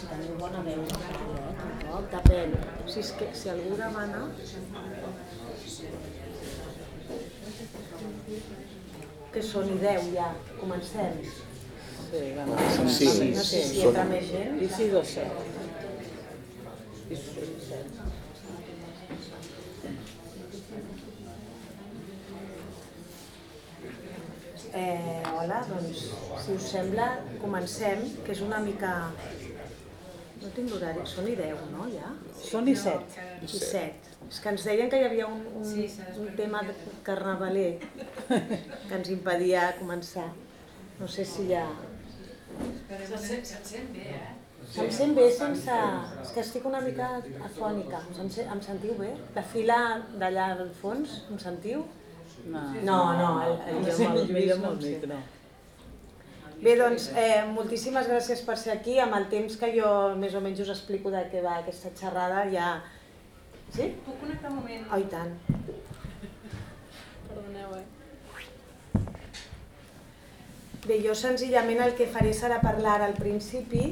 Teniu bona veu, eh? tampoc, depèn. Si, és que, si algú demana... Que són i 10 ja, comencem. Sí, bueno, Sí, no sé si són- entra més gent. I sí, dos set. I sí, set. Eh, hola, doncs, si us sembla, comencem, que és una mica... No tinc l'horari, són i 10, no, ja? Són i set. I 7. És que ens deien que hi havia un, un, un tema de carnavaler que ens impedia començar. No sé si ja... Se't sent bé, eh? Em sent bé sense... És que estic una mica afònica. Em, em sentiu bé? La fila d'allà al fons, em sentiu? No, No, no, el, el, el, el, el, Lluís el, no em el sé. Bé, doncs, eh, moltíssimes gràcies per ser aquí. Amb el temps que jo més o menys us explico de què va aquesta xerrada, ja... Sí? Puc connectar un moment? Oh, i tant. Perdoneu, eh? Bé, jo senzillament el que faré serà parlar al principi,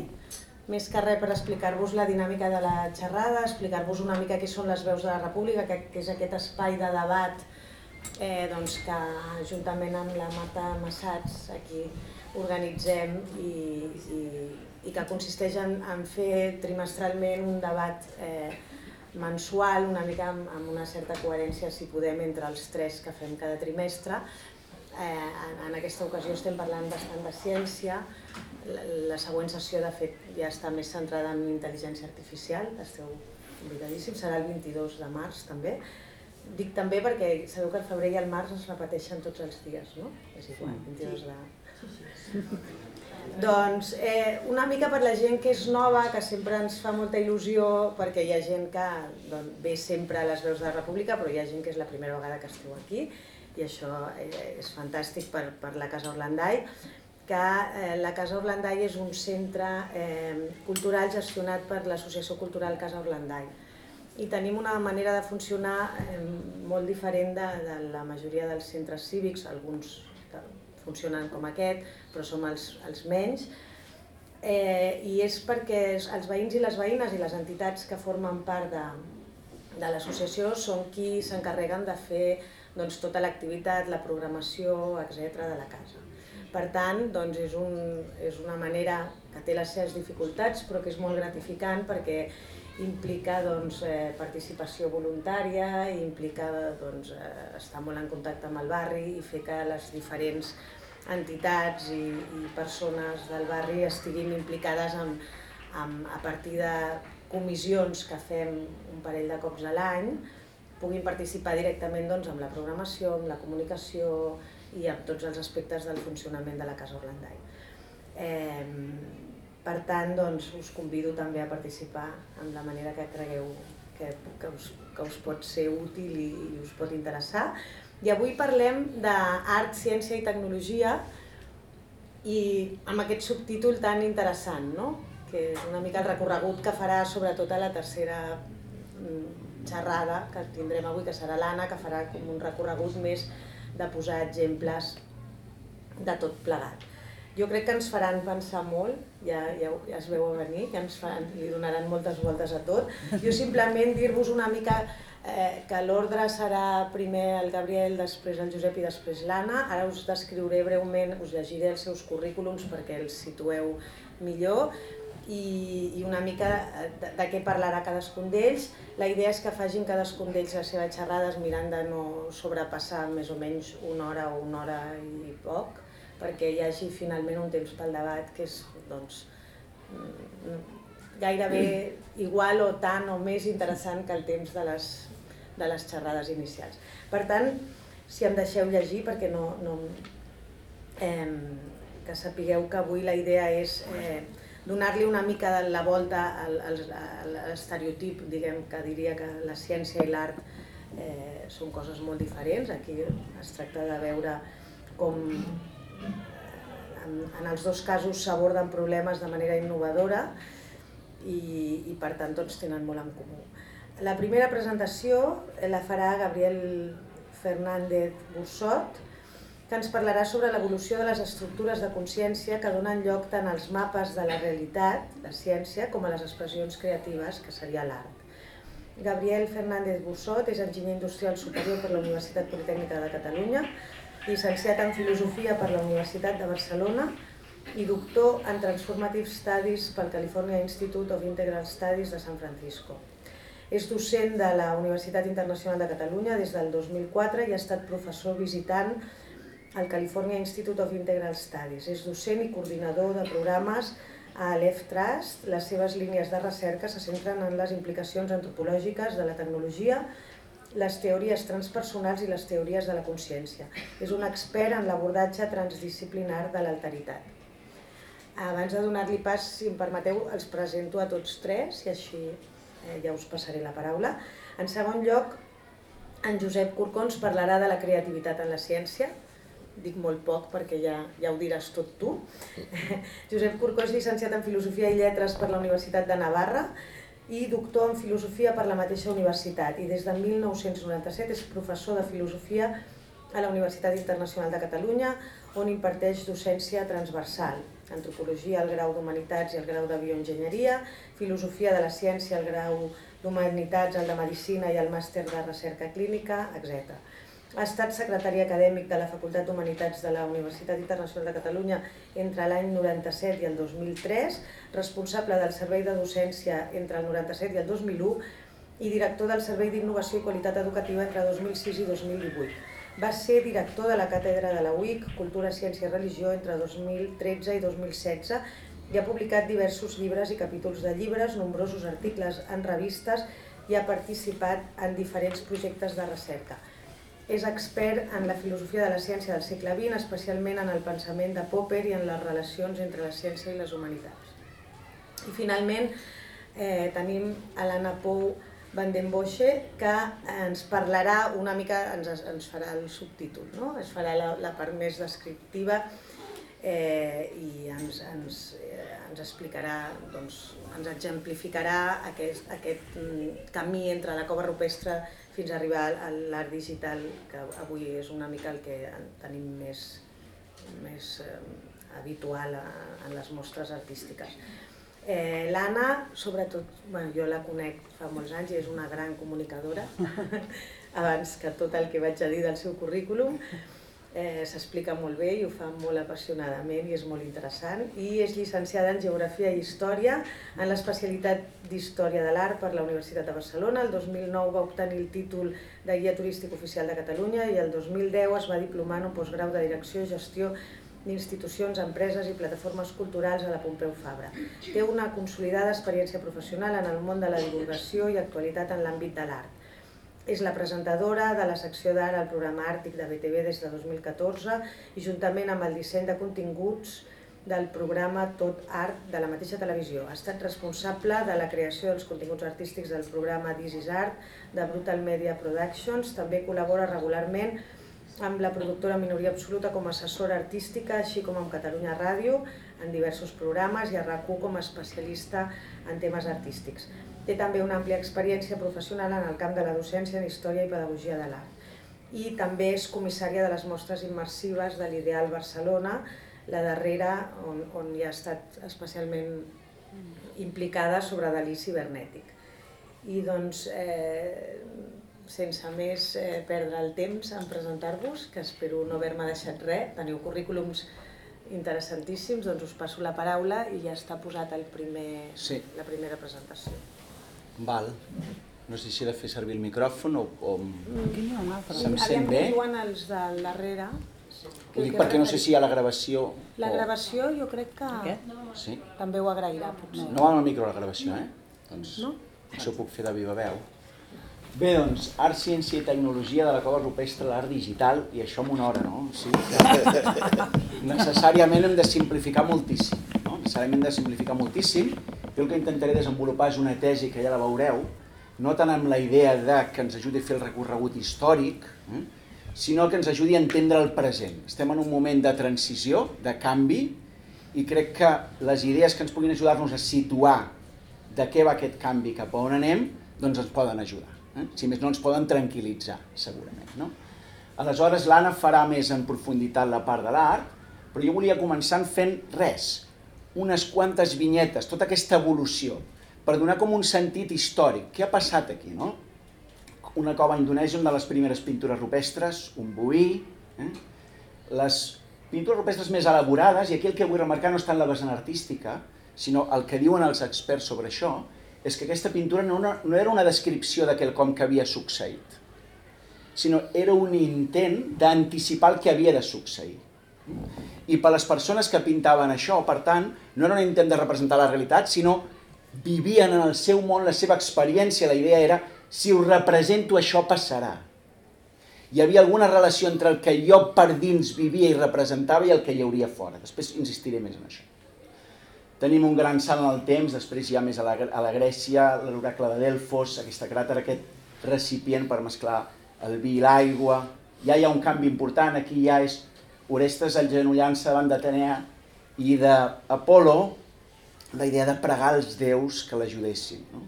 més que res per explicar-vos la dinàmica de la xerrada, explicar-vos una mica què són les veus de la República, que, que és aquest espai de debat eh, doncs que juntament amb la Marta Massats aquí organitzem i, i, i que consisteix en, en fer trimestralment un debat eh, mensual, una mica amb, amb una certa coherència, si podem, entre els tres que fem cada trimestre. Eh, en, en aquesta ocasió estem parlant bastant de ciència. La, la següent sessió, de fet, ja està més centrada en intel·ligència artificial. Esteu convidadíssims, serà el 22 de març també. Dic també perquè sabeu que el febrer i el març es repeteixen tots els dies, no? És igual, 22 de... Doncs eh, una mica per la gent que és nova, que sempre ens fa molta il·lusió, perquè hi ha gent que doncs, ve sempre a les veus de la República, però hi ha gent que és la primera vegada que esteu aquí, i això eh, és fantàstic per, per la Casa Orlandai, que eh, la Casa Orlandai és un centre eh, cultural gestionat per l'Associació Cultural Casa Orlandai. I tenim una manera de funcionar eh, molt diferent de, de la majoria dels centres cívics, alguns funcionen com aquest, però som els, els menys, eh, i és perquè els veïns i les veïnes i les entitats que formen part de, de l'associació són qui s'encarreguen de fer doncs, tota l'activitat, la programació, etc de la casa. Per tant, doncs, és, un, és una manera que té les seves dificultats, però que és molt gratificant perquè implica doncs, eh, participació voluntària, implica doncs, eh, estar molt en contacte amb el barri i fer que les diferents entitats i, i persones del barri estiguin implicades en, en, a partir de comissions que fem un parell de cops a l'any, puguin participar directament doncs, amb la programació, amb la comunicació i amb tots els aspectes del funcionament de la Casa Orlandai. Eh, per tant, doncs, us convido també a participar en la manera que cregueu que, que, us, que us pot ser útil i, i us pot interessar. I avui parlem d'art, ciència i tecnologia i amb aquest subtítol tan interessant, no? que és una mica el recorregut que farà sobretot a la tercera mm, xerrada que tindrem avui, que serà l'Anna, que farà com un recorregut més de posar exemples de tot plegat. Jo crec que ens faran pensar molt, ja, ja, ja es veu a venir, que ens faran, li donaran moltes voltes a tot. Jo simplement dir-vos una mica eh, que l'ordre serà primer el Gabriel, després el Josep i després l'Anna. Ara us descriuré breument, us llegiré els seus currículums perquè els situeu millor i, i una mica de, de què parlarà cadascun d'ells. La idea és que facin cadascun d'ells les seves xerrades mirant de no sobrepassar més o menys una hora o una hora i poc, perquè hi hagi finalment un temps pel debat que és doncs, mm, gairebé igual o tant o més interessant que el temps de les, de les xerrades inicials. Per tant, si em deixeu llegir, perquè no, no, eh, que sapigueu que avui la idea és eh, donar-li una mica de la volta al, al, a l'estereotip, diguem, que diria que la ciència i l'art eh, són coses molt diferents. Aquí es tracta de veure com en, en els dos casos s'aborden problemes de manera innovadora i, i per tant doncs, tenen molt en comú. La primera presentació la farà Gabriel Fernández Bussot, que ens parlarà sobre l'evolució de les estructures de consciència que donen lloc tant als mapes de la realitat, la ciència, com a les expressions creatives, que seria l'art. Gabriel Fernández Bussot és enginyer industrial superior per la Universitat Politècnica de Catalunya, llicenciat en Filosofia per la Universitat de Barcelona i doctor en Transformative Studies pel California Institute of Integral Studies de San Francisco. És docent de la Universitat Internacional de Catalunya des del 2004 i ha estat professor visitant al California Institute of Integral Studies. És docent i coordinador de programes a l'EF Trust. Les seves línies de recerca se centren en les implicacions antropològiques de la tecnologia, les teories transpersonals i les teories de la consciència. És un expert en l'abordatge transdisciplinar de l'alteritat. Abans de donar-li pas, si em permeteu, els presento a tots tres i així eh, ja us passaré la paraula. En segon lloc, en Josep Corcons parlarà de la creativitat en la ciència, dic molt poc perquè ja, ja ho diràs tot tu. Josep Corcó és llicenciat en Filosofia i Lletres per la Universitat de Navarra i doctor en Filosofia per la mateixa universitat i des de 1997 és professor de Filosofia a la Universitat Internacional de Catalunya on imparteix docència transversal, antropologia al grau d'Humanitats i al grau de Bioenginyeria, filosofia de la ciència al grau d'Humanitats, el de Medicina i el màster de recerca clínica, etc. Ha estat secretari acadèmic de la Facultat d'Humanitats de la Universitat Internacional de Catalunya entre l'any 97 i el 2003, responsable del Servei de Docència entre el 97 i el 2001 i director del Servei d'Innovació i Qualitat Educativa entre 2006 i 2018. Va ser director de la càtedra de la UIC, Cultura, Ciència i Religió entre 2013 i 2016 i ha publicat diversos llibres i capítols de llibres, nombrosos articles en revistes i ha participat en diferents projectes de recerca. És expert en la filosofia de la ciència del segle XX, especialment en el pensament de Popper i en les relacions entre la ciència i les humanitats. I finalment eh, tenim l'Anna Pou Van den Bosch, que ens parlarà una mica, ens, ens farà el subtítol, no? es farà la, la part més descriptiva eh, i ens, ens, ens explicarà, doncs, ens exemplificarà aquest, aquest mm, camí entre la cova rupestre fins a arribar a l'art digital, que avui és una mica el que tenim més, més eh, habitual a, en les mostres artístiques. Eh, L'Anna, sobretot, bueno, jo la conec fa molts anys i és una gran comunicadora, abans que tot el que vaig a dir del seu currículum, eh, s'explica molt bé i ho fa molt apassionadament i és molt interessant. I és llicenciada en Geografia i Història en l'especialitat d'Història de l'Art per la Universitat de Barcelona. El 2009 va obtenir el títol de Guia Turístic Oficial de Catalunya i el 2010 es va diplomar en un postgrau de Direcció i Gestió d'institucions, empreses i plataformes culturals a la Pompeu Fabra. Té una consolidada experiència professional en el món de la divulgació i actualitat en l'àmbit de l'art és la presentadora de la secció d'art al programa Àrtic de BTV des de 2014 i juntament amb el disseny de continguts del programa Tot Art de la mateixa televisió. Ha estat responsable de la creació dels continguts artístics del programa This is Art de Brutal Media Productions. També col·labora regularment amb la productora Minoria Absoluta com a assessora artística, així com amb Catalunya Ràdio, en diversos programes i a rac com a especialista en temes artístics. Té també una àmplia experiència professional en el camp de la docència en Història i Pedagogia de l'Art. I també és comissària de les mostres immersives de l'Ideal Barcelona, la darrera on, on hi ha estat especialment implicada sobre Dalí cibernètic. I doncs, eh, sense més eh, perdre el temps en presentar-vos, que espero no haver-me deixat res, teniu currículums interessantíssims, doncs us passo la paraula i ja està posat el primer, sí. la primera presentació. Val. No sé si he de fer servir el micròfon o... o... Aquí no, un altre. Se'm sent bé? Aviam els de darrere. Ho dic perquè no sé si hi ha la gravació... La gravació jo crec que sí? també ho agrairà, potser. No va amb el micro la gravació, eh? Doncs no? això ho puc fer de viva veu. Bé, doncs, art, ciència i tecnologia de la cova rupestre, l'art digital, i això en una hora, no? Sí, necessàriament hem de simplificar moltíssim? Necessàriament de simplificar moltíssim, jo el que intentaré desenvolupar és una tesi que ja la veureu, no tant amb la idea de que ens ajudi a fer el recorregut històric, eh, sinó que ens ajudi a entendre el present. Estem en un moment de transició, de canvi, i crec que les idees que ens puguin ajudar-nos a situar de què va aquest canvi, cap a on anem, doncs ens poden ajudar. Eh? Si més no, ens poden tranquil·litzar, segurament. No? Aleshores l'Anna farà més en profunditat la part de l'art, però jo volia començar fent res, unes quantes vinyetes, tota aquesta evolució, per donar com un sentit històric. Què ha passat aquí, no? Una cova indonèsia, una de les primeres pintures rupestres, un boí, eh? les pintures rupestres més elaborades, i aquí el que vull remarcar no està en la vessant artística, sinó el que diuen els experts sobre això, és que aquesta pintura no, no, no era una descripció de quelcom que havia succeït, sinó era un intent d'anticipar el que havia de succeir. I per les persones que pintaven això, per tant, no era un intent de representar la realitat, sinó vivien en el seu món la seva experiència. La idea era, si ho represento això passarà. Hi havia alguna relació entre el que jo per dins vivia i representava i el que hi hauria fora. Després insistiré més en això. Tenim un gran salt en el temps, després ja més a la, a la Grècia, l'oracle de Delfos, aquesta cràter, aquest recipient per mesclar el vi i l'aigua. Ja hi ha un canvi important, aquí ja és Orestes agenollant-se davant d'Atenea i d'Apolo, la idea de pregar als déus que l'ajudessin. No?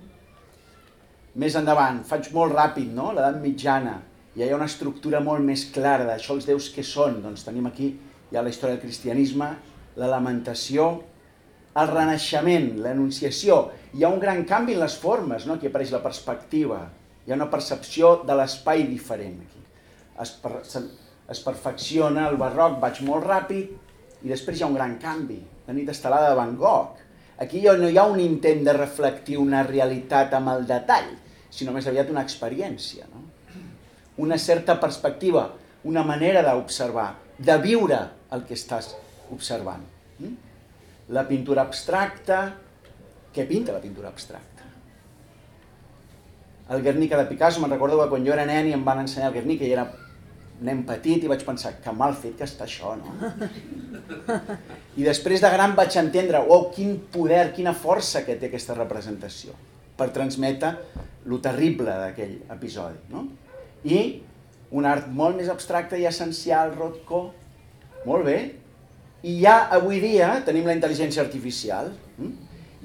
Més endavant, faig molt ràpid, no? l'edat mitjana, ja hi ha una estructura molt més clara d'això els déus que són. Doncs tenim aquí ja la història del cristianisme, la lamentació, el renaixement, l'anunciació. Hi ha un gran canvi en les formes, no? aquí apareix la perspectiva, hi ha una percepció de l'espai diferent. Aquí. Es, per, es perfecciona el barroc, vaig molt ràpid, i després hi ha un gran canvi. La nit estelada de Van Gogh. Aquí no hi ha un intent de reflectir una realitat amb el detall, sinó més aviat una experiència. No? Una certa perspectiva, una manera d'observar, de viure el que estàs observant. Hm? La pintura abstracta, què pinta la pintura abstracta? El Guernica de Picasso, me'n recordo que quan jo era nen i em van ensenyar el Guernica i era nen petit i vaig pensar que mal fet que està això, no? I després de gran vaig entendre, oh, quin poder, quina força que té aquesta representació per transmetre lo terrible d'aquell episodi, no? I un art molt més abstracte i essencial, Rothko, molt bé, i ja avui dia tenim la intel·ligència artificial, hm?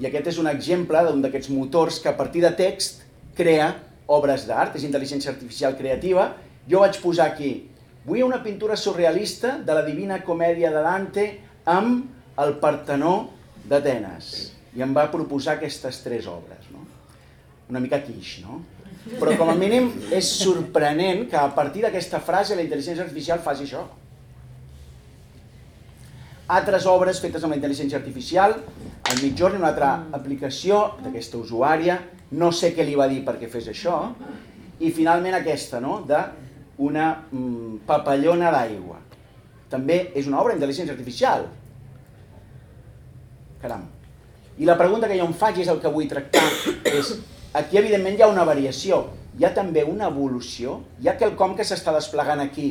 i aquest és un exemple d'un d'aquests motors que a partir de text crea obres d'art, és intel·ligència artificial creativa, jo vaig posar aquí, vull una pintura surrealista de la Divina Comèdia de Dante amb el Partenó d'Atenes. I em va proposar aquestes tres obres. No? Una mica quiix, no? Però com a mínim és sorprenent que a partir d'aquesta frase la intel·ligència artificial faci això. Altres obres fetes amb la intel·ligència artificial, al mitjorn una altra aplicació d'aquesta usuària, no sé què li va dir perquè fes això, i finalment aquesta, no? de una mm, papallona d'aigua. També és una obra d'intel·ligència artificial. Caram. I la pregunta que jo em faig és el que vull tractar, és, aquí evidentment hi ha una variació, hi ha també una evolució, hi ha quelcom que s'està desplegant aquí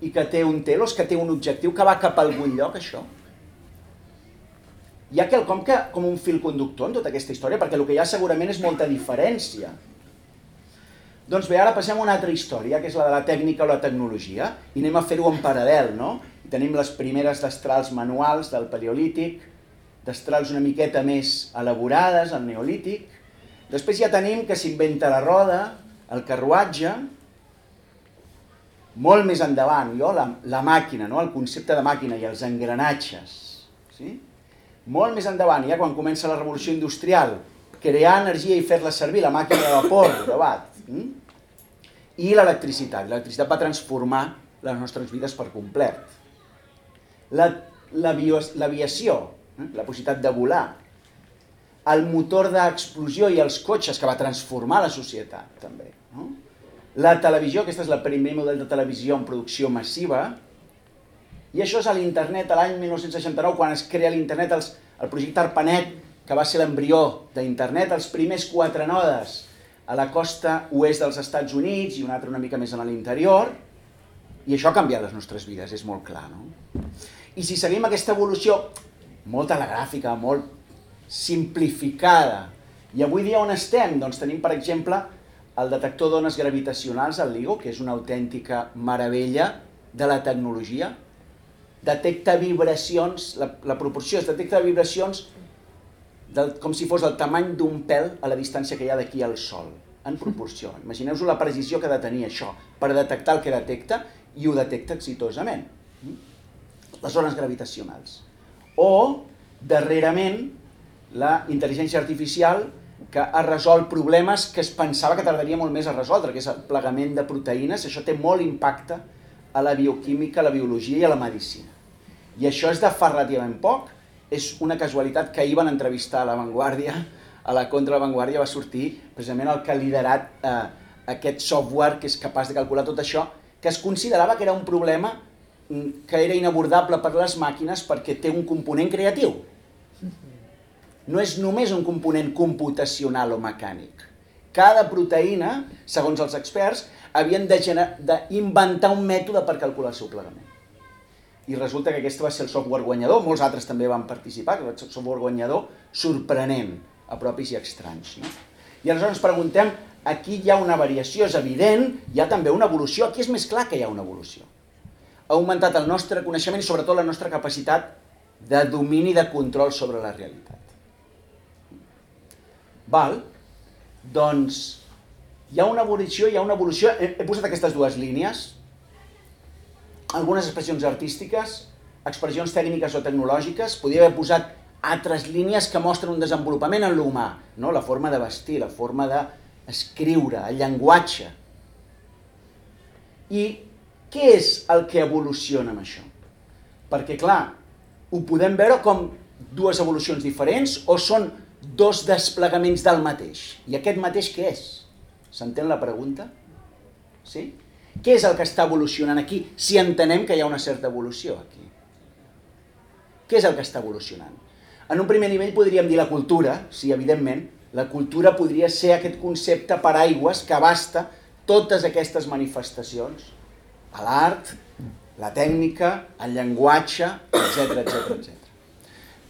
i que té un telos, que té un objectiu, que va cap a algun lloc, això? Hi ha quelcom que, com un fil conductor en tota aquesta història, perquè el que hi ha segurament és molta diferència. Doncs bé, ara passem a una altra història, que és la de la tècnica o la tecnologia, i anem a fer-ho en paral·lel, no? Tenim les primeres destrals manuals del paleolític, destrals una miqueta més elaborades, al neolític. Després ja tenim que s'inventa la roda, el carruatge, molt més endavant, jo, la, la màquina, no? el concepte de màquina i els engranatges. Sí? Molt més endavant, ja quan comença la revolució industrial, crear energia i fer-la servir, la màquina de vapor, debat, Mm? I l'electricitat. L'electricitat va transformar les nostres vides per complet. L'aviació, la, eh? la possibilitat de volar, el motor d'explosió i els cotxes que va transformar la societat, també. No? La televisió, aquesta és la primer model de televisió en producció massiva, i això és a l'internet l'any 1969, quan es crea l'internet, el projecte ARPANET, que va ser l'embrió d'internet, els primers quatre nodes a la costa oest dels Estats Units i un altre una mica més a l'interior, i això ha canviat les nostres vides, és molt clar, no? I si seguim aquesta evolució molt telegràfica, molt simplificada, i avui dia on estem? Doncs tenim, per exemple, el detector d'ones gravitacionals, el LIGO, que és una autèntica meravella de la tecnologia, detecta vibracions, la, la proporció es detecta vibracions del, com si fos el tamany d'un pèl a la distància que hi ha d'aquí al Sol, en proporció. Imagineu-vos la precisió que ha de tenir això per detectar el que detecta i ho detecta exitosament. Les zones gravitacionals. O, darrerament, la intel·ligència artificial que ha resolt problemes que es pensava que tardaria molt més a resoldre, que és el plegament de proteïnes. Això té molt impacte a la bioquímica, a la biologia i a la medicina. I això és de fa relativament poc. És una casualitat que ahir van entrevistar a La Vanguardia, a la Contra La Vanguardia va sortir precisament el que ha liderat eh, aquest software que és capaç de calcular tot això, que es considerava que era un problema mm, que era inabordable per les màquines perquè té un component creatiu. No és només un component computacional o mecànic. Cada proteïna, segons els experts, havien d'inventar un mètode per calcular el seu plegament. I resulta que aquest va ser el software guanyador, molts altres també van participar, que el software guanyador sorprenent a propis i estranys. No? I aleshores ens preguntem, aquí hi ha una variació, és evident, hi ha també una evolució, aquí és més clar que hi ha una evolució. Ha augmentat el nostre coneixement i sobretot la nostra capacitat de domini de control sobre la realitat. Val? Doncs hi ha una evolució, hi ha una evolució, he, he posat aquestes dues línies, algunes expressions artístiques, expressions tècniques o tecnològiques, podria haver posat altres línies que mostren un desenvolupament en l'humà, no? la forma de vestir, la forma d'escriure, el llenguatge. I què és el que evoluciona amb això? Perquè, clar, ho podem veure com dues evolucions diferents o són dos desplegaments del mateix. I aquest mateix què és? S'entén la pregunta? Sí? Què és el que està evolucionant aquí si entenem que hi ha una certa evolució aquí? Què és el que està evolucionant? En un primer nivell podríem dir la cultura, sí, evidentment, la cultura podria ser aquest concepte per aigües que abasta totes aquestes manifestacions. L'art, la tècnica, el llenguatge, etc etc etc.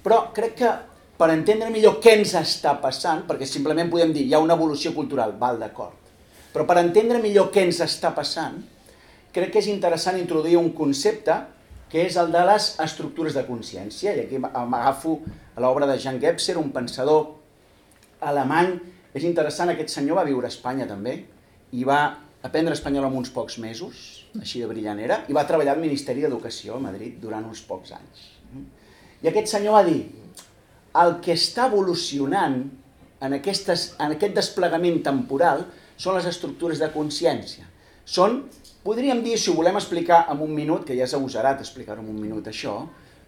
Però crec que per entendre millor què ens està passant, perquè simplement podem dir hi ha una evolució cultural, val d'acord, però per entendre millor què ens està passant, crec que és interessant introduir un concepte que és el de les estructures de consciència, i aquí m'agafo a l'obra de Jean Gebser, un pensador alemany, és interessant, aquest senyor va viure a Espanya també, i va aprendre espanyol en uns pocs mesos, així de brillant era, i va treballar al Ministeri d'Educació a Madrid durant uns pocs anys. I aquest senyor va dir, el que està evolucionant en, aquestes, en aquest desplegament temporal són les estructures de consciència. Són, podríem dir, si ho volem explicar en un minut, que ja s'ha agosarat explicar en un minut això,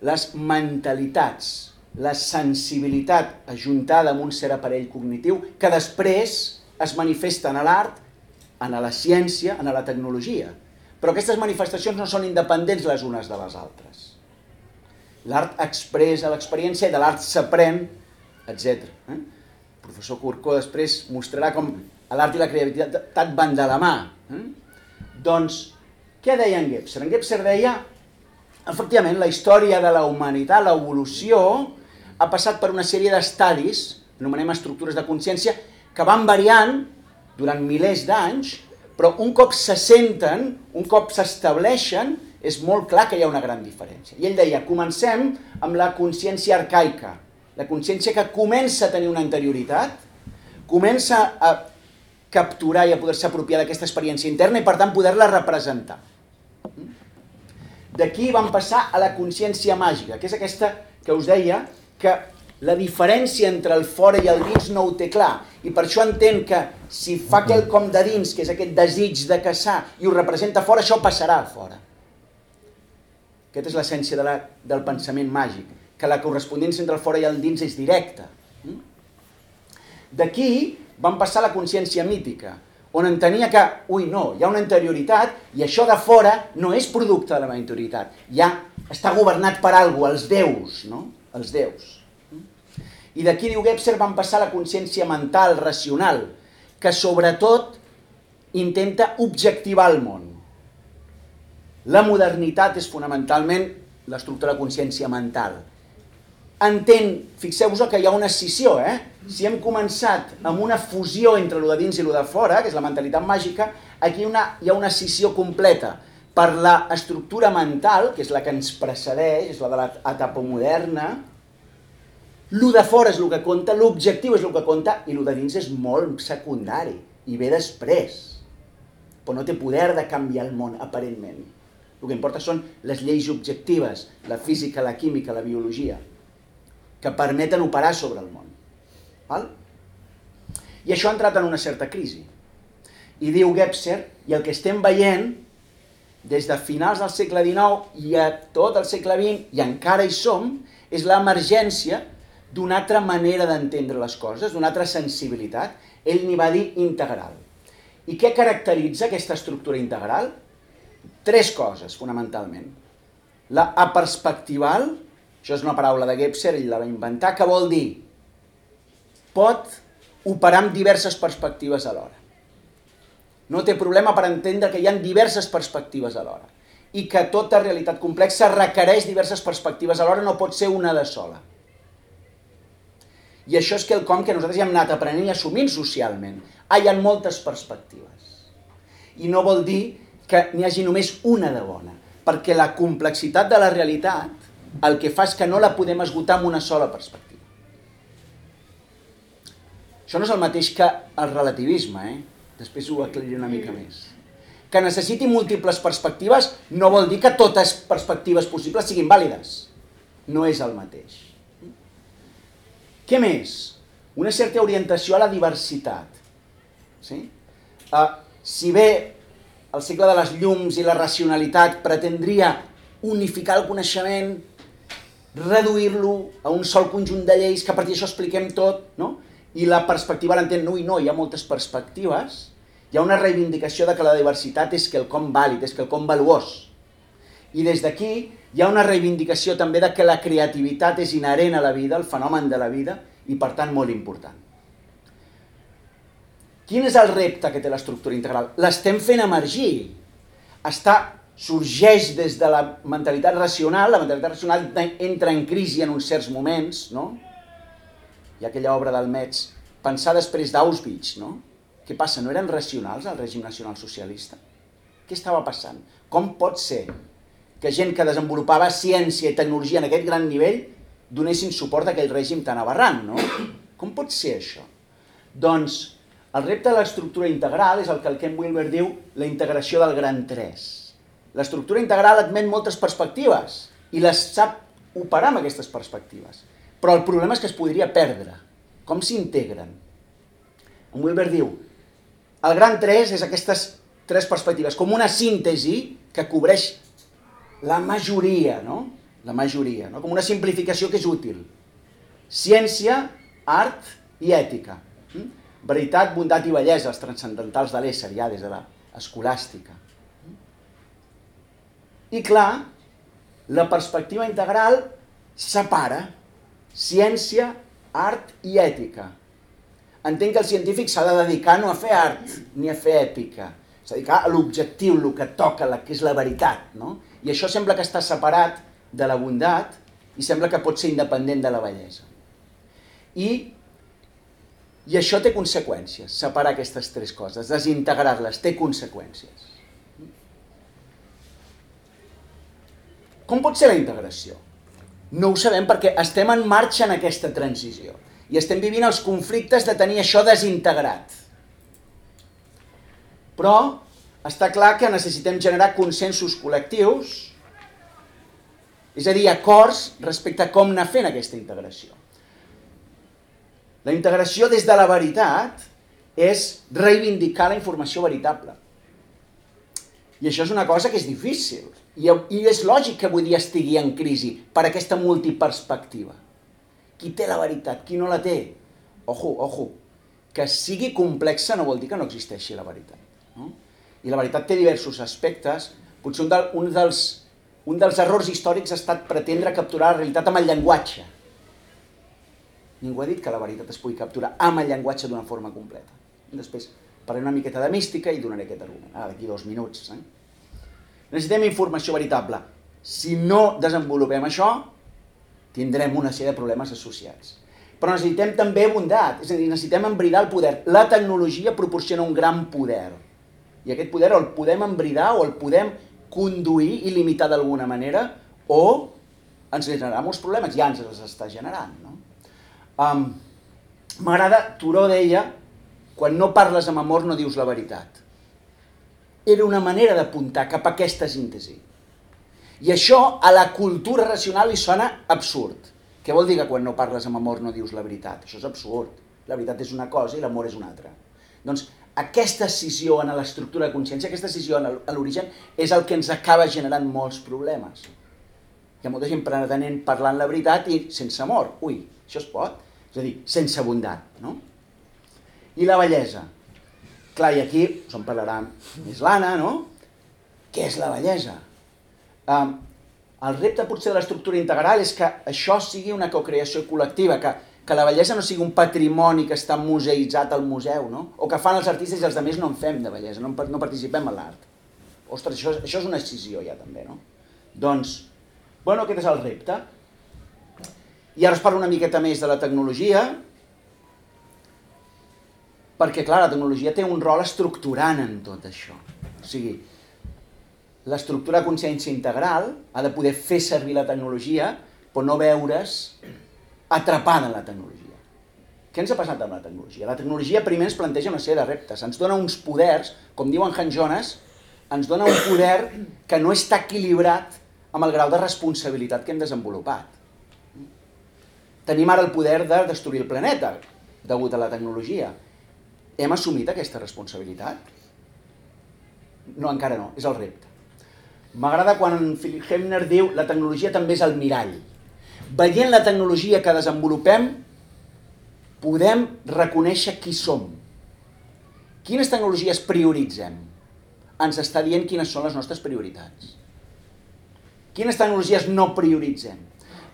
les mentalitats, la sensibilitat ajuntada amb un cert aparell cognitiu que després es manifesta en l'art, en la ciència, en la tecnologia. Però aquestes manifestacions no són independents les unes de les altres. L'art expressa l'experiència i de l'art s'aprèn, etc. Eh? El professor Corcó després mostrarà com l'art i la creativitat van de la mà. Eh? Doncs, què deia en Gebser? En Gebser deia, efectivament, la història de la humanitat, l'evolució, ha passat per una sèrie d'estadis, anomenem estructures de consciència, que van variant durant milers d'anys, però un cop se senten, un cop s'estableixen, és molt clar que hi ha una gran diferència. I ell deia, comencem amb la consciència arcaica, la consciència que comença a tenir una anterioritat, comença a capturar i a poder-se apropiar d'aquesta experiència interna i per tant poder-la representar. D'aquí vam passar a la consciència màgica, que és aquesta que us deia que la diferència entre el fora i el dins no ho té clar i per això entén que si fa quelcom de dins, que és aquest desig de caçar, i ho representa fora, això passarà fora. Aquesta és l'essència de la, del pensament màgic, que la correspondència entre el fora i el dins és directa. D'aquí vam passar la consciència mítica, on entenia que, ui, no, hi ha una anterioritat i això de fora no és producte de la meva interioritat, ja està governat per algú, els déus, no? Els déus. I d'aquí, diu Gebser, van passar la consciència mental, racional, que sobretot intenta objectivar el món la modernitat és fonamentalment l'estructura de consciència mental. Entén, fixeu-vos que hi ha una escissió, eh? Si hem començat amb una fusió entre lo de dins i lo de fora, que és la mentalitat màgica, aquí una, hi ha una escissió completa per l'estructura mental, que és la que ens precedeix, és la de l'etapa moderna, lo de fora és el que compta, l'objectiu és el que compta, i lo de dins és molt secundari, i ve després. Però no té poder de canviar el món, aparentment. El que importa són les lleis objectives, la física, la química, la biologia, que permeten operar sobre el món. Val? I això ha entrat en una certa crisi. I diu Gebser, i el que estem veient des de finals del segle XIX i a tot el segle XX, i encara hi som, és l'emergència d'una altra manera d'entendre les coses, d'una altra sensibilitat. Ell n'hi va dir integral. I què caracteritza aquesta estructura integral? Tres coses, fonamentalment. La aperspectival, això és una paraula de Gebser, ell la va inventar, que vol dir pot operar amb diverses perspectives alhora. No té problema per entendre que hi ha diverses perspectives alhora i que tota realitat complexa requereix diverses perspectives alhora, no pot ser una de sola. I això és quelcom que nosaltres ja hem anat aprenent i assumint socialment. Ah, hi ha moltes perspectives. I no vol dir que n'hi hagi només una de bona, perquè la complexitat de la realitat el que fa és que no la podem esgotar amb una sola perspectiva. Això no és el mateix que el relativisme, eh? Després ho aclariré una mica més. Que necessiti múltiples perspectives no vol dir que totes perspectives possibles siguin vàlides. No és el mateix. Què més? Una certa orientació a la diversitat. Sí? Uh, si bé el segle de les llums i la racionalitat pretendria unificar el coneixement, reduir-lo a un sol conjunt de lleis que a partir d'això expliquem tot, no? i la perspectiva l'entén, no i no, hi ha moltes perspectives, hi ha una reivindicació de que la diversitat és quelcom vàlid, és quelcom valuós. I des d'aquí hi ha una reivindicació també de que la creativitat és inherent a la vida, el fenomen de la vida, i per tant molt important. Quin és el repte que té l'estructura integral? L'estem fent emergir. Està, sorgeix des de la mentalitat racional, la mentalitat racional entra en crisi en uns certs moments, no? Hi ha aquella obra del Metz, pensar després d'Auschwitz, no? Què passa? No eren racionals el règim nacional socialista? Què estava passant? Com pot ser que gent que desenvolupava ciència i tecnologia en aquest gran nivell donessin suport a aquell règim tan aberrant, no? Com pot ser això? Doncs el repte de l'estructura integral és el que el Ken Wilber diu la integració del gran 3. L'estructura integral admet moltes perspectives i les sap operar amb aquestes perspectives. Però el problema és que es podria perdre. Com s'integren? En Wilber diu, el gran 3 és aquestes tres perspectives, com una síntesi que cobreix la majoria, no? La majoria, no? com una simplificació que és útil. Ciència, art i ètica. Hm? Veritat, bondat i bellesa, els transcendentals de l'ésser, ja des de l'escolàstica. I clar, la perspectiva integral separa ciència, art i ètica. Entenc que el científic s'ha de dedicar no a fer art ni a fer èpica, s'ha de dedicar a l'objectiu, el que toca, la, que és la veritat. No? I això sembla que està separat de la bondat i sembla que pot ser independent de la bellesa. I, i això té conseqüències, separar aquestes tres coses, desintegrar-les, té conseqüències. Com pot ser la integració? No ho sabem perquè estem en marxa en aquesta transició i estem vivint els conflictes de tenir això desintegrat. Però està clar que necessitem generar consensos col·lectius, és a dir, acords respecte a com anar fent aquesta integració. La integració des de la veritat és reivindicar la informació veritable. I això és una cosa que és difícil. I, I és lògic que avui dia estigui en crisi per aquesta multiperspectiva. Qui té la veritat, qui no la té? Ojo, ojo, que sigui complexa no vol dir que no existeixi la veritat. No? I la veritat té diversos aspectes. Potser un, del, un, dels, un dels errors històrics ha estat pretendre capturar la realitat amb el llenguatge. Ningú ha dit que la veritat es pugui capturar amb el llenguatge d'una forma completa. Després parlaré una miqueta de mística i donaré aquest argument. Ara, d'aquí dos minuts. Eh? Necessitem informació veritable. Si no desenvolupem això, tindrem una sèrie de problemes associats. Però necessitem també bondat, és a dir, necessitem embridar el poder. La tecnologia proporciona un gran poder. I aquest poder el podem embridar o el podem conduir i limitar d'alguna manera o ens generarà molts problemes, ja ens els està generant. No? Um, M'agrada, Turó deia, quan no parles amb amor no dius la veritat era una manera d'apuntar cap a aquesta síntesi. I això a la cultura racional li sona absurd. Què vol dir que quan no parles amb amor no dius la veritat? Això és absurd. La veritat és una cosa i l'amor és una altra. Doncs aquesta escissió en l'estructura de consciència, aquesta escissió en l'origen, és el que ens acaba generant molts problemes. Hi ha molta gent pretenent parlant la veritat i sense amor. Ui, això es pot? És a dir, sense bondat. No? I la bellesa. Clar, i aquí us en parlarà més l'Anna, no? Què és la bellesa? Um, el repte potser de l'estructura integral és que això sigui una cocreació col·lectiva, que, que la bellesa no sigui un patrimoni que està museïtzat al museu, no? o que fan els artistes i els altres no en fem de bellesa, no, no participem en l'art. Ostres, això, això és una excisió ja també, no? Doncs, bueno, aquest és el repte. I ara us parlo una miqueta més de la tecnologia, perquè, clar, la tecnologia té un rol estructurant en tot això. O sigui, l'estructura de consciència integral ha de poder fer servir la tecnologia però no veure's atrapada en la tecnologia. Què ens ha passat amb la tecnologia? La tecnologia primer ens planteja una sèrie de reptes, ens dona uns poders, com diuen Han Jonas, ens dona un poder que no està equilibrat amb el grau de responsabilitat que hem desenvolupat. Tenim ara el poder de destruir el planeta, degut a la tecnologia. Hem assumit aquesta responsabilitat? No, encara no, és el repte. M'agrada quan Philip Hemner diu la tecnologia també és el mirall. Veient la tecnologia que desenvolupem, podem reconèixer qui som. Quines tecnologies prioritzem? Ens està dient quines són les nostres prioritats. Quines tecnologies no prioritzem?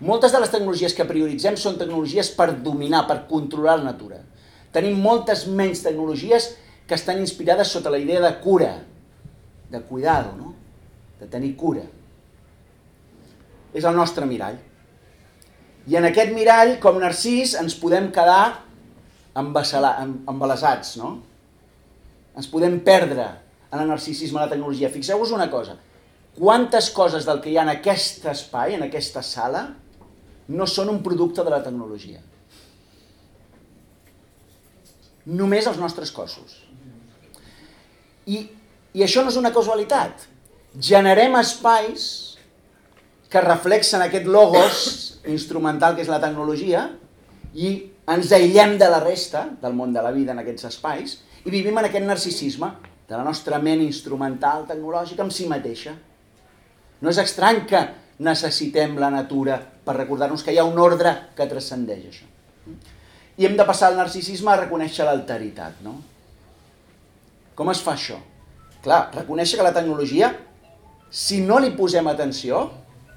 Moltes de les tecnologies que prioritzem són tecnologies per dominar, per controlar la natura. Tenim moltes menys tecnologies que estan inspirades sota la idea de cura, de cuidado, no? de tenir cura. És el nostre mirall. I en aquest mirall, com Narcís, ens podem quedar embalassats, no? Ens podem perdre en el narcisisme de la tecnologia. Fixeu-vos una cosa, quantes coses del que hi ha en aquest espai, en aquesta sala, no són un producte de la tecnologia. Només els nostres cossos. I, i això no és una casualitat generem espais que reflexen aquest logos instrumental que és la tecnologia i ens aïllem de la resta del món de la vida en aquests espais i vivim en aquest narcisisme de la nostra ment instrumental, tecnològica, amb si mateixa. No és estrany que necessitem la natura per recordar-nos que hi ha un ordre que transcendeix això. I hem de passar al narcisisme a reconèixer l'alteritat, no? Com es fa això? Clar, reconèixer que la tecnologia si no li posem atenció,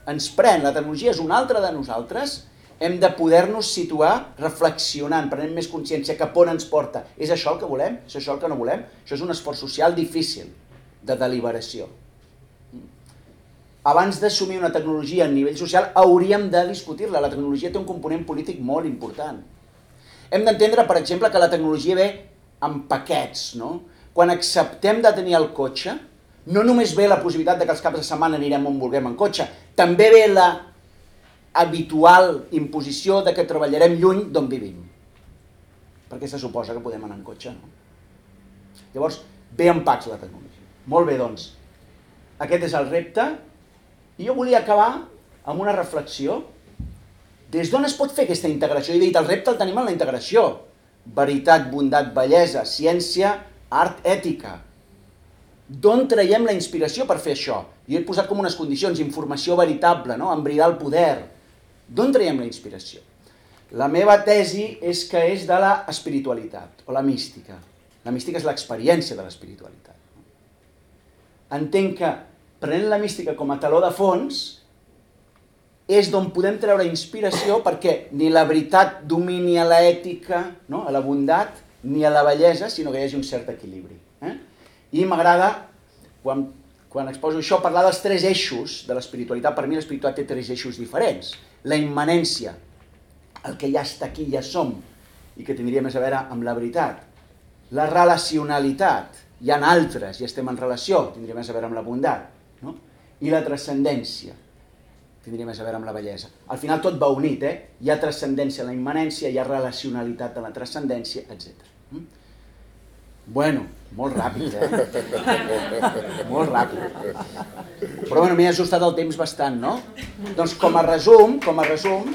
ens pren, la tecnologia és una altra de nosaltres, hem de poder-nos situar reflexionant, prenent més consciència cap on ens porta. És això el que volem? És això el que no volem? Això és un esforç social difícil, de deliberació. Abans d'assumir una tecnologia a nivell social, hauríem de discutir-la. La tecnologia té un component polític molt important. Hem d'entendre, per exemple, que la tecnologia ve en paquets, no? Quan acceptem de tenir el cotxe, no només ve la possibilitat de que els caps de setmana anirem on vulguem en cotxe, també ve la habitual imposició de que treballarem lluny d'on vivim. Perquè se suposa que podem anar en cotxe, no? Llavors, ve en pacs la tecnologia. Molt bé, doncs, aquest és el repte. I jo volia acabar amb una reflexió. Des d'on es pot fer aquesta integració? He dit, el repte el tenim en la integració. Veritat, bondat, bellesa, ciència, art, ètica D'on traiem la inspiració per fer això? Jo he posat com unes condicions, informació veritable, no? embridar el poder. D'on traiem la inspiració? La meva tesi és que és de la espiritualitat, o la mística. La mística és l'experiència de l'espiritualitat. Entenc que, prenent la mística com a taló de fons, és d'on podem treure inspiració perquè ni la veritat domini a l'ètica, no? a la bondat, ni a la bellesa, sinó que hi hagi un cert equilibri. Eh? I m'agrada, quan, quan exposo això, parlar dels tres eixos de l'espiritualitat. Per mi l'espiritualitat té tres eixos diferents. La immanència, el que ja està aquí, ja som, i que tindria més a veure amb la veritat. La relacionalitat, hi ha altres, i estem en relació, tindria més a veure amb la bondat. No? I la transcendència, tindria més a veure amb la bellesa. Al final tot va unit, eh? Hi ha transcendència en la immanència, hi ha relacionalitat en la transcendència, etc. Bueno, molt ràpid, eh? molt ràpid. Però bueno, m'he ajustat el temps bastant, no? Doncs com a resum, com a resum,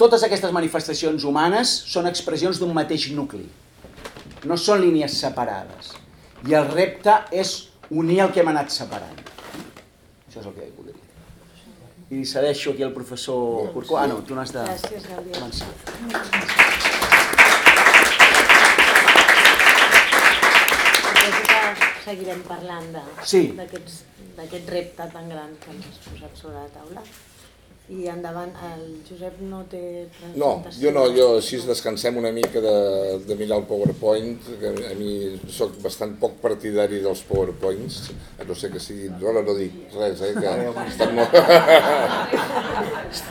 totes aquestes manifestacions humanes són expressions d'un mateix nucli. No són línies separades. I el repte és unir el que hem anat separant. Això és el que volia dir. I cedeixo aquí al professor Corcó. Ah, no, tu n'has de Gràcies, Gabriel. començar. Que seguirem parlant de- Sí. d'aquest repte tan gran que ens has posat sobre la taula. I endavant, el Josep no té No, jo no, jo així descansem una mica de, de mirar el PowerPoint, que a mi sóc bastant poc partidari dels PowerPoints, a no sé que sigui, ara no dic res, eh, que estan molt...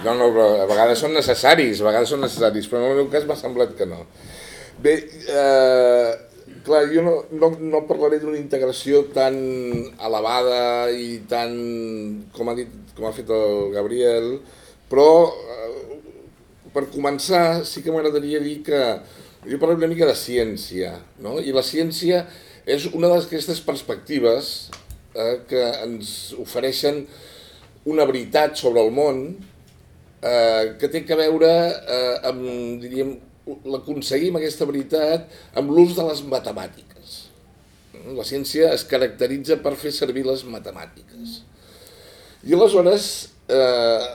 No, no, però a vegades són necessaris, a vegades són necessaris, però en el meu cas m'ha semblat que no. Bé, eh, clar, jo no, no, no parlaré d'una integració tan elevada i tan, com ha, dit, com ha fet el Gabriel, però eh, per començar sí que m'agradaria dir que jo parlo una mica de ciència, no? i la ciència és una d'aquestes perspectives eh, que ens ofereixen una veritat sobre el món eh, que té que veure eh, amb, diríem, l'aconseguim aquesta veritat amb l'ús de les matemàtiques. La ciència es caracteritza per fer servir les matemàtiques. I aleshores, eh,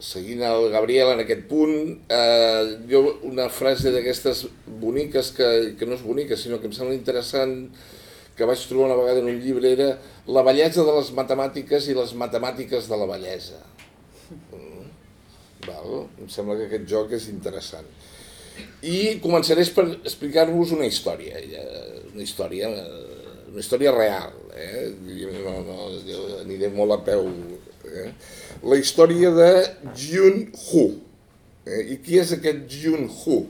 seguint el Gabriel en aquest punt, eh, jo una frase d'aquestes boniques, que, que no és bonica, sinó que em sembla interessant, que vaig trobar una vegada en un llibre, era la bellesa de les matemàtiques i les matemàtiques de la bellesa. Mm. Val? Em sembla que aquest joc és interessant. I començaré per explicar-vos una història, una història, una història real, eh? no, no, aniré molt a peu. Eh? La història de Jun Hu. Eh? I qui és aquest Jun Hu?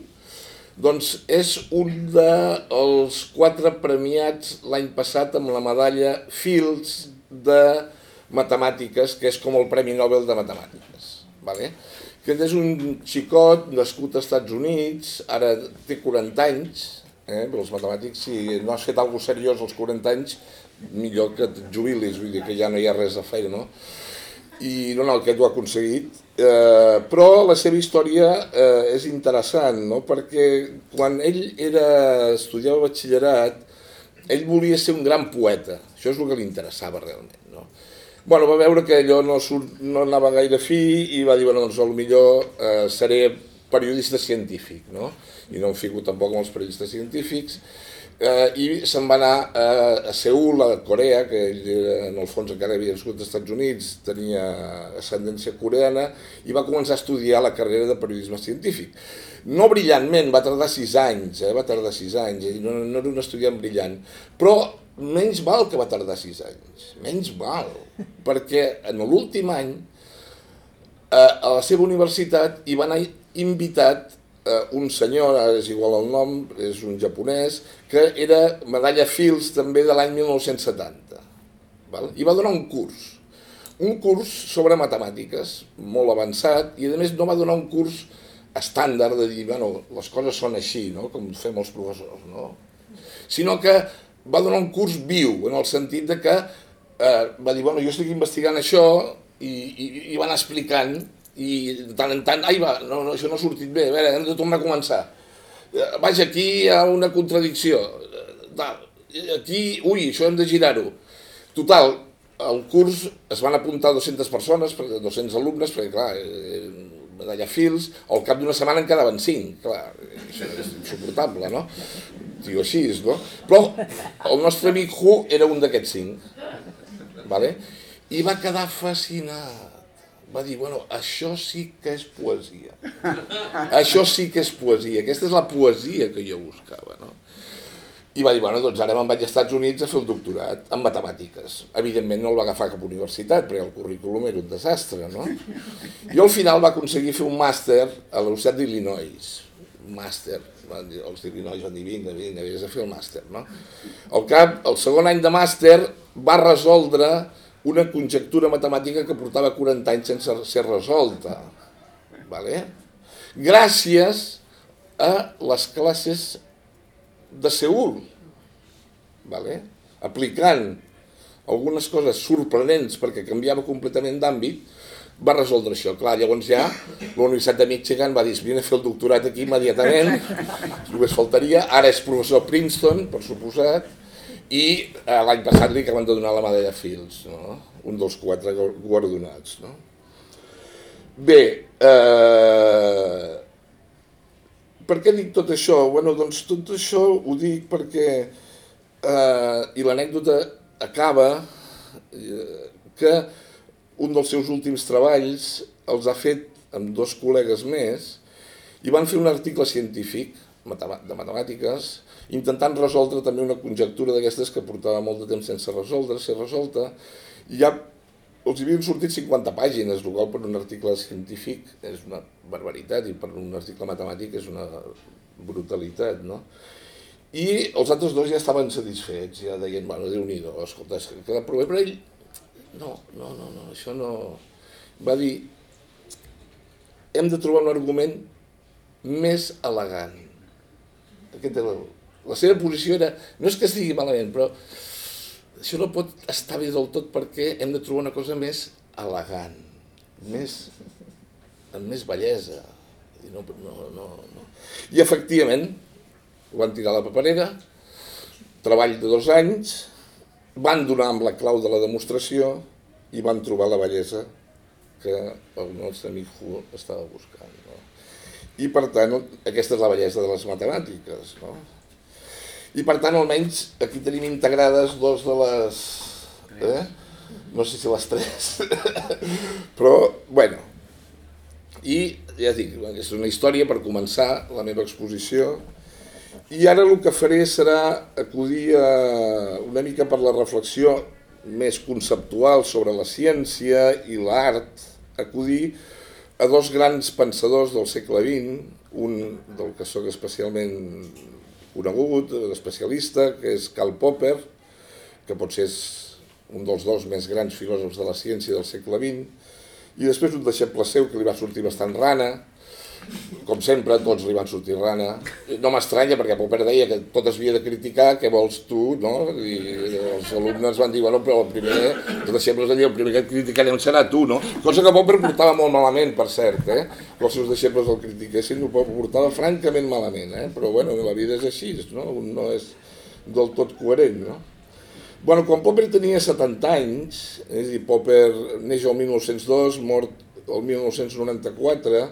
Doncs és un dels quatre premiats l'any passat amb la medalla Fields de matemàtiques, que és com el Premi Nobel de Matemàtiques. Vale? Aquest és un xicot nascut als Estats Units, ara té 40 anys, eh? però els matemàtics, si no has fet alguna seriós als 40 anys, millor que et jubilis, vull dir que ja no hi ha res a fer, no? I no, no, aquest ho ha aconseguit, eh, però la seva història eh, és interessant, no? perquè quan ell era, estudiava batxillerat, ell volia ser un gran poeta, això és el que li interessava realment. No? Bueno, va veure que allò no, surt, no anava gaire fi i va dir, bueno, doncs millor eh, seré periodista científic, no? I no em fico tampoc amb els periodistes científics, eh, i se'n va anar eh, a Seul, a Corea, que ell era, en el fons encara havia nascut als Estats Units, tenia ascendència coreana, i va començar a estudiar la carrera de periodisme científic. No brillantment, va tardar sis anys, eh, va tardar sis anys, ell no, no era un estudiant brillant, però menys val que va tardar sis anys, menys val, perquè en l'últim any eh, a la seva universitat hi va anar invitat eh, un senyor, ara és igual el nom, és un japonès, que era medalla Fields també de l'any 1970. Val? I va donar un curs, un curs sobre matemàtiques, molt avançat, i a més no va donar un curs estàndard de dir, bueno, les coses són així, no? com fem els professors, no? sinó que va donar un curs viu, en el sentit de que eh, va dir, bueno, jo estic investigant això, i, i, i va anar explicant, i de tant en tant, ai va, no, no, això no ha sortit bé, a veure, hem de tornar a començar. Eh, Vaja, aquí hi ha una contradicció. Eh, Aquí, ui, això hem de girar-ho. Total, al curs es van apuntar 200 persones, 200 alumnes, perquè clar, eh, medalla fils, al cap d'una setmana en quedaven 5, clar, això és insuportable, no? Diu així, no? Però el nostre amic Hu era un d'aquests 5, vale? i va quedar fascinat. Va dir, bueno, això sí que és poesia. Això sí que és poesia. Aquesta és la poesia que jo buscava, no? I va dir, bueno, doncs ara me'n vaig als Estats Units a fer el doctorat en matemàtiques. Evidentment no el va agafar cap universitat, perquè el currículum era un desastre, no? I al final va aconseguir fer un màster a la Universitat d'Illinois. Un màster. Els d'Illinois van dir, vinga, vinga, vés a fer el màster, no? Al cap, el segon any de màster, va resoldre una conjectura matemàtica que portava 40 anys sense ser resolta. Vale? Gràcies a les classes de Seul, vale? aplicant algunes coses sorprenents perquè canviava completament d'àmbit, va resoldre això. Clar, llavors ja la Universitat de Michigan va dir vine a fer el doctorat aquí immediatament, només faltaria, ara és professor a Princeton, per suposat, i eh, l'any passat li acaben de donar la medalla Fields, no? un dels quatre guardonats. No? Bé, eh, per què dic tot això? Bueno, doncs tot això ho dic perquè, eh, i l'anècdota acaba, eh, que un dels seus últims treballs els ha fet amb dos col·legues més i van fer un article científic de matemàtiques intentant resoldre també una conjectura d'aquestes que portava molt de temps sense resoldre, ser resolta, i ja els havien sortit 50 pàgines, el qual per un article científic és una barbaritat i per un article matemàtic és una brutalitat, no? I els altres dos ja estaven satisfets, ja deien, bueno, Déu-n'hi-do, escolta, és que queda prou bé, però ell no, no, no, no, això no... Va dir, hem de trobar un argument més elegant. Aquest era el... La seva posició era, no és que estigui malament, però això no pot estar bé del tot perquè hem de trobar una cosa més elegant, més, amb més bellesa. I, no, no, no, no. I efectivament, ho van tirar a la paperera, treball de dos anys, van donar amb la clau de la demostració i van trobar la bellesa que el nostre amic Hu estava buscant. No? I per tant, aquesta és la bellesa de les matemàtiques. No? I per tant, almenys aquí tenim integrades dos de les... Eh? No sé si les tres, però, bueno. I, ja dic, és una història per començar la meva exposició, i ara el que faré serà acudir a, una mica per la reflexió més conceptual sobre la ciència i l'art, acudir a dos grans pensadors del segle XX, un del que sóc especialment conegut, especialista, que és Karl Popper, que potser és un dels dos més grans filòsofs de la ciència del segle XX, i després un deixeble seu que li va sortir bastant rana, com sempre, tots li van sortir rana. No m'estranya, perquè Popper deia que tot es havia de criticar, què vols tu, no? I els alumnes van dir, bueno, però el primer, els deixebles allà, el primer que et criticarem serà tu, no? Cosa que Popper portava molt malament, per cert, eh? Que els seus deixebles el critiquessin, ho portava francament malament, eh? Però, bueno, la vida és així, no? Un no és del tot coherent, no? Bueno, quan Popper tenia 70 anys, és a dir, Popper neix el 1902, mort el 1994,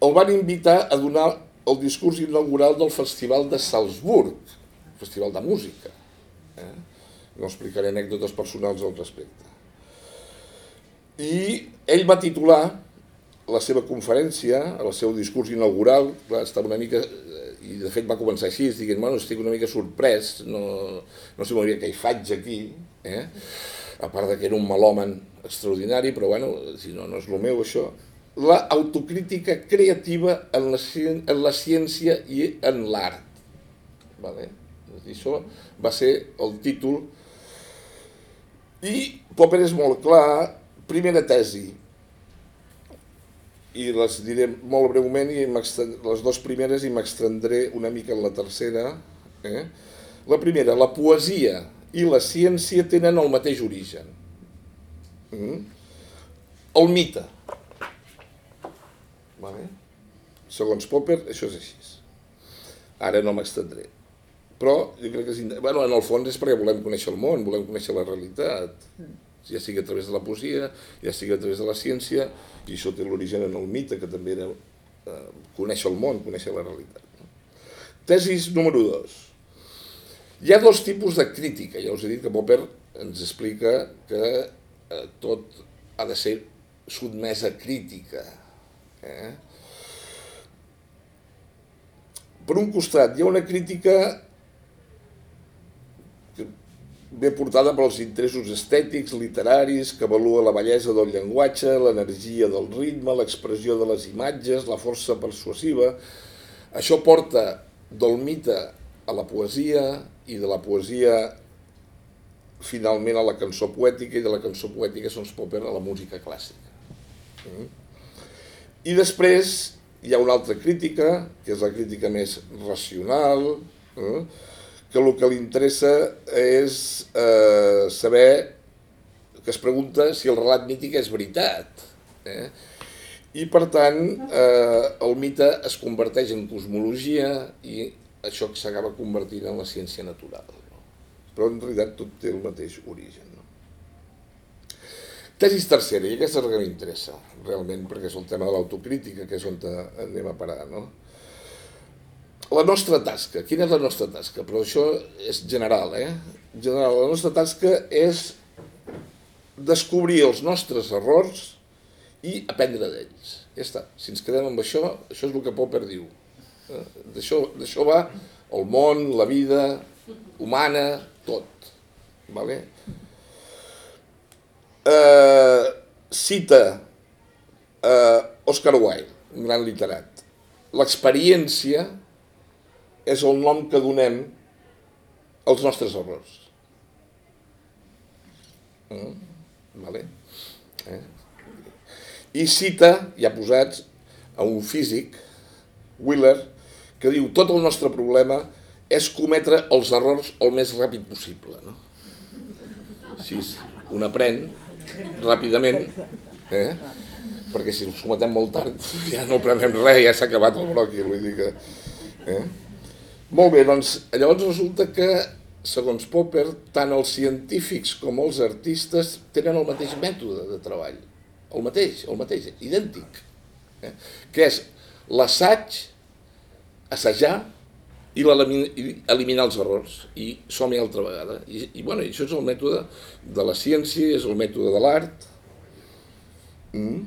el van invitar a donar el discurs inaugural del Festival de Salzburg, Festival de Música. Eh? No explicaré anècdotes personals al respecte. I ell va titular la seva conferència, el seu discurs inaugural, clar, estava una mica, i de fet va començar així, dient, bueno, estic una mica sorprès, no, no sé molt bé què hi faig aquí, eh? a part de que era un malòmen extraordinari, però bueno, si no, no és el meu això, la autocrítica creativa en la, en la ciència i en l'art. Vale? Això va ser el títol. I Popper és molt clar, primera tesi, i les diré molt breument, i les dues primeres i m'extendré una mica en la tercera. Eh? La primera, la poesia i la ciència tenen el mateix origen. Mm? El mite. Vale? Segons Popper, això és així. Ara no m'extendré. Però jo crec que és... Bueno, en el fons és perquè volem conèixer el món, volem conèixer la realitat, ja sigui a través de la poesia, ja sigui a través de la ciència, i això té l'origen en el mite, que també era eh, conèixer el món, conèixer la realitat. Tesis número 2. Hi ha dos tipus de crítica, ja us he dit que Popper ens explica que eh, tot ha de ser sotmès a crítica, Eh? Per un costat, hi ha una crítica que ve portada pels interessos estètics, literaris, que avalua la bellesa del llenguatge, l'energia del ritme, l'expressió de les imatges, la força persuasiva. Això porta del mite a la poesia i de la poesia finalment a la cançó poètica i de la cançó poètica, sons Popper, a la música clàssica. Mm? I després hi ha una altra crítica, que és la crítica més racional, eh? que el que li interessa és eh, saber, que es pregunta si el relat mític és veritat. Eh? I per tant, eh, el mite es converteix en cosmologia i això s'acaba convertint en la ciència natural. No? Però en realitat tot té el mateix origen. No? Tesis tercera, i aquesta és la que m'interessa, realment, perquè és el tema de l'autocrítica, que és on anem a parar, no? La nostra tasca, quina és la nostra tasca? Però això és general, eh? General, la nostra tasca és descobrir els nostres errors i aprendre d'ells. Ja està, si ens quedem amb això, això és el que Popper diu. Eh? D'això va el món, la vida humana, tot. Vale? Eh, cita eh, Oscar Wilde, un gran literat. L'experiència és el nom que donem als nostres errors. Mm, vale? eh? I cita, ja posats, a un físic, Wheeler, que diu tot el nostre problema és cometre els errors el més ràpid possible. No? Així un aprèn ràpidament, eh? perquè si els cometem molt tard ja no prenem res, ja s'ha acabat el bròquil, vull dir que... Eh? Molt bé, doncs llavors resulta que, segons Popper, tant els científics com els artistes tenen el mateix mètode de treball, el mateix, el mateix, idèntic, eh? que és l'assaig, assajar i, i eliminar els errors i som-hi altra vegada I, i bueno, això és el mètode de la ciència és el mètode de l'art mm.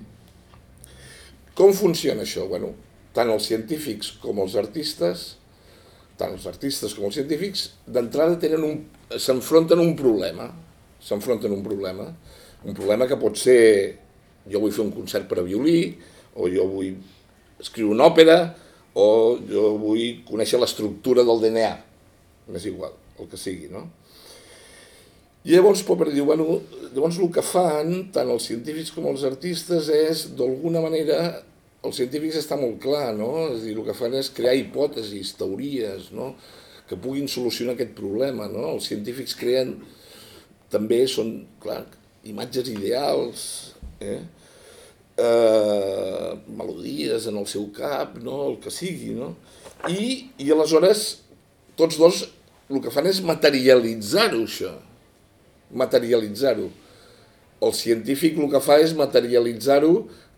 com funciona això? Bueno, tant els científics com els artistes tant els artistes com els científics d'entrada tenen un s'enfronten un problema s'enfronten un problema un problema que pot ser jo vull fer un concert per a violí o jo vull escriure una òpera o jo vull conèixer l'estructura del DNA, m'és igual, el que sigui, no? I llavors Popper diu, bueno, llavors el que fan tant els científics com els artistes és, d'alguna manera, els científics està molt clar, no? És dir, el que fan és crear hipòtesis, teories, no? que puguin solucionar aquest problema, no? Els científics creen, també són, clar, imatges ideals, eh? Eh, melodies en el seu cap, no? el que sigui, no? I, i aleshores tots dos el que fan és materialitzar-ho, això. Materialitzar-ho. El científic el que fa és materialitzar-ho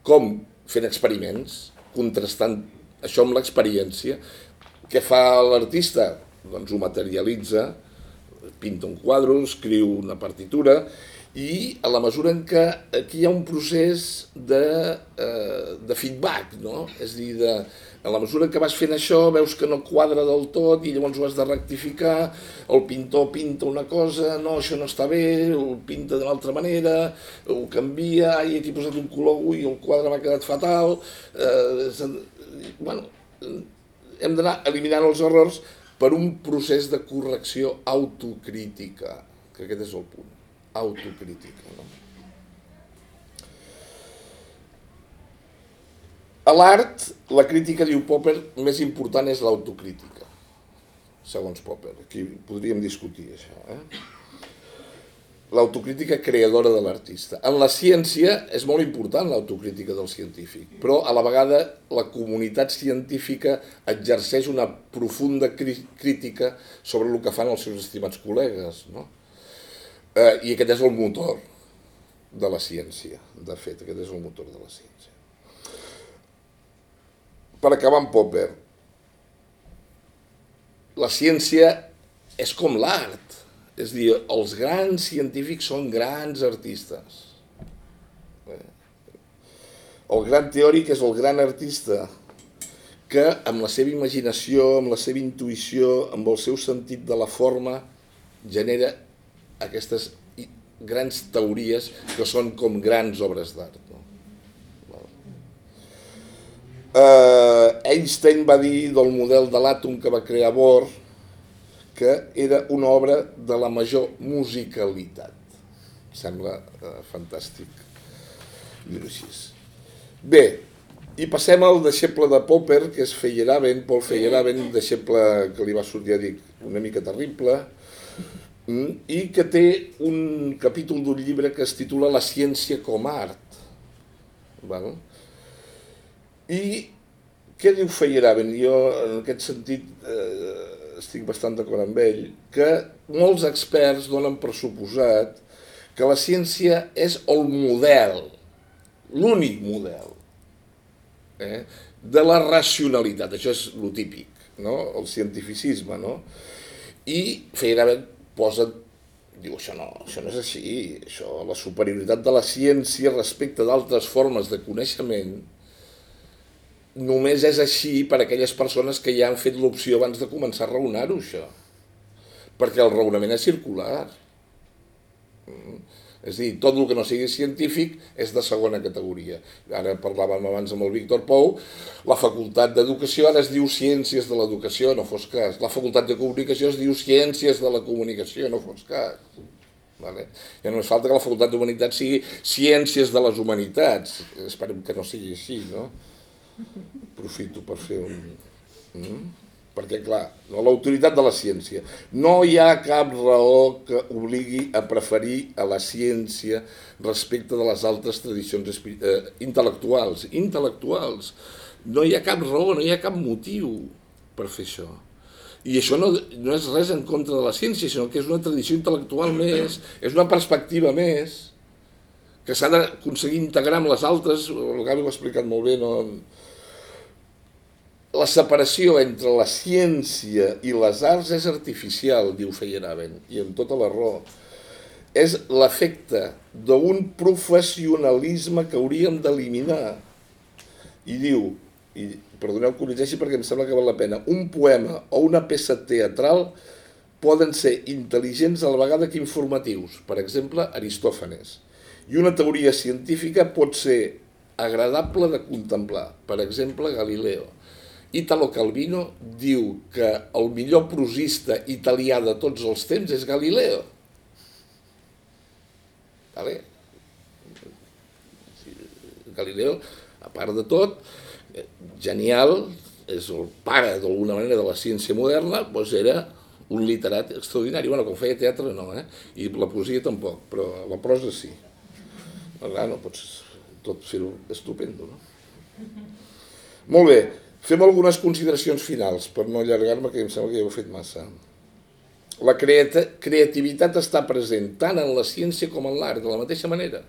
com? Fent experiments, contrastant això amb l'experiència. Què fa l'artista? Doncs ho materialitza, pinta un quadre, escriu una partitura i a la mesura en què aquí hi ha un procés de, eh, de feedback, no? és a dir, de, a la mesura que vas fent això veus que no quadra del tot i llavors ho has de rectificar, el pintor pinta una cosa, no, això no està bé, ho pinta d'una altra manera, ho canvia, i aquí he posat un color, ui, el quadre m'ha quedat fatal, eh, bueno, hem d'anar eliminant els errors per un procés de correcció autocrítica, que aquest és el punt autocrítica. No? A l'art, la crítica, diu Popper, més important és l'autocrítica, segons Popper. Aquí podríem discutir això. Eh? L'autocrítica creadora de l'artista. En la ciència és molt important l'autocrítica del científic, però a la vegada la comunitat científica exerceix una profunda crítica sobre el que fan els seus estimats col·legues. No? Eh, I aquest és el motor de la ciència, de fet, aquest és el motor de la ciència. Per acabar amb Popper, la ciència és com l'art, és dir, els grans científics són grans artistes. Eh, el gran teòric és el gran artista que amb la seva imaginació, amb la seva intuïció, amb el seu sentit de la forma, genera aquestes grans teories que són com grans obres d'art. No? Uh, Einstein va dir del model de l'àtom que va crear Bohr que era una obra de la major musicalitat. Sembla uh, fantàstic dir-ho així. Bé, I passem al deixeble de Popper, que és Feyerabend, Paul Feyerabend, deixeble que li va sortir a dir una mica terrible, i que té un capítol d'un llibre que es titula La ciència com a art. Val? I què diu Feyerabend? Jo, en aquest sentit, eh, estic bastant d'acord amb ell, que molts experts donen per suposat que la ciència és el model, l'únic model eh, de la racionalitat, això és lo típic, no? el cientificisme, no? i Feyerabend posa, diu, això no, això no és així, això, la superioritat de la ciència respecte d'altres formes de coneixement només és així per a aquelles persones que ja han fet l'opció abans de començar a raonar-ho, això. Perquè el raonament és circular. Mm. És a dir, tot el que no sigui científic és de segona categoria. Ara parlàvem abans amb el Víctor Pou, la facultat d'educació ara es diu Ciències de l'Educació, no fos cas. La facultat de comunicació es diu Ciències de la Comunicació, no fos cas. Vale? Ja només falta que la facultat d'Humanitats sigui Ciències de les Humanitats. Esperem que no sigui així, no? Aprofito per fer un... Mm? Perquè clar, no, l'autoritat de la ciència. No hi ha cap raó que obligui a preferir a la ciència respecte de les altres tradicions eh, intel·lectuals. Intel·lectuals. No hi ha cap raó, no hi ha cap motiu per fer això. I això no, no és res en contra de la ciència, sinó que és una tradició intel·lectual més, és una perspectiva més, que s'ha d'aconseguir integrar amb les altres, el Gavi ho ha explicat molt bé, no, la separació entre la ciència i les arts és artificial, diu Feyerabend, i amb tota la raó. És l'efecte d'un professionalisme que hauríem d'eliminar. I diu, i perdoneu que ho llegeixi perquè em sembla que val la pena, un poema o una peça teatral poden ser intel·ligents a la vegada que informatius, per exemple, Aristòfanes. I una teoria científica pot ser agradable de contemplar, per exemple, Galileo Italo Calvino diu que el millor prosista italià de tots els temps és Galileo. Vale? Galileo, a part de tot, genial, és el pare d'alguna manera de la ciència moderna, doncs era un literat extraordinari. Bueno, com feia teatre no, eh? I la poesia tampoc, però la prosa sí. Clar, no pots tot fer-ho estupendo, no? Molt bé, Fem algunes consideracions finals, per no allargar-me, que em sembla que ja ho he fet massa. La creativitat està present tant en la ciència com en l'art, de la mateixa manera.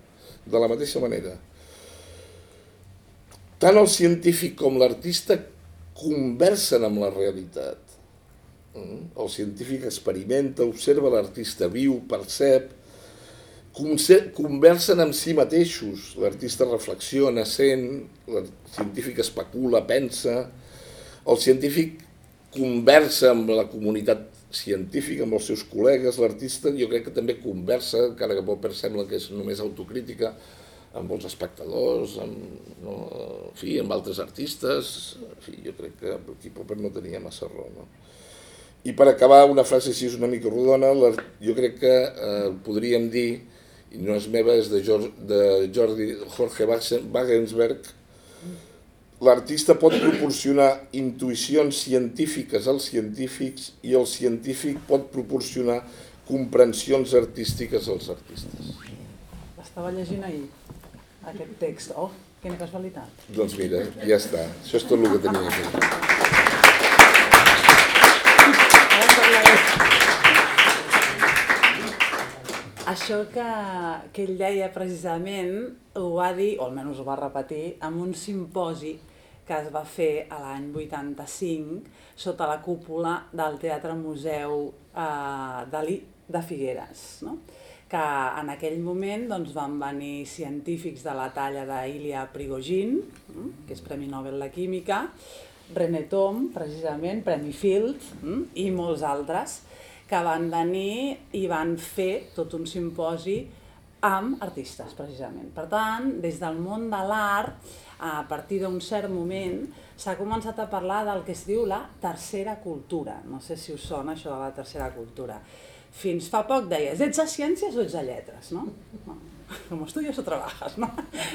De la mateixa manera. Tant el científic com l'artista conversen amb la realitat. Mm? El científic experimenta, observa l'artista viu, percep, conversen amb si mateixos. L'artista reflexiona, sent, el científic especula, pensa, el científic conversa amb la comunitat científica, amb els seus col·legues, l'artista jo crec que també conversa, encara que Popper sembla que és només autocrítica, amb els espectadors, amb, no, en fi, amb altres artistes, en fi, jo crec que aquí Popper no tenia massa raó. No? I per acabar, una frase així una mica rodona, jo crec que eh, podríem dir i no és meva, és de, George, de Jordi Jorge Wagensberg, l'artista pot proporcionar intuïcions científiques als científics i el científic pot proporcionar comprensions artístiques als artistes. Estava llegint ahir aquest text. Oh, quina casualitat. Doncs mira, ja està. Això és tot el que tenia que Això que, que ell deia precisament ho va dir, o almenys ho va repetir, en un simposi que es va fer a l'any 85 sota la cúpula del Teatre Museu eh, Dalí de Figueres. No? que en aquell moment doncs, van venir científics de la talla d'Ilia Prigogine, que és Premi Nobel de Química, René Tom, precisament, Premi Field, i molts altres, que van venir i van fer tot un simposi amb artistes, precisament. Per tant, des del món de l'art, a partir d'un cert moment, s'ha començat a parlar del que es diu la tercera cultura. No sé si us sona això de la tercera cultura. Fins fa poc deies, ets a ciències o ets a lletres, no? no com estudies o trabajas, no?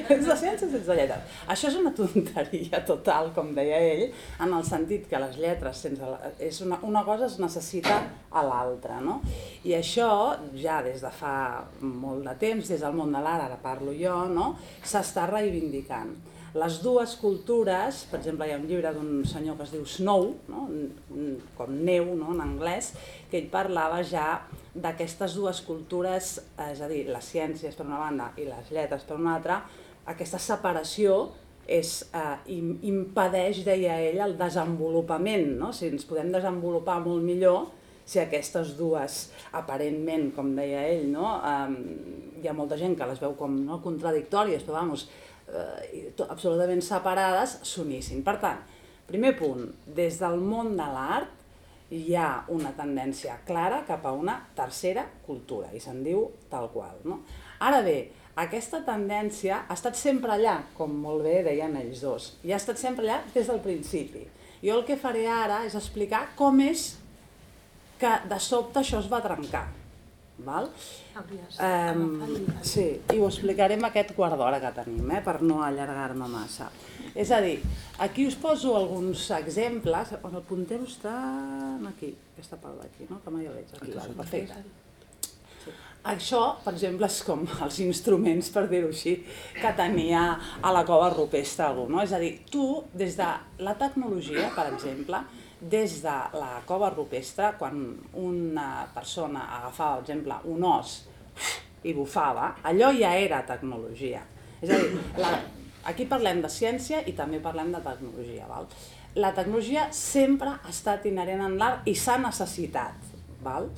Ets de ciències, ets de lletres. Això és una tonteria total, com deia ell, en el sentit que les lletres, sense la, és una, una cosa es necessita a l'altra, no? I això, ja des de fa molt de temps, des del món de l'art, ara parlo jo, no? s'està reivindicant les dues cultures, per exemple, hi ha un llibre d'un senyor que es diu Snow, no? com neu no? en anglès, que ell parlava ja d'aquestes dues cultures, és a dir, les ciències per una banda i les lletres per una altra, aquesta separació és, eh, impedeix, deia ell, el desenvolupament, no? si ens podem desenvolupar molt millor si aquestes dues, aparentment, com deia ell, no? eh, hi ha molta gent que les veu com no, contradictòries, però vamos, eh, absolutament separades s'unissin. Per tant, primer punt, des del món de l'art hi ha una tendència clara cap a una tercera cultura, i se'n diu tal qual. No? Ara bé, aquesta tendència ha estat sempre allà, com molt bé deien ells dos, i ha estat sempre allà des del principi. Jo el que faré ara és explicar com és que de sobte això es va trencar. Val? Um, sí, i ho explicaré amb aquest quart d'hora que tenim, eh, per no allargar-me massa. És a dir, aquí us poso alguns exemples, on el puntero està aquí, aquesta part d'aquí, no? que mai el veig aquí, val, perfecte. Això, per exemple, és com els instruments, per dir-ho així, que tenia a la cova rupestre algú. No? És a dir, tu, des de la tecnologia, per exemple, des de la cova rupestre, quan una persona agafava, per exemple, un os i bufava, allò ja era tecnologia. És a dir, la, aquí parlem de ciència i també parlem de tecnologia. Val? La tecnologia sempre ha estat inherent en l'art i s'ha necessitat. Val?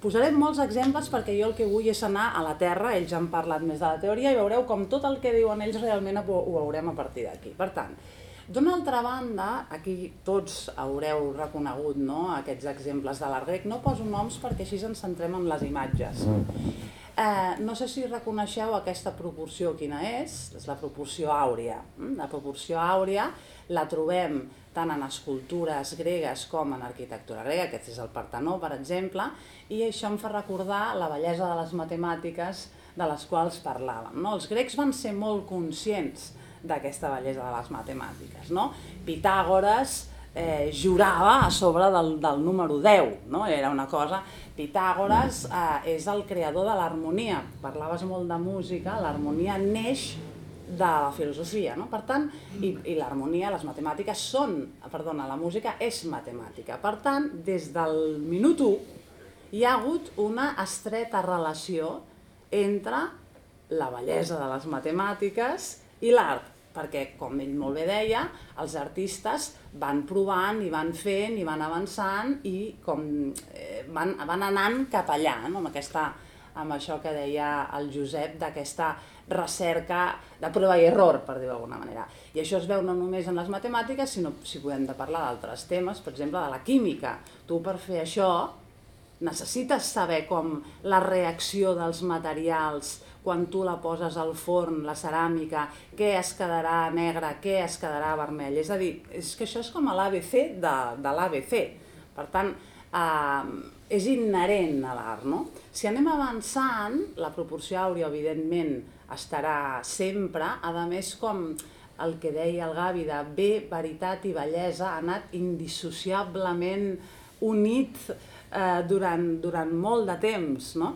Posarem molts exemples perquè jo el que vull és anar a la Terra, ells han parlat més de la teoria i veureu com tot el que diuen ells realment ho, ho veurem a partir d'aquí. Per tant, D'una altra banda, aquí tots haureu reconegut no, aquests exemples de l'art grec, no poso noms perquè així ens centrem en les imatges. Mm. Eh, no sé si reconeixeu aquesta proporció quina és, és la proporció àurea. Mm? La proporció àurea la trobem tant en escultures gregues com en arquitectura grega, aquest és el Partenó, per exemple, i això em fa recordar la bellesa de les matemàtiques de les quals parlàvem. No? Els grecs van ser molt conscients d'aquesta bellesa de les matemàtiques. No? Pitàgores eh, jurava a sobre del, del número 10, no? era una cosa... Pitàgores eh, és el creador de l'harmonia, parlaves molt de música, l'harmonia neix de la filosofia, no? Per tant, i, i l'harmonia, les matemàtiques són, perdona, la música és matemàtica. Per tant, des del minut 1 hi ha hagut una estreta relació entre la bellesa de les matemàtiques i l'art perquè, com ell molt bé deia, els artistes van provant i van fent i van avançant i com eh, van, van anant cap allà, no? amb, aquesta, amb això que deia el Josep, d'aquesta recerca de prova i error, per dir-ho d'alguna manera. I això es veu no només en les matemàtiques, sinó si podem de parlar d'altres temes, per exemple, de la química. Tu per fer això necessites saber com la reacció dels materials quan tu la poses al forn, la ceràmica, què es quedarà negre, què es quedarà vermell. És a dir, és que això és com l'ABC de, de l'ABC. Per tant, eh, és inherent a l'art. No? Si anem avançant, la proporció àurea, evidentment, estarà sempre, a més, com el que deia el Gavi de bé, veritat i bellesa ha anat indissociablement unit eh, durant, durant molt de temps, no?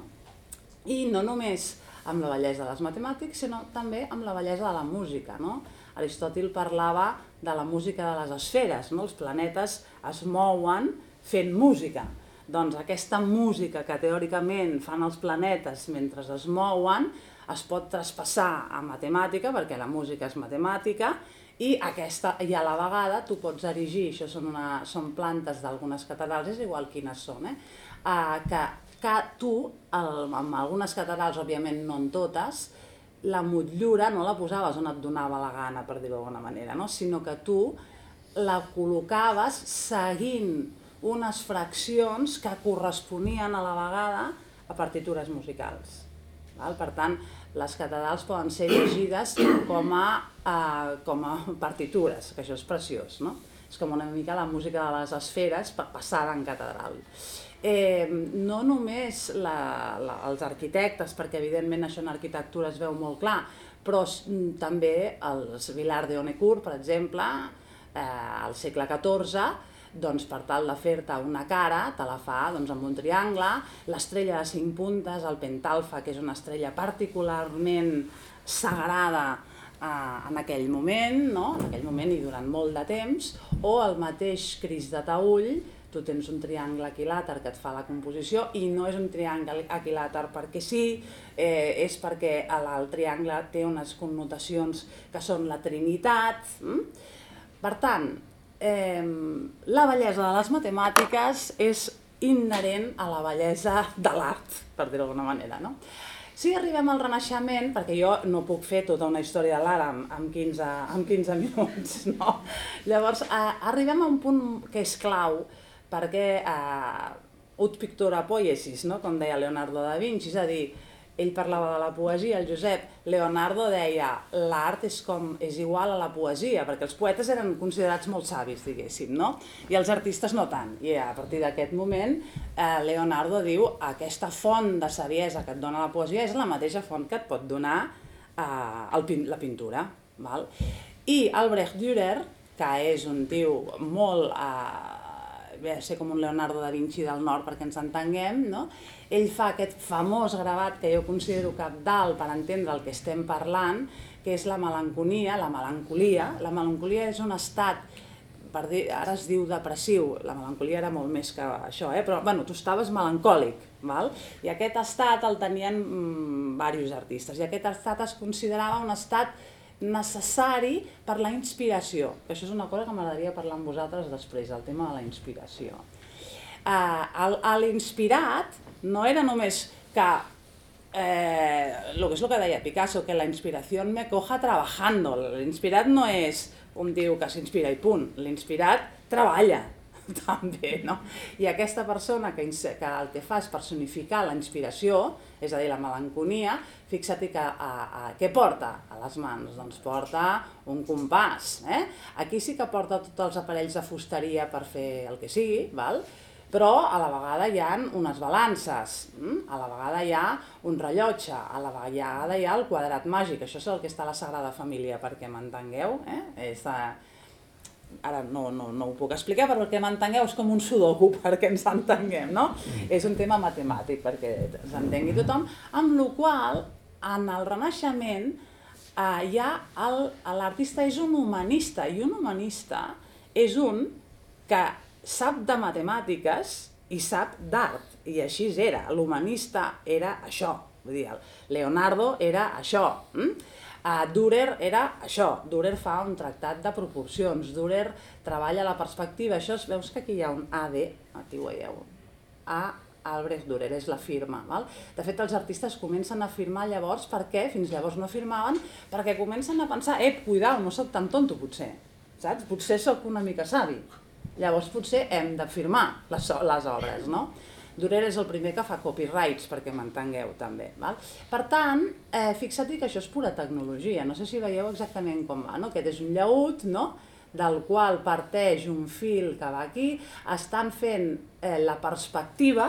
I no només amb la bellesa de les matemàtiques, sinó també amb la bellesa de la música. No? Aristòtil parlava de la música de les esferes, no? els planetes es mouen fent música. Doncs aquesta música que teòricament fan els planetes mentre es mouen es pot traspassar a matemàtica, perquè la música és matemàtica, i, aquesta, i a la vegada tu pots erigir, això són, una, són plantes d'algunes catedrals, és igual quines són, eh? Uh, que que tu, el, amb algunes catedrals, òbviament no en totes, la motllura no la posaves on et donava la gana, per dir-ho d'alguna manera, no? sinó que tu la col·locaves seguint unes fraccions que corresponien a la vegada a partitures musicals. Val? Per tant, les catedrals poden ser llegides com a, eh, com a partitures, que això és preciós. No? és com una mica la música de les esferes passada en catedral. Eh, no només la, la, els arquitectes, perquè evidentment això en arquitectura es veu molt clar, però mm, també els Vilar de Onecourt, per exemple, eh, al segle XIV, doncs per tal de fer-te una cara, te la fa doncs, amb un triangle, l'estrella de cinc puntes, el pentalfa, que és una estrella particularment sagrada eh, en aquell moment, no? en aquell moment i durant molt de temps, o el mateix Cris de Taüll, tu tens un triangle equilàter que et fa la composició i no és un triangle equilàter perquè sí, eh, és perquè el triangle té unes connotacions que són la trinitat. Mm? Per tant, eh, la bellesa de les matemàtiques és inherent a la bellesa de l'art, per dir-ho d'alguna manera. No? Si arribem al Renaixement, perquè jo no puc fer tota una història de l'art amb, amb, 15, amb 15 minuts, no? llavors eh, arribem a un punt que és clau, perquè eh, ut pictura poiesis, no? com deia Leonardo da Vinci, és a dir, ell parlava de la poesia, el Josep, Leonardo deia l'art és, com, és igual a la poesia, perquè els poetes eren considerats molt savis, diguéssim, no? I els artistes no tant. I a partir d'aquest moment, eh, Leonardo diu aquesta font de saviesa que et dona la poesia és la mateixa font que et pot donar eh, el, la pintura. Val? I Albrecht Dürer, que és un tio molt... Eh, ve a ser com un Leonardo da Vinci del nord perquè ens entenguem, no? ell fa aquest famós gravat que jo considero capdalt per entendre el que estem parlant, que és la melanconia, la melancolia. La melancolia és un estat, per dir, ara es diu depressiu, la melancolia era molt més que això, eh? però bueno, tu estaves melancòlic, val? i aquest estat el tenien mm, diversos artistes, i aquest estat es considerava un estat necessari per la inspiració, això és una cosa que m'agradaria parlar amb vosaltres després, el tema de la inspiració. Uh, L'inspirat no era només que eh, lo que és el que deia Picasso, que la inspiració me coja trabajando. L'inspirat no és un tio que s'inspira i punt. L'inspirat treballa, també, no? I aquesta persona que, que el que fa és personificar la inspiració, és a dir, la melanconia, fixa't que a, a, què porta a les mans? Doncs porta un compàs. Eh? Aquí sí que porta tots els aparells de fusteria per fer el que sigui, val? però a la vegada hi ha unes balances, hm? a la vegada hi ha un rellotge, a la vegada hi ha el quadrat màgic, això és el que està a la Sagrada Família, perquè m'entengueu, eh? és, ara no, no, no ho puc explicar, però perquè m'entengueu és com un sudoku perquè ens entenguem, no? És un tema matemàtic perquè s'entengui tothom, amb la qual en el Renaixement eh, ja l'artista és un humanista i un humanista és un que sap de matemàtiques i sap d'art, i així era, l'humanista era això, vull dir, Leonardo era això, hm? Uh, Dürer era això, Dürer fa un tractat de proporcions, Dürer treballa la perspectiva, això es, veus que aquí hi ha un AD, aquí ho veieu, A Albrecht Dürer, és la firma. Val? De fet, els artistes comencen a firmar llavors, per què? Fins llavors no firmaven, perquè comencen a pensar, eh, cuidao, no sóc tan tonto potser, saps? Potser sóc una mica savi. Llavors potser hem de firmar les, les obres, no? Durer és el primer que fa copyrights, perquè m'entengueu també. Val? Per tant, eh, fixa't que això és pura tecnologia, no sé si veieu exactament com va, no? aquest és un llaüt, no? del qual parteix un fil que va aquí, estan fent eh, la perspectiva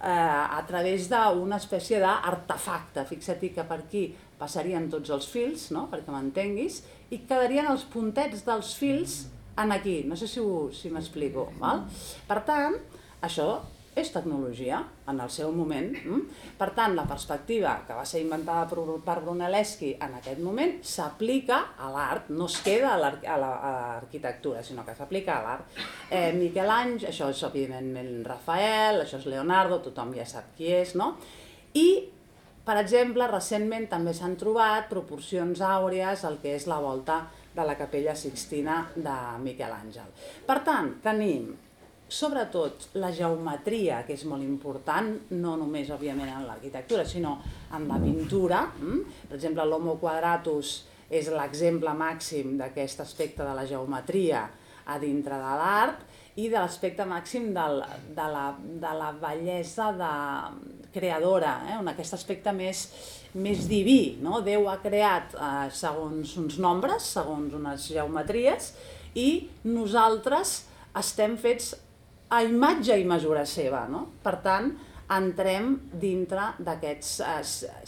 eh, a través d'una espècie d'artefacte. Fixa't que per aquí passarien tots els fils, no? perquè m'entenguis, i quedarien els puntets dels fils en aquí. No sé si, si m'explico. Per tant, això és tecnologia en el seu moment. Mm? Per tant, la perspectiva que va ser inventada per Brunelleschi en aquest moment s'aplica a l'art, no es queda a l'arquitectura, sinó que s'aplica a l'art. Eh, Miquel Àngel, això és evidentment Rafael, això és Leonardo, tothom ja sap qui és, no? I, per exemple, recentment també s'han trobat proporcions àurees al que és la volta de la capella Sixtina de Miquel Àngel. Per tant, tenim sobretot la geometria, que és molt important, no només, òbviament, en l'arquitectura, sinó en la pintura. Mm? Per exemple, l'Homo quadratus és l'exemple màxim d'aquest aspecte de la geometria a dintre de l'art i de l'aspecte màxim del, de, la, de la bellesa de, creadora, eh? en aquest aspecte més, més diví. No? Déu ha creat eh, segons uns nombres, segons unes geometries, i nosaltres estem fets a imatge i mesura seva, no? Per tant, entrem dintre d'aquests eh,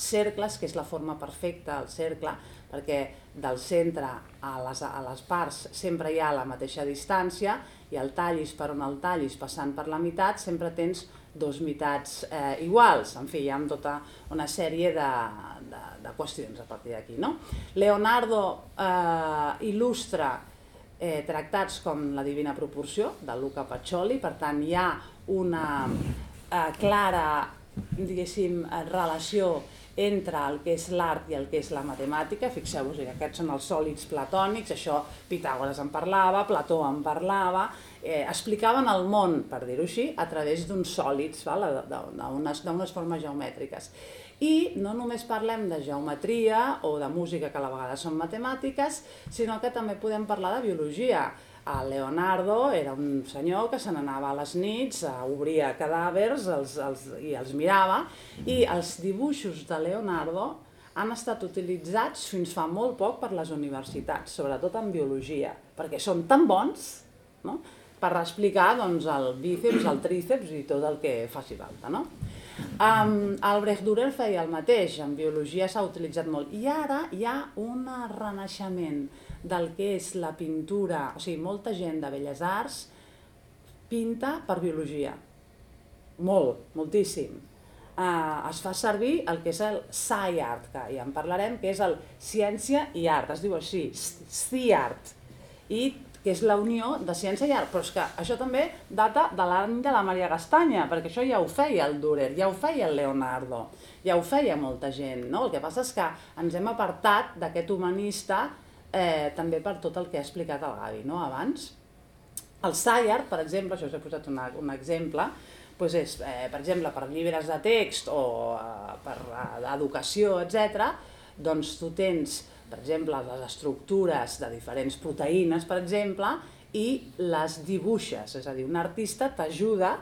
cercles, que és la forma perfecta, el cercle, perquè del centre a les, a les parts sempre hi ha la mateixa distància i el tallis per on el tallis passant per la meitat sempre tens dos meitats eh, iguals. En fi, hi ha tota una sèrie de, de, de qüestions a partir d'aquí. No? Leonardo eh, il·lustra eh, tractats com La Divina Proporció, de Luca Pacioli, per tant hi ha una eh, clara diguéssim, relació entre el que és l'art i el que és la matemàtica, fixeu-vos que aquests són els sòlids platònics, això Pitàgores en parlava, Plató en parlava, eh, explicaven el món, per dir-ho així, a través d'uns sòlids, d'unes formes geomètriques. I no només parlem de geometria o de música, que a la vegada són matemàtiques, sinó que també podem parlar de biologia. El Leonardo era un senyor que se n'anava a les nits, obria cadàvers els, els, i els mirava, i els dibuixos de Leonardo han estat utilitzats fins fa molt poc per les universitats, sobretot en biologia, perquè són tan bons no? per explicar doncs, el bíceps, el tríceps i tot el que faci falta. No? Um, Albrecht Dürer feia el mateix, en biologia s'ha utilitzat molt, i ara hi ha un renaixement del que és la pintura, o sigui, molta gent de Belles Arts pinta per biologia, molt, moltíssim. Uh, es fa servir el que és el sci art, que ja en parlarem, que és el ciència i art, es diu així, sci-art, i que és la unió de ciència i art, però és que això també data de l'any de la Maria Gastanya, perquè això ja ho feia el Dürer, ja ho feia el Leonardo, ja ho feia molta gent, no? El que passa és que ens hem apartat d'aquest humanista eh, també per tot el que ha explicat el Gavi no? abans. El Sayart, per exemple, això us he posat una, un exemple, doncs és, eh, per exemple, per llibres de text o eh, per eh, educació, etc. doncs tu tens, per exemple, les estructures de diferents proteïnes, per exemple, i les dibuixes, és a dir, un artista t'ajuda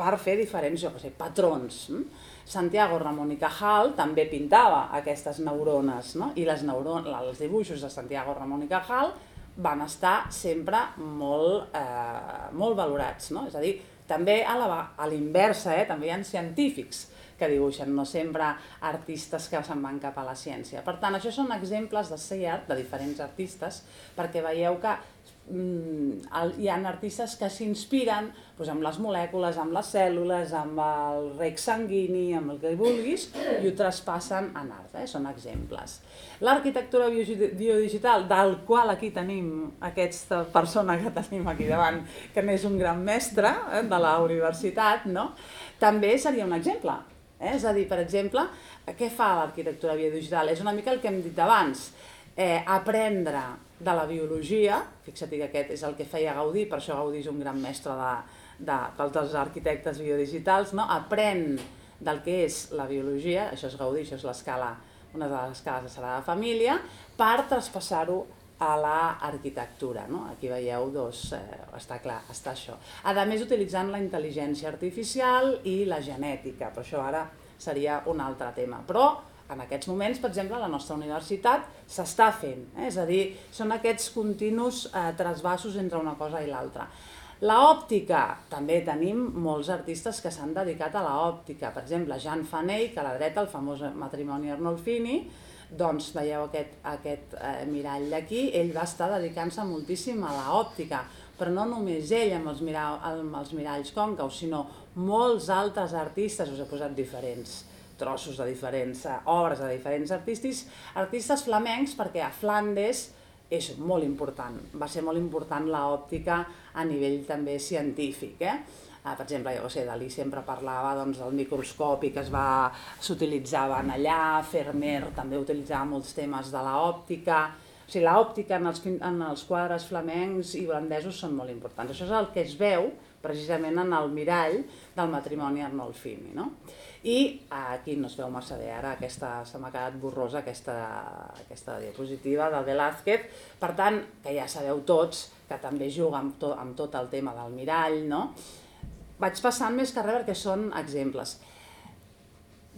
per fer diferents, jo sé, patrons. Hm? Santiago Ramon i Cajal també pintava aquestes neurones, no? i les neurones, els dibuixos de Santiago Ramon i Cajal van estar sempre molt, eh, molt valorats. No? És a dir, també a l'inversa, eh? també hi ha científics que dibuixen, no sempre artistes que se'n van cap a la ciència. Per tant, això són exemples de ser art de diferents artistes, perquè veieu que Mm, hi ha artistes que s'inspiren doncs, amb les molècules, amb les cèl·lules, amb el rec sanguini, amb el que vulguis, i ho traspassen en art, eh? són exemples. L'arquitectura biodigital, del qual aquí tenim aquesta persona que tenim aquí davant, que n'és un gran mestre eh, de la universitat, no? també seria un exemple. Eh? És a dir, per exemple, què fa l'arquitectura biodigital? És una mica el que hem dit abans, eh, aprendre de la biologia, fixa't que aquest és el que feia Gaudí, per això Gaudí és un gran mestre de, de, dels arquitectes biodigitals, no? aprèn del que és la biologia, això és Gaudí, això és l'escala, una de les escales de Sagrada Família, per traspassar-ho a l'arquitectura. No? Aquí veieu, dos, eh, està clar, està això. A més, utilitzant la intel·ligència artificial i la genètica, però això ara seria un altre tema. Però en aquests moments, per exemple, la nostra universitat s'està fent, eh? és a dir, són aquests continus eh, trasbassos entre una cosa i l'altra. La òptica, també tenim molts artistes que s'han dedicat a la òptica, per exemple, Jean Faney, que a la dreta, el famós matrimoni Arnolfini, doncs veieu aquest, aquest eh, mirall d'aquí, ell va estar dedicant-se moltíssim a la òptica, però no només ell amb els, mirall, amb els miralls còncaus, sinó molts altres artistes, us he posat diferents, trossos de diferents eh, obres de diferents artistes, artistes flamencs perquè a Flandes és molt important, va ser molt important l'òptica a nivell també científic. Eh? Uh, per exemple, jo sé, Dalí sempre parlava doncs, del microscopi que es va s'utilitzaven allà, Fermer també utilitzava molts temes de l'òptica, o sigui, l'òptica en, els, en els quadres flamencs i holandesos són molt importants. Això és el que es veu precisament en el mirall del matrimoni Arnolfini. No? I aquí no es veu massa bé ara, aquesta se m'ha quedat borrosa aquesta, aquesta diapositiva del Velázquez, per tant, que ja sabeu tots que també juga amb, to, amb tot el tema del mirall, no? Vaig passant més que res perquè són exemples.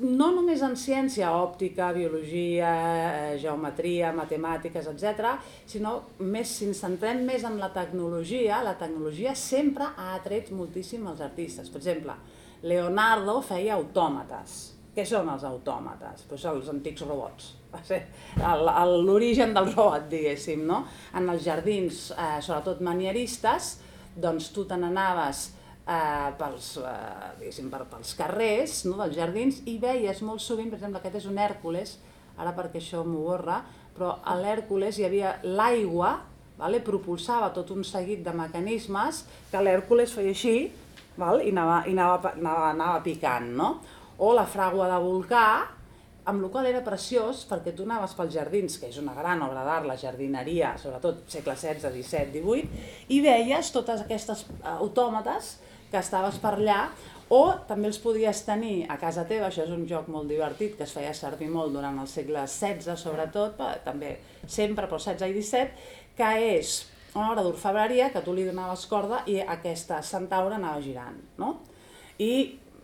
no només en ciència, òptica, biologia, eh, geometria, matemàtiques, etc, sinó més, si ens centrem més en la tecnologia, la tecnologia sempre ha atret moltíssim els artistes. Per exemple, Leonardo feia autòmates. Què són els autòmates? Pues els antics robots. L'origen del robot, diguéssim, no? En els jardins, eh, sobretot manieristes, doncs tu te n'anaves eh, pels, eh, per, pels carrers no, dels jardins i veies molt sovint, per exemple, aquest és un Hèrcules, ara perquè això m'ho borra, però a l'Hèrcules hi havia l'aigua, vale? propulsava tot un seguit de mecanismes que l'Hèrcules feia així val? i, anava, i anava, anava, anava picant, no? O la fragua de volcà, amb la qual era preciós perquè tu anaves pels jardins, que és una gran obra d'art, la jardineria, sobretot segle XVI, XVII, XVIII, i veies totes aquestes autòmates que estaves per allà, o també els podies tenir a casa teva, això és un joc molt divertit que es feia servir molt durant el segle XVI sobretot, però també sempre però XVI i XVII, que és una obra d'orfebreria que tu li donaves corda i aquesta centaura anava girant, no? I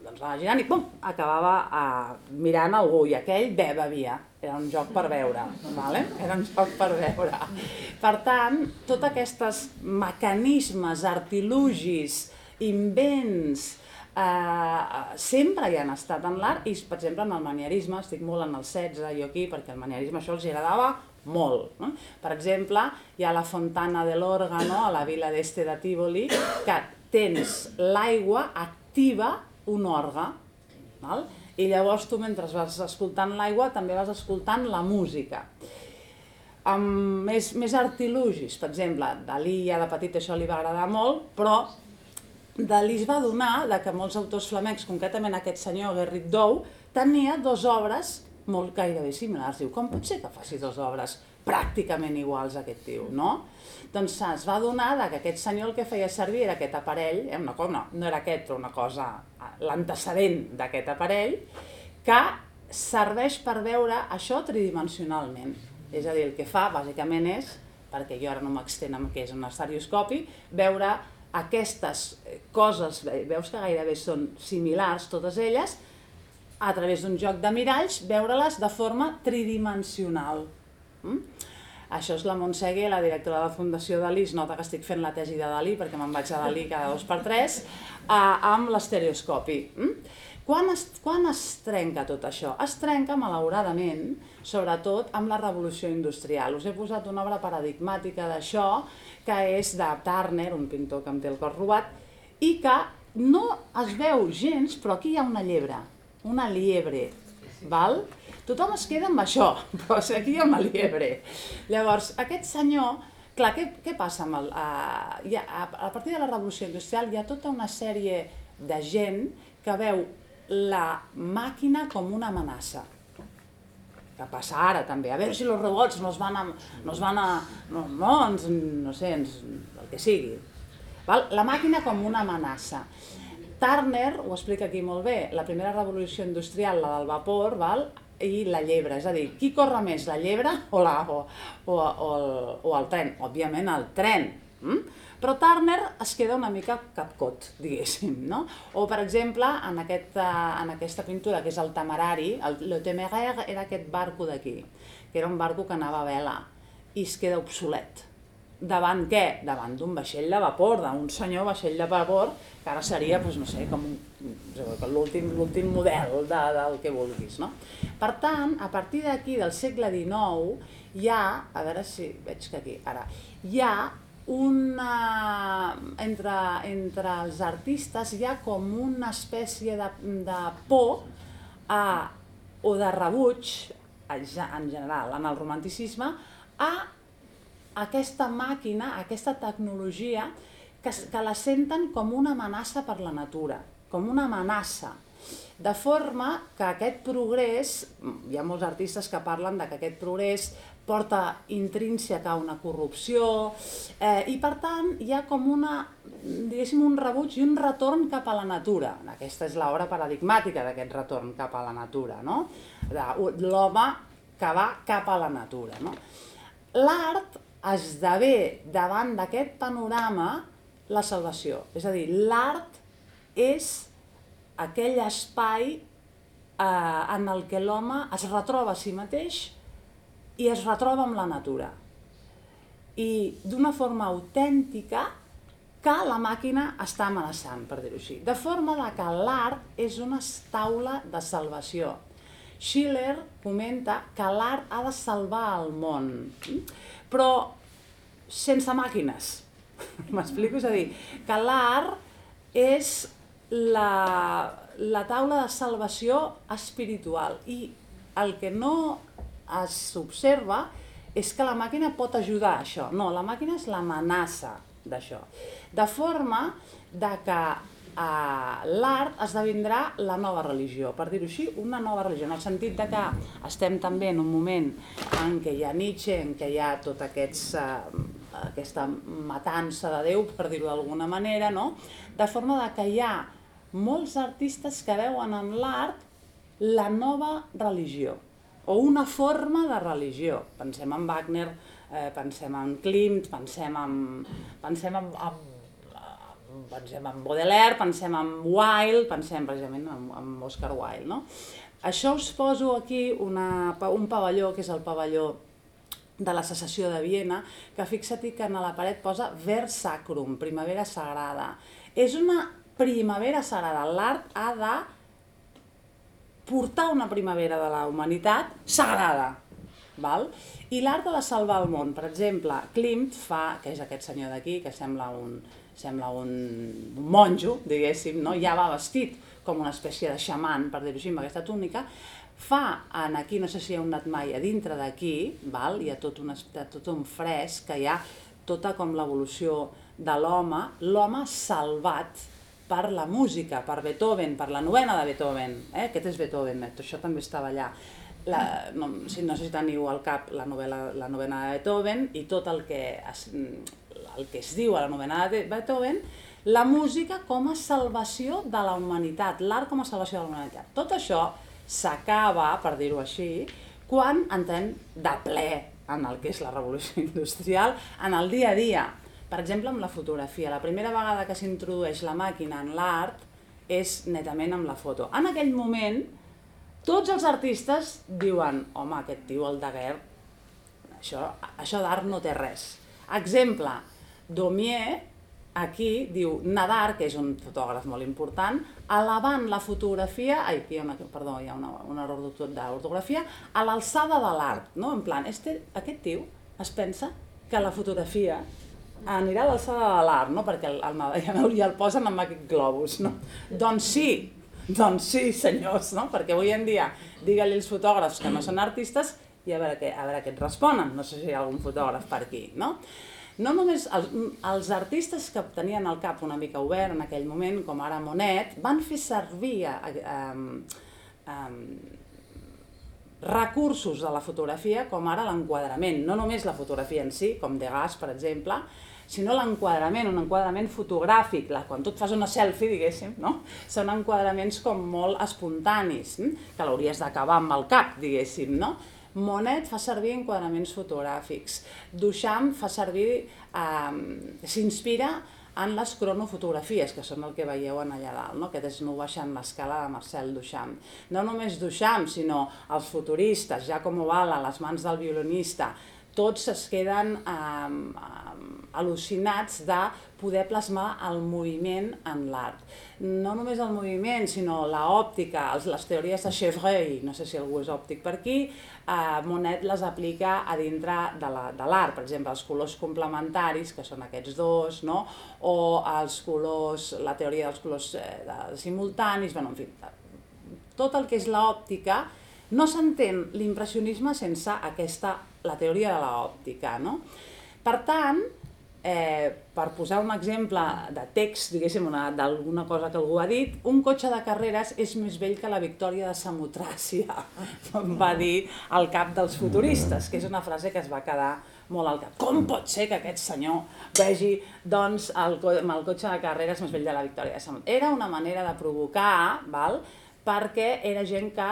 doncs anava girant i pum, acabava uh, mirant algú i aquell bé, bevia. Era un joc per veure, vale? era un joc per veure. Per tant, tots aquests mecanismes, artilugis, invents, eh, sempre hi han estat en l'art i, per exemple, en el manierisme, estic molt en el 16 jo aquí, perquè el manierisme això els agradava molt. No? Per exemple, hi ha la fontana de l'òrgano a la vila d'Este de Tívoli, que tens l'aigua activa un òrgan, val? i llavors tu mentre vas escoltant l'aigua també vas escoltant la música. Amb més, més artilugis, per exemple, Dalí ja de petit això li va agradar molt, però Dalí es va donar de que molts autors flamencs, concretament aquest senyor Guerrit Dou, tenia dues obres molt gairebé similars. Diu, com pot ser que faci dues obres pràcticament iguals a aquest tio, no? Doncs es va donar de que aquest senyor el que feia servir era aquest aparell, eh, una cosa, no, no era aquest, però una cosa, l'antecedent d'aquest aparell, que serveix per veure això tridimensionalment. És a dir, el que fa bàsicament és, perquè jo ara no m'extén amb què és un estereoscopi, veure aquestes coses, veus que gairebé són similars totes elles, a través d'un joc de miralls, veure-les de forma tridimensional. Mm? Això és la Montsegue, la directora de la Fundació Dalí, es nota que estic fent la tesi de Dalí, perquè me'n vaig a Dalí cada dos per tres, eh, amb l'estereoscopi. Mm? Quan es, quan es trenca tot això? Es trenca, malauradament, sobretot amb la revolució industrial. Us he posat una obra paradigmàtica d'això, que és de Turner, un pintor que em té el cor robat, i que no es veu gens, però aquí hi ha una llebre, una liebre, val? Tothom es queda amb això, però aquí hi ha una liebre. Llavors, aquest senyor, clar, què, què passa amb el... Uh, ja, a, a partir de la revolució industrial hi ha tota una sèrie de gent que veu la màquina com una amenaça que passa ara també, a veure si els robots no es van a... No, es van a, no, no, ens, no sé, ens, el que sigui. Val? La màquina com una amenaça. Turner ho explica aquí molt bé, la primera revolució industrial, la del vapor, val? i la llebre, és a dir, qui corre més, la llebre o, la, o, o, o, el, o el tren? Òbviament el tren, mm? Però Turner es queda una mica capcot, diguéssim, no? O, per exemple, en, aquest, en aquesta pintura, que és el Temerari, el Le Téméraire era aquest barco d'aquí, que era un barco que anava a vela, i es queda obsolet. Davant què? Davant d'un vaixell de vapor, d'un senyor vaixell de vapor, que ara seria, doncs, no sé, com l'últim model de, del que vulguis, no? Per tant, a partir d'aquí, del segle XIX, hi ha, a veure si veig que aquí, ara, hi ha una, entre, entre els artistes hi ha com una espècie de, de por a, o de rebuig, en general, en el romanticisme, a aquesta màquina, aquesta tecnologia, que, que la senten com una amenaça per la natura, com una amenaça. De forma que aquest progrés, hi ha molts artistes que parlen de que aquest progrés porta intrínseca una corrupció eh, i per tant hi ha com una, diguéssim, un rebuig i un retorn cap a la natura. Aquesta és l'obra paradigmàtica d'aquest retorn cap a la natura, no? l'home que va cap a la natura. No? L'art esdevé davant d'aquest panorama la salvació. És a dir, l'art és aquell espai eh, en el que l'home es retroba a si mateix i es retroba amb la natura. I d'una forma autèntica que la màquina està amenaçant, per dir-ho així. De forma que l'art és una taula de salvació. Schiller comenta que l'art ha de salvar el món, però sense màquines. M'explico? És a dir, que l'art és la, la taula de salvació espiritual i el que no s'observa és que la màquina pot ajudar a això. No, la màquina és l'amenaça d'això. De forma de que eh, l'art esdevindrà la nova religió, per dir-ho així, una nova religió, en el sentit de que estem també en un moment en què hi ha Nietzsche, en què hi ha tot aquests, eh, aquesta matança de Déu, per dir-ho d'alguna manera, no? de forma de que hi ha molts artistes que veuen en l'art la nova religió o una forma de religió. Pensem en Wagner, eh, pensem en Klimt, pensem en, pensem en, en, pensem en Baudelaire, pensem en Wilde, pensem precisament en, en Oscar Wilde. No? Això us poso aquí una, un pavelló, que és el pavelló de la secessió de Viena, que fixa't que en la paret posa Ver Sacrum, primavera sagrada. És una primavera sagrada. L'art ha de portar una primavera de la humanitat sagrada. Val? I l'art de salvar el món. Per exemple, Klimt fa, que és aquest senyor d'aquí, que sembla un, sembla un, un monjo, diguéssim, no? ja va vestit com una espècie de xaman, per dir-ho així, amb aquesta túnica, fa en aquí, no sé si heu anat mai, a dintre d'aquí, val? hi ha tot, un, tot un fresc que hi ha tota com l'evolució de l'home, l'home salvat per la música, per Beethoven, per la novena de Beethoven, eh? aquest és Beethoven, eh? això també estava allà. La, no, si no sé si teniu al cap la, novel·la, la novena de Beethoven i tot el que, es, el que es diu a la novena de Beethoven, la música com a salvació de la humanitat, l'art com a salvació de la humanitat. Tot això s'acaba, per dir-ho així, quan entrem de ple en el que és la revolució industrial, en el dia a dia. Per exemple, amb la fotografia. La primera vegada que s'introdueix la màquina en l'art és netament amb la foto. En aquell moment, tots els artistes diuen home, aquest tio, el Daguerre, això, això d'art no té res. Exemple, Daumier, aquí diu Nadar, que és un fotògraf molt important, elevant la fotografia, ai, aquí hi ha una, perdó, hi ha una, un error d'ortografia, a l'alçada de l'art, no? En plan, este, aquest tio es pensa que la fotografia anirà a l'alçada de l'art, no? perquè el, el, ja el posen amb aquest globus. No? doncs sí, doncs sí, senyors, no? perquè avui en dia digue-li als fotògrafs que no són artistes i a veure, què, a veure què et responen. No sé si hi ha algun fotògraf per aquí. No, no només els, els artistes que tenien el cap una mica obert en aquell moment, com ara Monet, van fer servir a, a, a, a recursos de la fotografia com ara l'enquadrament, no només la fotografia en si, com Degas, per exemple, sinó l'enquadrament, un enquadrament fotogràfic, la, quan tu et fas una selfie, diguéssim, no? són enquadraments com molt espontanis, hm? que l'hauries d'acabar amb el cap, diguéssim, no? Monet fa servir enquadraments fotogràfics, Duchamp fa servir, eh, s'inspira en les cronofotografies, que són el que veieu en allà dalt, no? aquest és no baixant l'escala de Marcel Duchamp. No només Duchamp, sinó els futuristes, Giacomo Balla, les mans del violinista, tots es queden eh, al·lucinats de poder plasmar el moviment en l'art. No només el moviment, sinó l'òptica, les teories de Chevreuil, no sé si algú és òptic per aquí, eh, Monet les aplica a dintre de l'art, la, per exemple, els colors complementaris, que són aquests dos, no? o els colors, la teoria dels colors eh, de, simultanis, bueno, en fi, tot el que és l'òptica, no s'entén l'impressionisme sense aquesta, la teoria de l'òptica. No? Per tant, eh, per posar un exemple de text, diguéssim, d'alguna cosa que algú ha dit, un cotxe de carreres és més vell que la victòria de Samotràcia, va dir al cap dels futuristes, que és una frase que es va quedar molt al cap. Com pot ser que aquest senyor vegi doncs, el, amb el cotxe de carreres més vell de la victòria de Samotràcia? Era una manera de provocar, val? perquè era gent que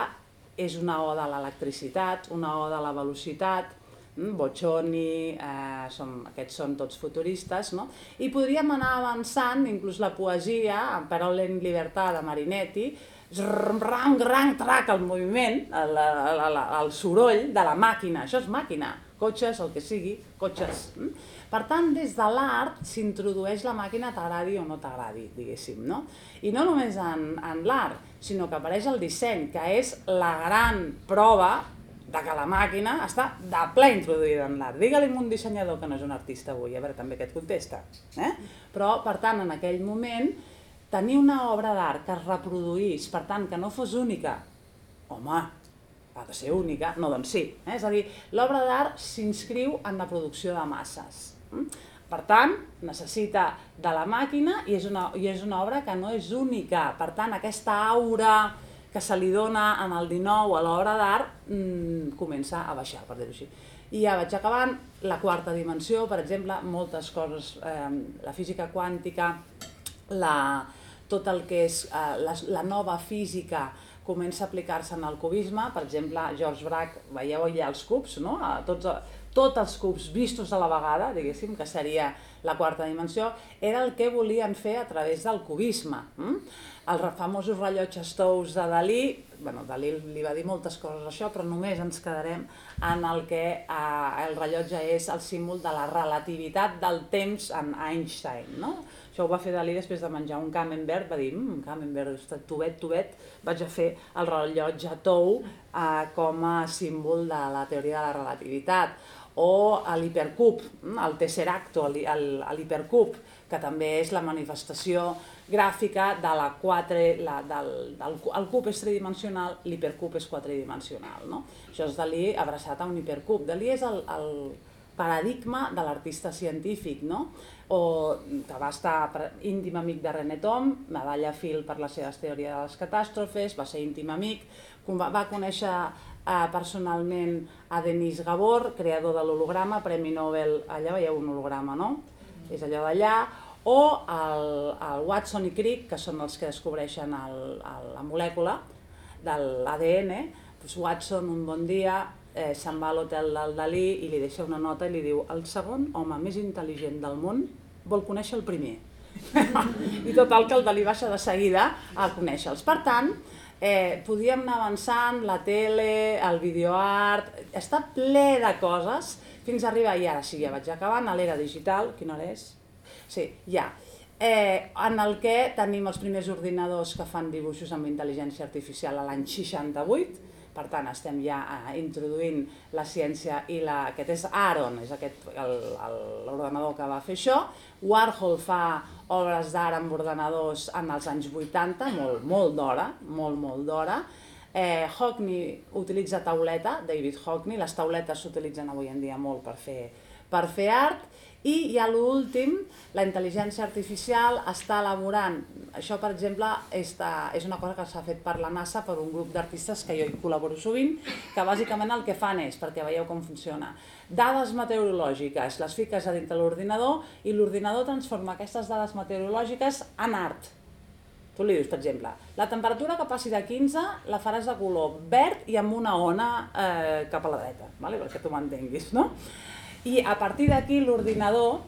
és una oda a l'electricitat, una oda a la velocitat, mm, Boccioni, eh, som, aquests són tots futuristes, no? I podríem anar avançant, inclús la poesia, en Parole en Libertà de Marinetti, rang, rang, trac, el moviment, el, el, el, el soroll de la màquina, això és màquina, cotxes, el que sigui, cotxes. Mm? Per tant, des de l'art s'introdueix la màquina t'agradi o no t'agradi, diguéssim, no? I no només en, en l'art, sinó que apareix el disseny, que és la gran prova de que la màquina està de ple introduïda en l'art. Digue-li un dissenyador que no és un artista avui, a veure també què et contesta. Eh? Però, per tant, en aquell moment, tenir una obra d'art que es reproduís, per tant, que no fos única, home, ha de ser única, no, doncs sí. Eh? És a dir, l'obra d'art s'inscriu en la producció de masses. Mm? Per tant, necessita de la màquina i és, una, i és una obra que no és única. Per tant, aquesta aura que se li dona en el 19 a l'obra d'art mmm, comença a baixar, per dir-ho així. I ja vaig acabant, la quarta dimensió, per exemple, moltes coses, eh, la física quàntica, la, tot el que és eh, la, la nova física comença a aplicar-se en el cubisme, per exemple, George Braque, veieu allà els cubs, no? A tots, tots els cubs vistos a la vegada, diguéssim, que seria la quarta dimensió, era el que volien fer a través del cubisme. Hm? Els famosos rellotges tous de Dalí, bueno, Dalí li va dir moltes coses això, però només ens quedarem en el que eh, el rellotge és el símbol de la relativitat del temps en Einstein. No? Això ho va fer Dalí després de menjar un camembert, va dir, mmm, camembert, tubet, tubet, vaig a fer el rellotge tou eh, com a símbol de la teoria de la relativitat o a l'hipercub, mm, el tesseracto, l'hipercub, que també és la manifestació gràfica de la 4, la, del, del, el cub és tridimensional, l'hipercub és quadridimensional. No? Això és Dalí abraçat a un hipercub. Dalí és el, el paradigma de l'artista científic, no? o que va estar íntim amic de René Tom, medalla Phil per la seva teoria de les catàstrofes, va ser íntim amic, va conèixer eh, personalment a Denis Gabor, creador de l'holograma, Premi Nobel, allà veieu un holograma, no? Mm. És allò d'allà, o el, el Watson i Crick, que són els que descobreixen el, el, la molècula de l'ADN, doncs Watson un bon dia eh, se'n va a l'hotel del Dalí i li deixa una nota i li diu el segon home més intel·ligent del món vol conèixer el primer. I total que el Dalí baixa de seguida a conèixer-los. Per tant, eh, podíem anar avançant, la tele, el videoart, està ple de coses fins a arribar, i ara sí, ja vaig acabant, a l'era digital, quina hora és? Sí, ja. Eh, en el que tenim els primers ordinadors que fan dibuixos amb intel·ligència artificial a l'any 68, per tant estem ja eh, introduint la ciència i la... aquest és Aaron, és aquest l'ordenador que va fer això, Warhol fa obres d'art amb ordenadors en els anys 80, molt, molt d'hora, molt, molt d'hora, Eh, Hockney utilitza tauleta, David Hockney, les tauletes s'utilitzen avui en dia molt per fer, per fer art, i ja l'últim, la intel·ligència artificial està elaborant, això per exemple esta, és una cosa que s'ha fet per la NASA, per un grup d'artistes que jo hi col·laboro sovint, que bàsicament el que fan és, perquè veieu com funciona, dades meteorològiques, les fiques a dintre l'ordinador i l'ordinador transforma aquestes dades meteorològiques en art. Tu li dius, per exemple, la temperatura que passi de 15 la faràs de color verd i amb una ona eh, cap a la dreta, vale? perquè tu m'entenguis, no? I a partir d'aquí l'ordinador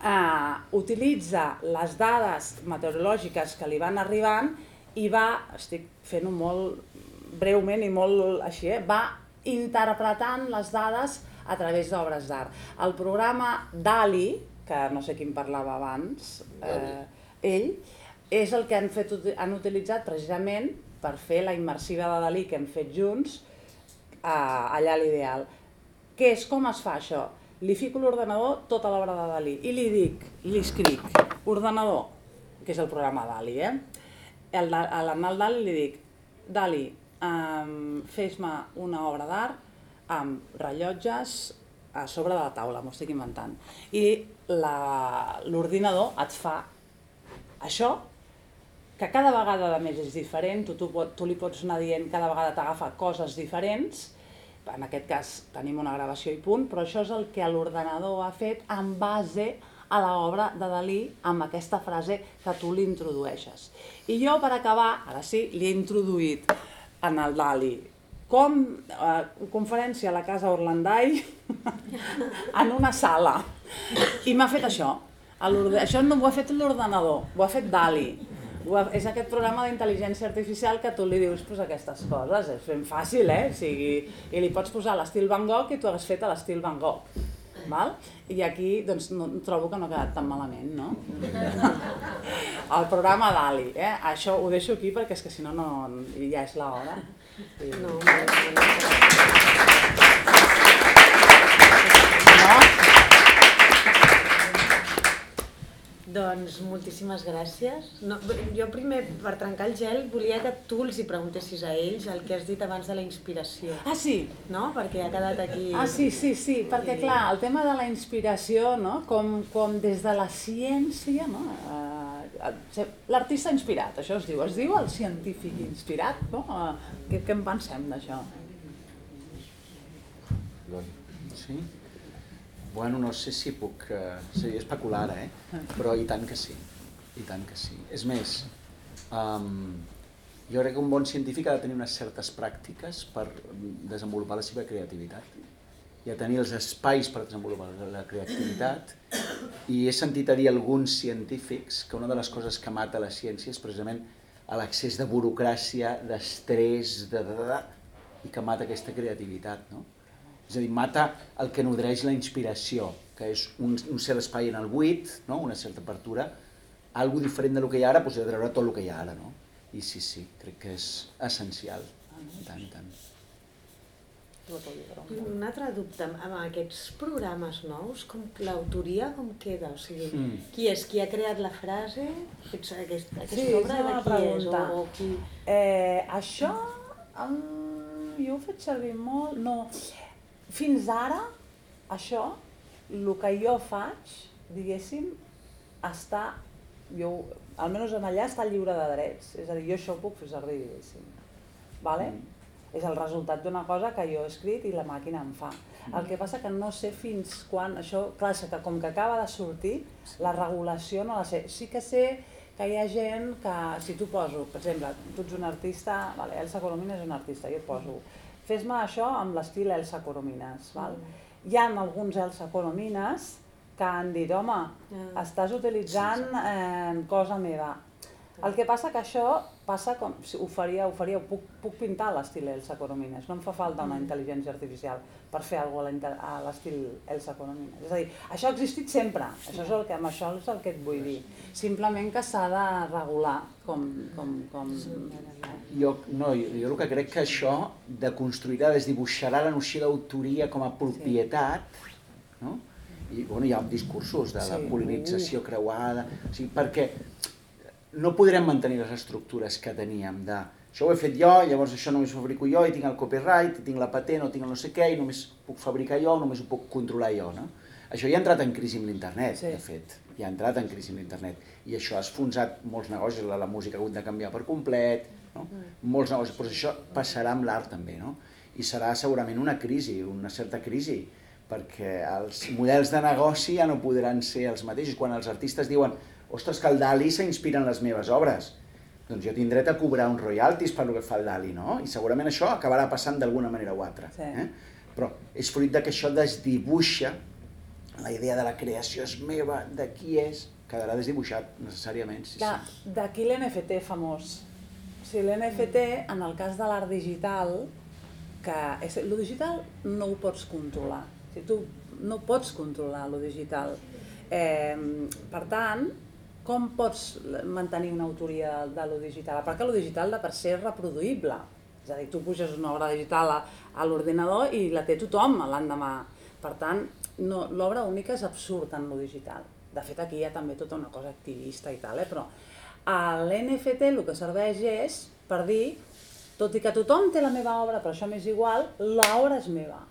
eh, utilitza les dades meteorològiques que li van arribant i va, estic fent-ho molt breument i molt així, eh, va interpretant les dades a través d'obres d'art. El programa DALI, que no sé qui en parlava abans, eh, ell, és el que han, fet, han utilitzat precisament per fer la immersiva de Dalí que hem fet junts eh, allà a l'ideal. Què és? Com es fa això? Li fico l'ordenador tota l'obra de Dalí i li dic, li escric, ordenador, que és el programa Dalí, eh? El, a l'Arnal Dalí li dic, Dalí, um, fes-me una obra d'art amb rellotges a sobre de la taula, m'ho estic inventant. I l'ordinador et fa això, que cada vegada de més és diferent, tu, tu, tu li pots anar dient, cada vegada t'agafa coses diferents, en aquest cas tenim una gravació i punt, però això és el que l'ordenador ha fet en base a l'obra de Dalí amb aquesta frase que tu li introdueixes. I jo, per acabar, ara sí, li he introduït en el Dalí com eh, conferència a la Casa Orlandai en una sala. I m'ha fet això. Això no ho ha fet l'ordenador, ho ha fet Dali. És aquest programa d'intel·ligència artificial que tu li dius pues, aquestes coses. És ben fàcil, eh? O sigui, I li pots posar l'estil Van Gogh i tu hagués fet a l'estil Van Gogh. Val? I aquí doncs, no, trobo que no ha quedat tan malament, no? El programa Dali, eh? Això ho deixo aquí perquè és que si no, no ja és l'hora. I... No, molt bé. No? Doncs moltíssimes gràcies. No, jo primer, per trencar el gel, volia que tu els hi preguntessis a ells el que has dit abans de la inspiració, Ah, sí, no? Perquè ha quedat aquí... Ah, sí, sí, sí, perquè clar, el tema de la inspiració, no? com, com des de la ciència, no? Eh, l'artista inspirat, això es diu, es diu el científic inspirat, no? Eh, què, què en pensem d'això? Sí? Bueno, no sé si puc... Eh, seria especular, eh? Però i tant que sí. I tant que sí. És més, um, jo crec que un bon científic ha de tenir unes certes pràctiques per desenvolupar la seva creativitat i a tenir els espais per desenvolupar la creativitat i he sentit a dir a alguns científics que una de les coses que mata la ciència és precisament l'excés de burocràcia, d'estrès, de, de, de, i que mata aquesta creativitat, no? És a dir, mata el que nodreix la inspiració, que és un, un cert espai en el buit, no? una certa apertura, algo diferent del que hi ha ara, doncs he de treure tot el que hi ha ara, no? I sí, sí, crec que és essencial. I tant, i tant. I un altre dubte, amb aquests programes nous, com l'autoria com queda? O sigui, Mm. qui és qui ha creat la frase? Aquest, aquest, aquesta Sí, obra és de una qui és? pregunta. O, o qui... Eh, això um, jo ho faig servir molt... No. Fins ara, això, el que jo faig, diguéssim, està, jo, almenys en allà està lliure de drets. És a dir, jo això ho puc fer servir, diguéssim. Vale? Mm. És el resultat d'una cosa que jo he escrit i la màquina em fa. El que passa que no sé fins quan això, clar, que com que acaba de sortir, la regulació no la sé. Sí que sé que hi ha gent que, si tu poso, per exemple, tu ets un artista, vale, Elsa Coromines és un artista, jo et poso, fes-me això amb l'estil Elsa Coromines, val? Hi ha alguns Elsa Coromines que han dit, home, Ah. estàs utilitzant eh, cosa meva. El que passa que això passa com, si ho faria, ho faria, puc, puc pintar a l'estil Elsa Coromines, no em fa falta una intel·ligència artificial per fer alguna cosa a l'estil Elsa Coromines. És a dir, això ha existit sempre, això és el que, amb això és el que et vull dir. Simplement que s'ha de regular com... com, com... Jo, no, jo, jo el que crec que això deconstruirà, desdibuixarà la noció d'autoria com a propietat, no? I bueno, hi ha discursos de la Sí. polinització creuada, o sigui, perquè no podrem mantenir les estructures que teníem de això ho he fet jo, llavors això només ho fabrico jo i tinc el copyright, i tinc la patent o tinc el no sé què i només puc fabricar jo, només ho puc controlar jo, no? Això ja ha entrat en crisi amb l'internet, Sí. de fet, ja ha entrat en crisi amb l'internet i això ha esfonsat molts negocis, la, la música ha hagut de canviar per complet, no? molts negocis, però això passarà amb l'art també, no? I serà segurament una crisi, una certa crisi, perquè els models de negoci ja no podran ser els mateixos. Quan els artistes diuen ostres, que el Dali s'inspira en les meves obres, doncs jo tinc dret a cobrar uns royalties per lo que fa el Dali, no? I segurament això acabarà passant d'alguna manera o altra. Sí. Eh? Però és fruit de que això desdibuixa la idea de la creació és meva, de qui és, quedarà desdibuixat necessàriament. Sí, Clar, sí. d'aquí l'NFT famós. O sigui, l'NFT, en el cas de l'art digital, que és, lo digital no ho pots controlar. O sigui, tu no pots controlar lo digital. Eh, per tant, com pots mantenir una autoria de lo digital? Perquè lo digital de per ser reproduïble. És a dir, tu puges una obra digital a, a l'ordinador i la té tothom l'endemà. Per tant, no, l'obra única és absurd en lo digital. De fet, aquí hi ha també tota una cosa activista i tal, eh? però l'NFT el que serveix és per dir, tot i que tothom té la meva obra, però això m'és igual, l'obra és meva.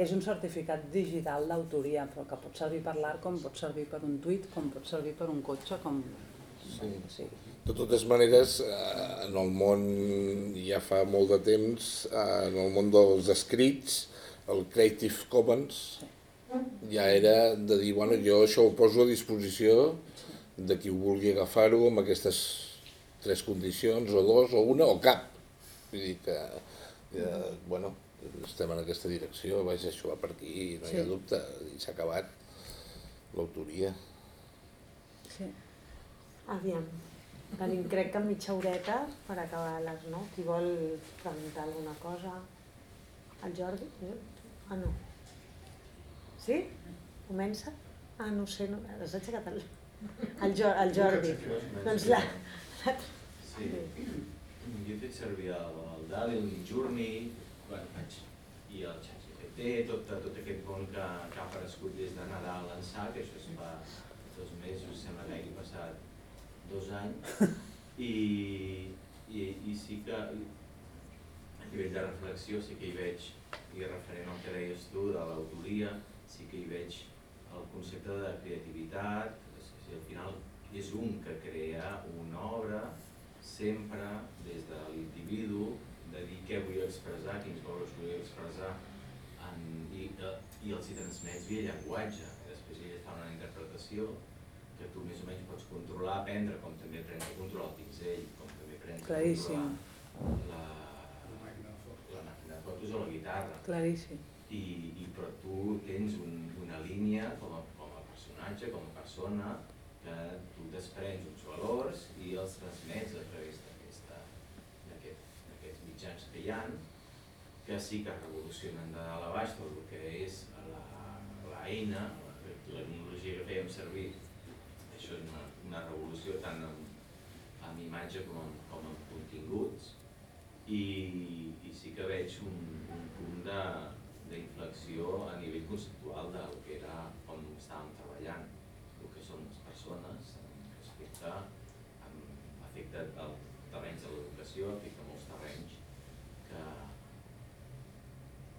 És un certificat digital d'autoria, però que pot servir per l'art, com pot servir per un tuit, com pot servir per un cotxe, com... Sí. sí. De totes maneres, eh, en el món ja fa molt de temps, eh, en el món dels escrits, el Creative Commons ja era de dir, bueno, jo això ho poso a disposició de qui ho vulgui agafar-ho amb aquestes tres condicions, o dos, o una, o cap. Vull dir que eh, bueno, estem en aquesta direcció, vaja, això va per aquí, no hi ha Sí. dubte, i s'ha acabat l'autoria. Sí. Aviam, tenim crec que mitja horeta per acabar a les 9. Qui vol preguntar alguna cosa? El Jordi? Jo? Ah, no. Sí? Comença? Ah, no ho sé, no. has aixecat el... El, jo, el Jordi. Doncs la... la... Sí, jo he fet servir el, el DALI, el Midjourney, bueno, vaig, i el ChatGPT, tot, tot aquest món que, que ha aparegut des de Nadal ençà, que això es fa dos mesos, sembla que hagi passat dos anys, i, i, i sí que a nivell de reflexió sí que hi veig, i referent al que deies tu de l'autoria, sí que hi veig el concepte de creativitat, és, és, al final és un que crea una obra sempre des de l'individu, de dir què vull expressar, quins valors vull expressar, en, i, eh, i els hi transmets via llenguatge. Després ell fa una interpretació que tu més o menys pots controlar, aprendre, com també aprens a controlar el pinzell, com també aprens a Claríssim. controlar la, la màquina de fotos o la guitarra Claríssim. i, i però tu tens un, una línia com a, com a personatge, com a persona, que tu desprens uns valors i els transmets a través mitjans que hi ha, que sí que revolucionen de dalt a baix tot el que és l'eina, la, la tecnologia que fèiem servir. Això és una, una revolució tant en, en imatge com en, com en continguts i, i sí que veig un, un punt d'inflexió a nivell conceptual del que era com estàvem treballant, el que són les persones respecte afecta el terrenys de l'educació, molts terrenys que,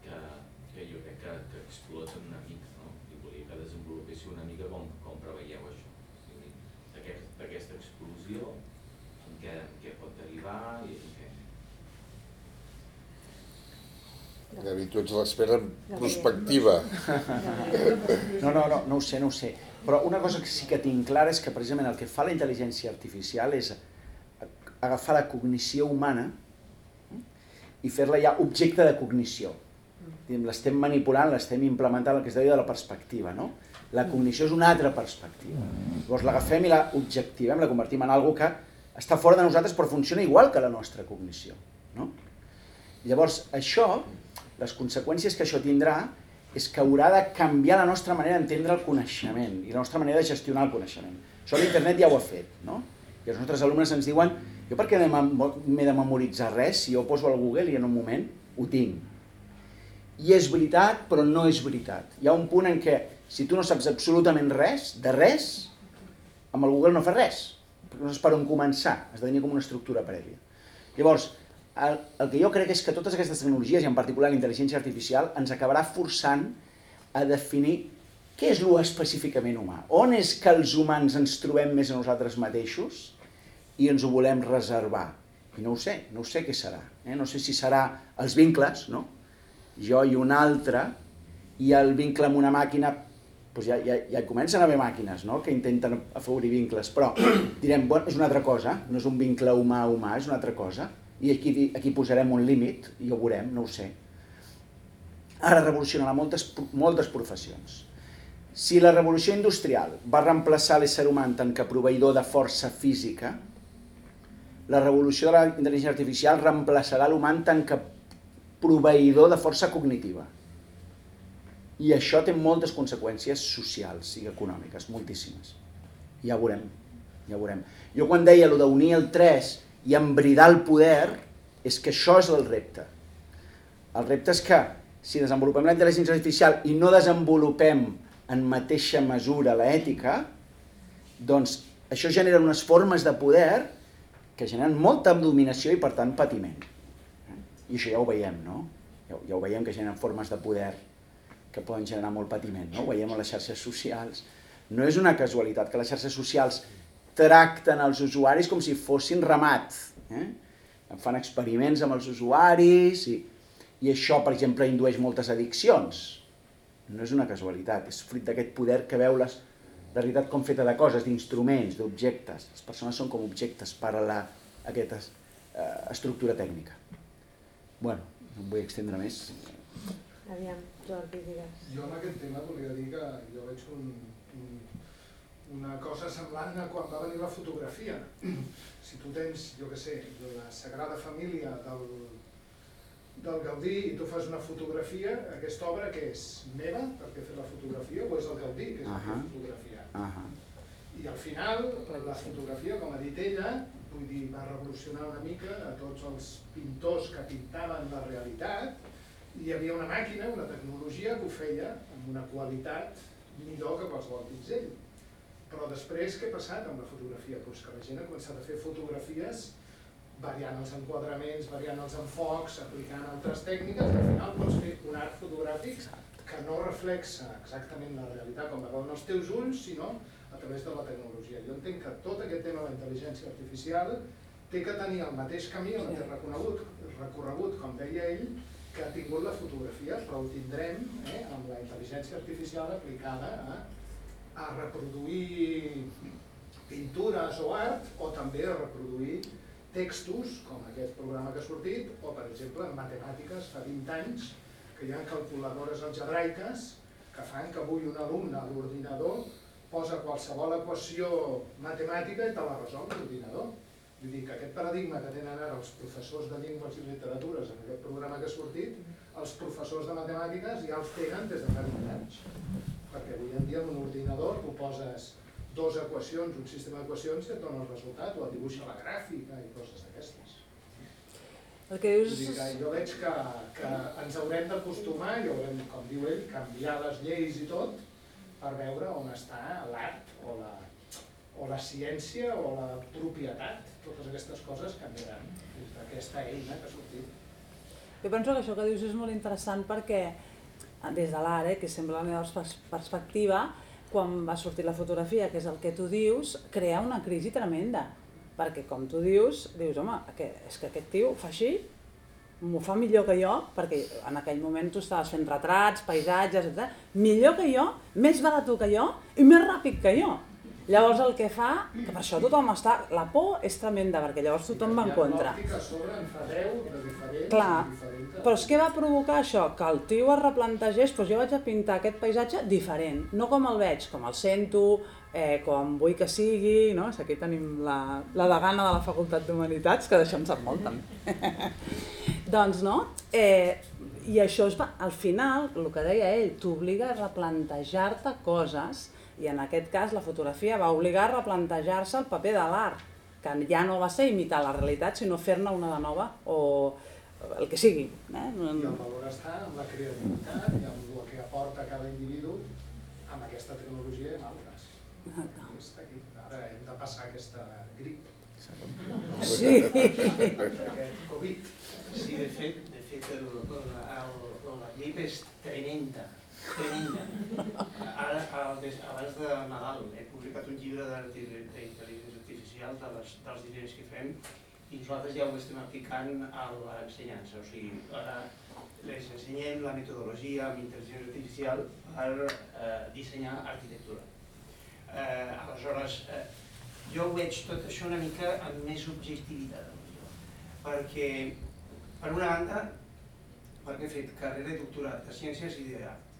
que, que jo crec que, que exploten una mica, no? I volia que desenvolupéssiu una mica com, com preveieu això, o sigui, d'aquest- d'aquesta explosió, en què, en què pot derivar i en què, Gavi, tu ets l'expert en prospectiva. No, no, no, no ho sé, no ho sé. Però una cosa que sí que tinc clara és que precisament el que fa la intel·ligència artificial és agafar la cognició humana eh, i fer-la ja objecte de cognició. L'estem manipulant, l'estem implementant, el que es deia de la perspectiva, no? La cognició és una altra perspectiva. Llavors l'agafem i la objectivem, la convertim en algo que està fora de nosaltres però funciona igual que la nostra cognició, no? Llavors, això, les conseqüències que això tindrà és que haurà de canviar la nostra manera d'entendre el coneixement i la nostra manera de gestionar el coneixement. Això l'internet ja ho ha fet, no? I els nostres alumnes ens diuen jo per què m'he de memoritzar res si jo ho poso al Google i en un moment ho tinc. I és veritat, però no és veritat. Hi ha un punt en què si tu no saps absolutament res, de res, amb el Google no fas res, no saps per on començar, has de tenir com una estructura prèvia. Llavors, el, el que jo crec és que totes aquestes tecnologies, i en particular la intel·ligència artificial, ens acabarà forçant a definir què és lo específicament humà. On és que els humans ens trobem més a nosaltres mateixos i ens ho volem reservar? I no ho sé, no ho sé què serà. Eh? No sé si serà els vincles, no? Jo i un altre, i el vincle amb una màquina doncs ja, ja, ja comencen a haver màquines no? que intenten afavorir vincles, però direm, bueno, és una altra cosa, no és un vincle humà-humà, és una altra cosa, i aquí, aquí posarem un límit i ho veurem, no ho sé. Ara revolucionarà moltes, moltes professions. Si la revolució industrial va reemplaçar l'ésser humà en tant que proveïdor de força física, la revolució de la intel·ligència artificial reemplaçarà l'humà en tant que proveïdor de força cognitiva. I això té moltes conseqüències socials i econòmiques, moltíssimes. Ja veurem, ja veurem. Jo quan deia allò d'unir el 3 i embridar el poder, és que això és el repte. El repte és que si desenvolupem la intel·ligència artificial i no desenvolupem en mateixa mesura l'ètica, doncs això genera unes formes de poder que generen molta dominació i per tant patiment. I això ja ho veiem, no? Ja, ja ho veiem que generen formes de poder que poden generar molt patiment, no? Ho veiem a les xarxes socials. No és una casualitat que les xarxes socials tracten els usuaris com si fossin ramat. Eh? Fan experiments amb els usuaris i, i això, per exemple, indueix moltes addiccions. No és una casualitat, és fruit d'aquest poder que veu les, la realitat com feta de coses, d'instruments, d'objectes. Les persones són com objectes per a la, aquesta eh, estructura tècnica. Bueno, no em vull extendre més. Aviam, Jordi, digues. Jo en aquest tema volia dir que jo veig un, un, una cosa semblant a quan va venir la fotografia. Si tu tens, jo què sé, la Sagrada Família del, del Gaudí i tu fas una fotografia, aquesta obra que és meva, perquè he fet la fotografia, o és el Gaudí, que és el que Ahà. ha fotografiat? Uh -huh. I al final, la fotografia, com ha dit ella, vull dir, va revolucionar una mica a tots els pintors que pintaven la realitat i hi havia una màquina, una tecnologia que ho feia amb una qualitat millor que qualsevol pinzell. Però després què ha passat amb la fotografia? Pues que la gent ha començat a fer fotografies variant els enquadraments, variant els enfocs, aplicant altres tècniques, al final pots fer un art fotogràfic que no reflexa exactament la realitat com la veuen els teus ulls, sinó a través de la tecnologia. Jo entenc que tot aquest tema de la intel·ligència artificial té que tenir el mateix camí, el mateix reconegut, recorregut, com deia ell, que ha tingut la fotografia, però ho tindrem eh, amb la intel·ligència artificial aplicada a, a reproduir pintures o art, o també a reproduir textos, com aquest programa que ha sortit, o per exemple en matemàtiques fa 20 anys que hi ha calculadores algebraiques que fan que avui un alumne a l'ordinador posa qualsevol equació matemàtica i te la resol l'ordinador. Vull dir que aquest paradigma que tenen ara els professors de llengües i literatures en aquest programa que ha sortit, els professors de matemàtiques ja els tenen des de fa 20 anys. Perquè avui en dia en un ordinador tu poses dues equacions, un sistema d'equacions i et dona el resultat, o et dibuixa la gràfica i coses d'aquestes. El que Vull dius... dir que jo veig que, que ens haurem d'acostumar i haurem, com diu ell, canviar les lleis i tot per veure on està l'art o la, o la ciència o la propietat. Totes aquestes coses canviaran des d'aquesta eina que ha sortit. Jo penso que això que dius és molt interessant perquè des de l'ara, eh, que sembla la meva pers- perspectiva, quan va sortir la fotografia, que és el que tu dius, crea una crisi tremenda. Perquè com tu dius, dius, home, és que aquest tio ho fa així, m'ho fa millor que jo, perquè en aquell moment tu estaves fent retrats, paisatges, etc. Millor que jo, més barat que jo i més ràpid que jo. Llavors el que fa, que per això tothom està... La por és tremenda, perquè llavors tothom va en contra. L'òptica a sobre en fa 10 de diferents, Clar, diferents. però és que va provocar això, que el tio es replantegés, doncs jo vaig a pintar aquest paisatge diferent, no com el veig, com el sento, eh, com vull que sigui, no? Aquí tenim la, la degana de la Facultat d'Humanitats, que d'això en sap molt també. doncs no, eh, i això es va, al final, el que deia ell, t'obliga a replantejar-te coses, i en aquest cas la fotografia va obligar a replantejar-se el paper de l'art, que ja no va ser imitar la realitat, sinó fer-ne una de nova, o el que sigui. Eh? I el valor està en la creativitat i en el que aporta cada individu amb aquesta tecnologia i amb altres. Ara hem de passar aquesta grip, Sí. aquest Covid. Sí, de fet, de fet el, el, el, la grip és tremenda, tremenda. Ara, al abans de Nadal, he publicat un llibre d'intel·ligència artificial de les, dels dissenys que fem i nosaltres ja ho estem aplicant a l'ensenyança. O sigui, ara les ensenyem la metodologia amb intel·ligència artificial per eh, dissenyar arquitectura. Eh, aleshores, eh, jo ho veig tot això una mica amb més objectivitat, potser, perquè, per una banda, perquè he fet carrera i doctorat de ciències i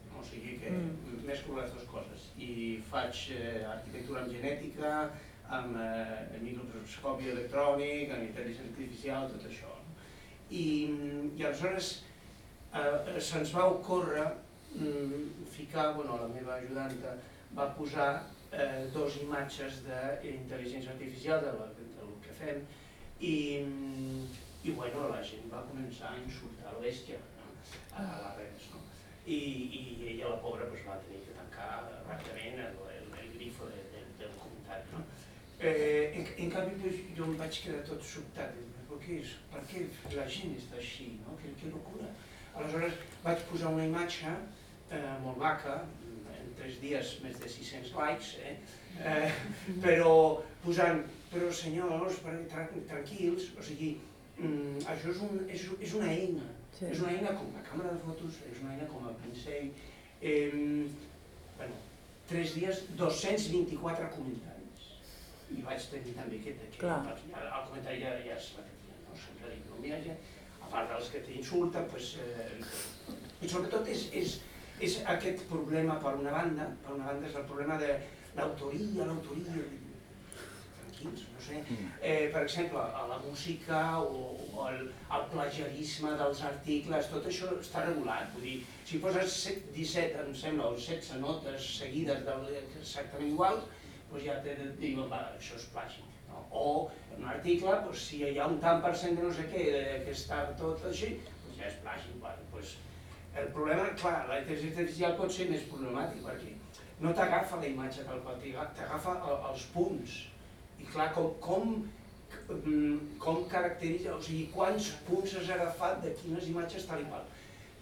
no? o sigui que Mm. mesclo les dues coses, i faig eh, arquitectura amb genètica, amb eh, microscopi electrònic, amb intel·ligència artificial, tot això. I, i aleshores eh, se'ns va ocórrer mm, ficar, bueno, la meva ajudanta va posar eh, dos imatges d'intel·ligència artificial del, del que fem i, i bueno, la gent va començar a insultar a l'Òstia no? a les redes. No? I, I ella, la pobra, pues, va tenir que tancar ràpidament el, el, el grifo de, de, del comentari. No? Eh, en, en canvi, pues, jo em vaig quedar tot sobtat. Per què, és, per què la gent està així? No? Que, que locura. Aleshores vaig posar una imatge eh, molt maca, en tres dies més de 600 likes, eh? Eh, però posant, però senyors, tra tranquils, o sigui, mm, això és, un, és, és una eina, Sí. és una eina com la càmera de fotos, és una eina com el pincell, eh, bueno, tres dies, 224 comentaris, i vaig tenir també aquest, aquest Clar. el comentari ja, ja es repetia, no? sempre dic, no, mira, ja, a part dels que t'insulten, pues, eh, i sobretot és, és, és aquest problema, per una banda, per una banda és el problema de l'autoria, l'autoria, tranquils, no sé, eh, per exemple, a la música o, o el, el plagiarisme dels articles, tot això està regulat, vull dir, si poses 17, em sembla, o 16 notes seguides exactament iguals, doncs ja te diuen, va, això és plagi. No? O un article, doncs, si hi ha un tant per cent de no sé què, que està tot així, doncs ja és plagi. Bueno, doncs, el problema, clar, la intel·ligència artificial pot ser més problemàtic perquè no t'agafa la imatge tal qual, t'agafa els punts. I clar, com, com, com caracteritza, o sigui, quants punts has agafat de quines imatges tal i qual.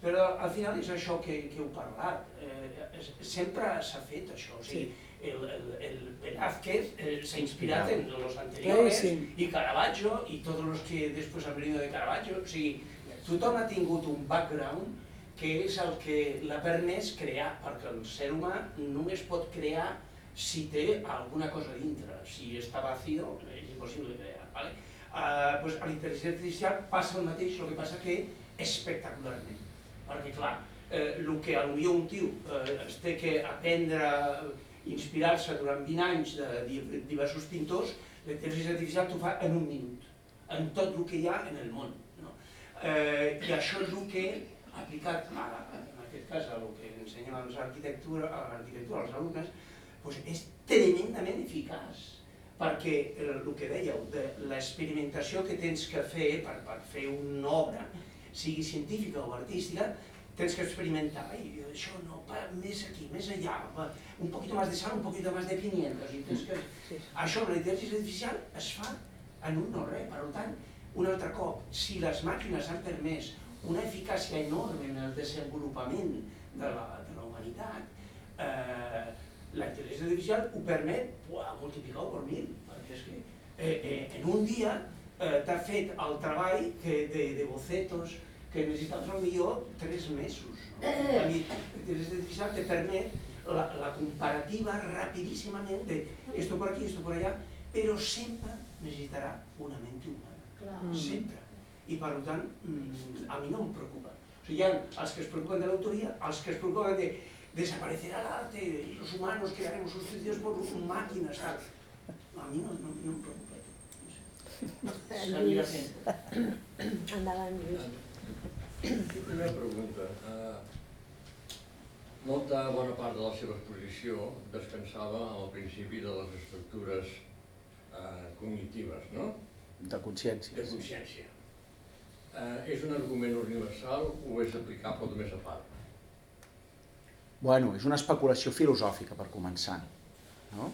Però al final és això que, que heu parlat, eh, sempre s'ha fet això, o sigui, el, el, el Velázquez eh, s'ha inspirat en los anteriores, Sí, sí. i Caravaggio, i tots els que després han venido de Caravaggio, o sigui, tothom ha tingut un background que és el que l'ha permès crear, perquè el ser humà només pot crear si té alguna cosa dintre. Si està vacío, és impossible crear. ¿vale? Uh, pues a la intel·ligència artificial passa el mateix, el que passa que espectacularment. Perquè clar, eh, que potser un tio eh, es té que aprendre, inspirar-se durant 20 anys de di- diversos pintors, la intel·ligència artificial t'ho fa en un minut, en tot el que hi ha en el món. No? Eh, I això és el que, aplicat a, en aquest cas a el que ensenyen a l'arquitectura, a l'arquitectura als alumnes, doncs és tremendament eficaç perquè el, el que dèieu, de l'experimentació que tens que fer per, per fer una obra, sigui científica o artística, tens que experimentar, i això no, va més aquí, més allà, va, un poquito más de sal, un poquito más de pimientos, i tens que... Això amb la intel·ligència artificial es fa en un no res, per tant, un altre cop, si les màquines han permès una eficàcia enorme en el desenvolupament de la, de la humanitat, eh, la intel·ligència artificial ho permet uah, multiplicar-ho per mil, perquè és que eh, eh, en un dia eh, t'ha fet el treball que de, de bocetos que necessitaves millor tres mesos. No? A mi, la intel·ligència artificial te permet la, la comparativa rapidíssimament de esto por aquí, esto por allá, però sempre necessitarà una mente humana. Clar. Sempre. I per tant, mm, a mi no em preocupa. O sigui, hi ha els que es preocupen de l'autoria, els que es preocupen de desaparecerá el arte y los humanos quedaremos sustituidos por máquinas, tal. A mí no, no, no em preocupa. No sé. Fent. Endavant, Lluís. Una pregunta. Uh, molta bona part de la seva exposició descansava al principi de les estructures uh, cognitives, no? De consciència. De consciència. Uh, és un argument universal o és aplicable només a part? Bueno, és una especulació filosòfica, per començar, no?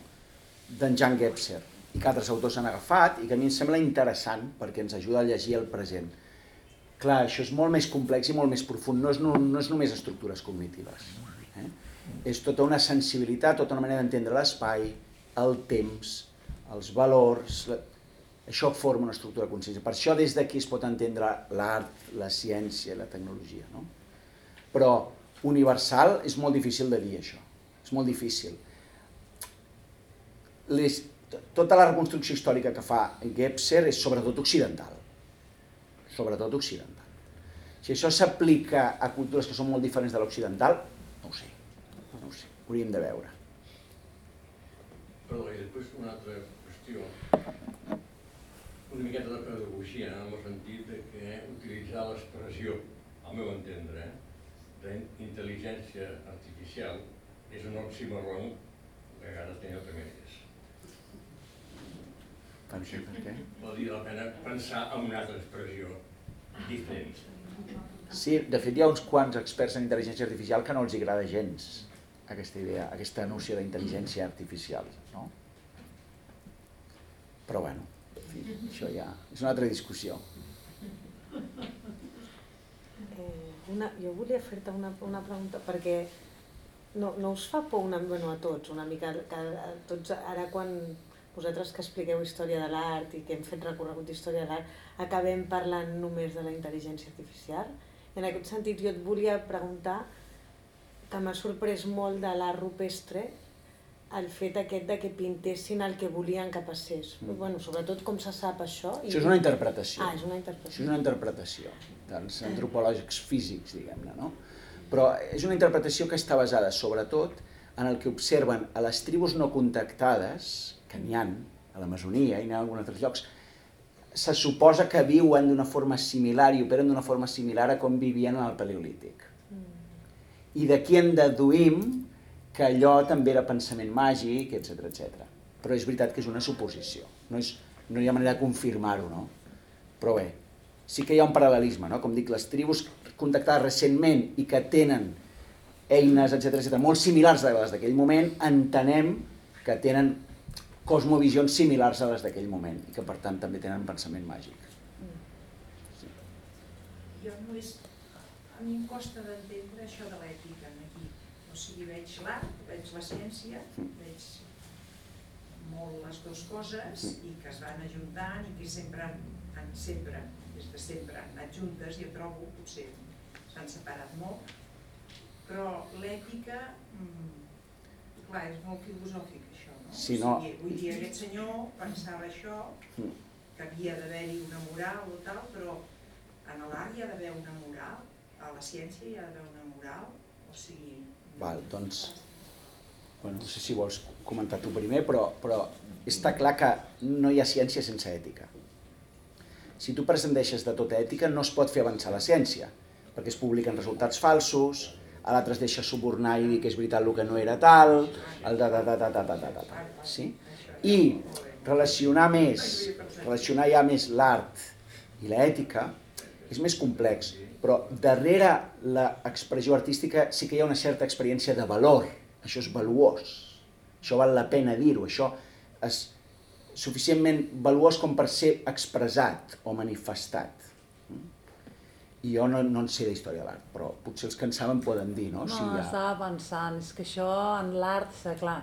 d'en Jan Gebser, i que altres autors han agafat, i que a mi em sembla interessant perquè ens ajuda a llegir el present. Clar, això és molt més complex i molt més profund, no és, no, no és només estructures cognitives. Eh? És tota una sensibilitat, tota una manera d'entendre l'espai, el temps, els valors... La... Això forma una estructura de consciència. Per això des d'aquí es pot entendre l'art, la ciència i la tecnologia. No? Però universal és molt difícil de dir això. És molt difícil. Les, tota la reconstrucció històrica que fa Gebser és sobretot occidental. Sobretot occidental. Si això s'aplica a cultures que són molt diferents de l'occidental, no ho sé. No ho sé. Hauríem de veure. Perdó, i després una altra qüestió. Una miqueta de pedagogia, en el sentit de que utilitzar l'expressió, al meu entendre, d'intel·ligència artificial és un oxímoron que ara té el remedies. Per què? Per què? Valdria la pena pensar en una altra expressió diferent. Sí, de fet hi ha uns quants experts en intel·ligència artificial que no els agrada gens aquesta idea, aquesta noció d'intel·ligència artificial, no? Però bueno, fi, això ja és una altra discussió. Eh, una, jo volia fer-te una, una pregunta perquè no, no us fa por una, bueno, a tots una mica que a tots ara quan vosaltres que expliqueu història de l'art i que hem fet recorregut d'història de l'art acabem parlant només de la intel·ligència artificial en aquest sentit jo et volia preguntar que m'ha sorprès molt de l'art rupestre el fet aquest de que pintessin el que volien que passés. Mm. Bueno, sobretot com se sap això. I... Això és una interpretació. Ah, és una Això interpretació. és una interpretació dels antropològics físics, diguem-ne, no? Però és una interpretació que està basada, sobretot, en el que observen a les tribus no contactades, que n'hi han a l'Amazonia i n'hi ha en alguns altres llocs, se suposa que viuen d'una forma similar i operen d'una forma similar a com vivien en el Paleolític. I d'aquí en deduïm que allò també era pensament màgic, etc etc. Però és veritat que és una suposició, no, és, no hi ha manera de confirmar-ho, no? Però bé, sí que hi ha un paral·lelisme, no? Com dic, les tribus contactades recentment i que tenen eines, etc etc molt similars a les d'aquell moment, entenem que tenen cosmovisions similars a les d'aquell moment i que per tant també tenen pensament màgic. Jo no és... A mi em costa d'entendre això de l'ètica. O sigui, veig l'art, veig la ciència, veig molt les dues coses i que es van ajuntant i que sempre han, han sempre, des de sempre, han anat juntes i em trobo, potser s'han separat molt, però l'ètica, mm, clar, és molt filosòfic això, no? Si no- O sigui, vull dir, aquest senyor pensava això, Mm. que havia d'haver-hi una moral o tal, però en l'art hi ha d'haver una moral, a la ciència hi ha d'haver una moral, o sigui... Val, doncs, bueno, no sé si vols comentar tu primer, però, però està clar que no hi ha ciència sense ètica. Si tu prescindeixes de tota ètica, no es pot fer avançar la ciència, perquè es publiquen resultats falsos, a l'altre es deixa subornar i dir que és veritat el que no era tal, el da da da da da da da da, sí? I relacionar més, relacionar ja més l'art i l'ètica és més complex, però darrere l'expressió artística sí que hi ha una certa experiència de valor, això és valuós, això val la pena dir-ho, això és suficientment valuós com per ser expressat o manifestat. I jo no, no en sé d'història de l'art, però potser els que en saben poden dir, no? No, Si ha... estava pensant, és que això en l'art, clar,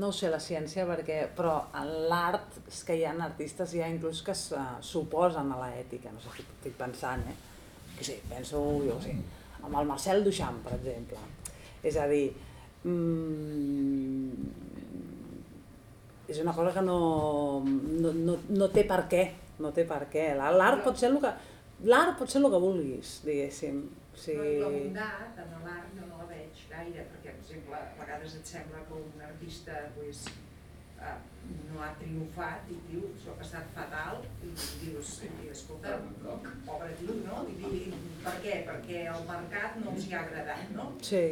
no sé la ciència, perquè, però en l'art és que hi ha artistes ja inclús que s'oposen a l'ètica, no sé, estic pensant, eh? Sí, penso, jo sé, amb el Marcel Duchamp, per exemple. És a dir, mmm, és una cosa que no, no, no, no té per què, no té per què. L'art pot ser el que, l'art pot ser el que vulguis, diguéssim. Sigui... la bondat en l'art no la veig gaire, perquè, per exemple, a vegades et sembla que un artista pues, eh, no ha triomfat i diu, s'ho ha passat fatal, i dius, i, escolta, pobre tio, no? I, i, per què? Perquè el mercat no els hi ha agradat, no? Sí.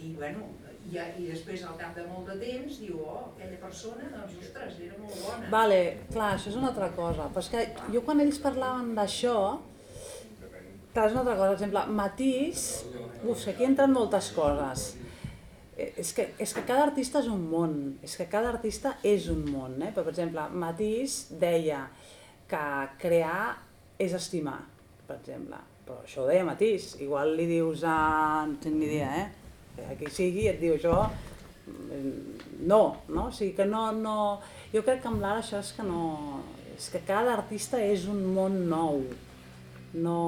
I, bueno, i, i després al cap de molt de temps diu, oh, aquella persona, doncs, ostres, era molt bona. Vale, clar, això és una altra cosa. Però és que jo quan ells parlaven d'això, clar, és una altra cosa. Per exemple, Matís, uf, aquí entren moltes coses. Eh, És que, és que cada artista és un món, és que cada artista és un món, eh? Per exemple, Matís deia que crear és estimar, per exemple. Però això ho deia Matís, igual li dius a... no tinc ni idea, eh? A qui sigui et diu això, mm, no, no? O sigui que no, no... Jo crec que amb l'art això és que no... És que cada artista és un món nou. No...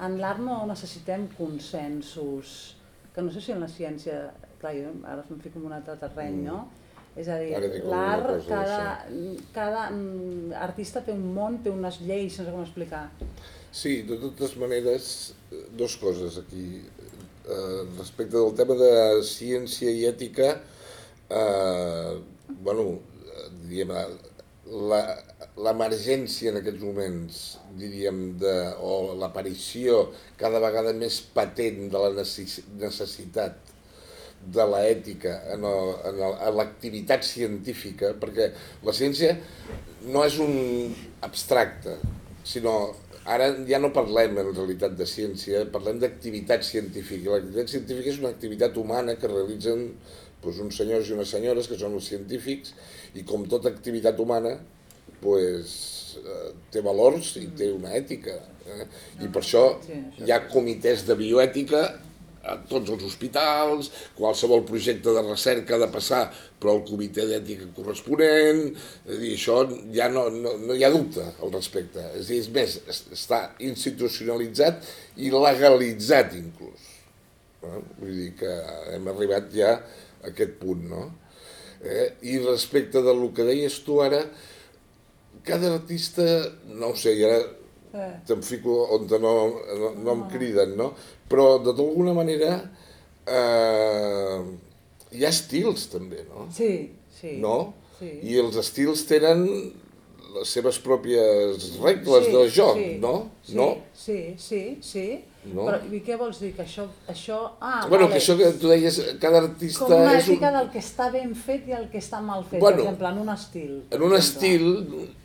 En l'art no necessitem consensos, que no sé si en la ciència... Clar, jo ara em fico en un altre terreny, no? És a dir, l'art, cada, cada mm, artista té un món, té unes lleis, no sé com explicar. Sí, de totes maneres, dos coses aquí. Eh, respecte del tema de ciència i ètica, eh, bueno, la- l'emergència en aquests moments, diríem, de, o l'aparició cada vegada més patent de la necess- necessitat de l'ètica en, l'activitat científica, perquè la ciència no és un abstracte, sinó ara ja no parlem en realitat de ciència, parlem d'activitat científica. L'activitat científica és una activitat humana que realitzen doncs, uns senyors i unes senyores que són els científics i com tota activitat humana eh, té valors i té una ètica. Eh? I per això hi ha comitès de bioètica a tots els hospitals, qualsevol projecte de recerca ha de passar per al comitè d'ètica corresponent, és dir, això ja no, no, no hi ha dubte al respecte. És, dir, és més, es- està institucionalitzat i legalitzat inclús. No? Vull dir que hem arribat ja a aquest punt, no? Eh? I respecte del que deies tu ara, cada artista, no ho sé, ara Eh. te'm fico on no, no, no em criden, no? Però de d'alguna manera eh, hi ha estils també, no? Sí, sí. No? Sí. I els estils tenen les seves pròpies regles del joc, sí, no? Sí, No? Sí, sí, sí. No? Però i què vols dir? Que això... això ah, bueno, vale. que això que tu deies, cada artista Com una és un... ètica del que està ben fet i el que està mal fet, Bueno, per exemple, en un estil. En un estil,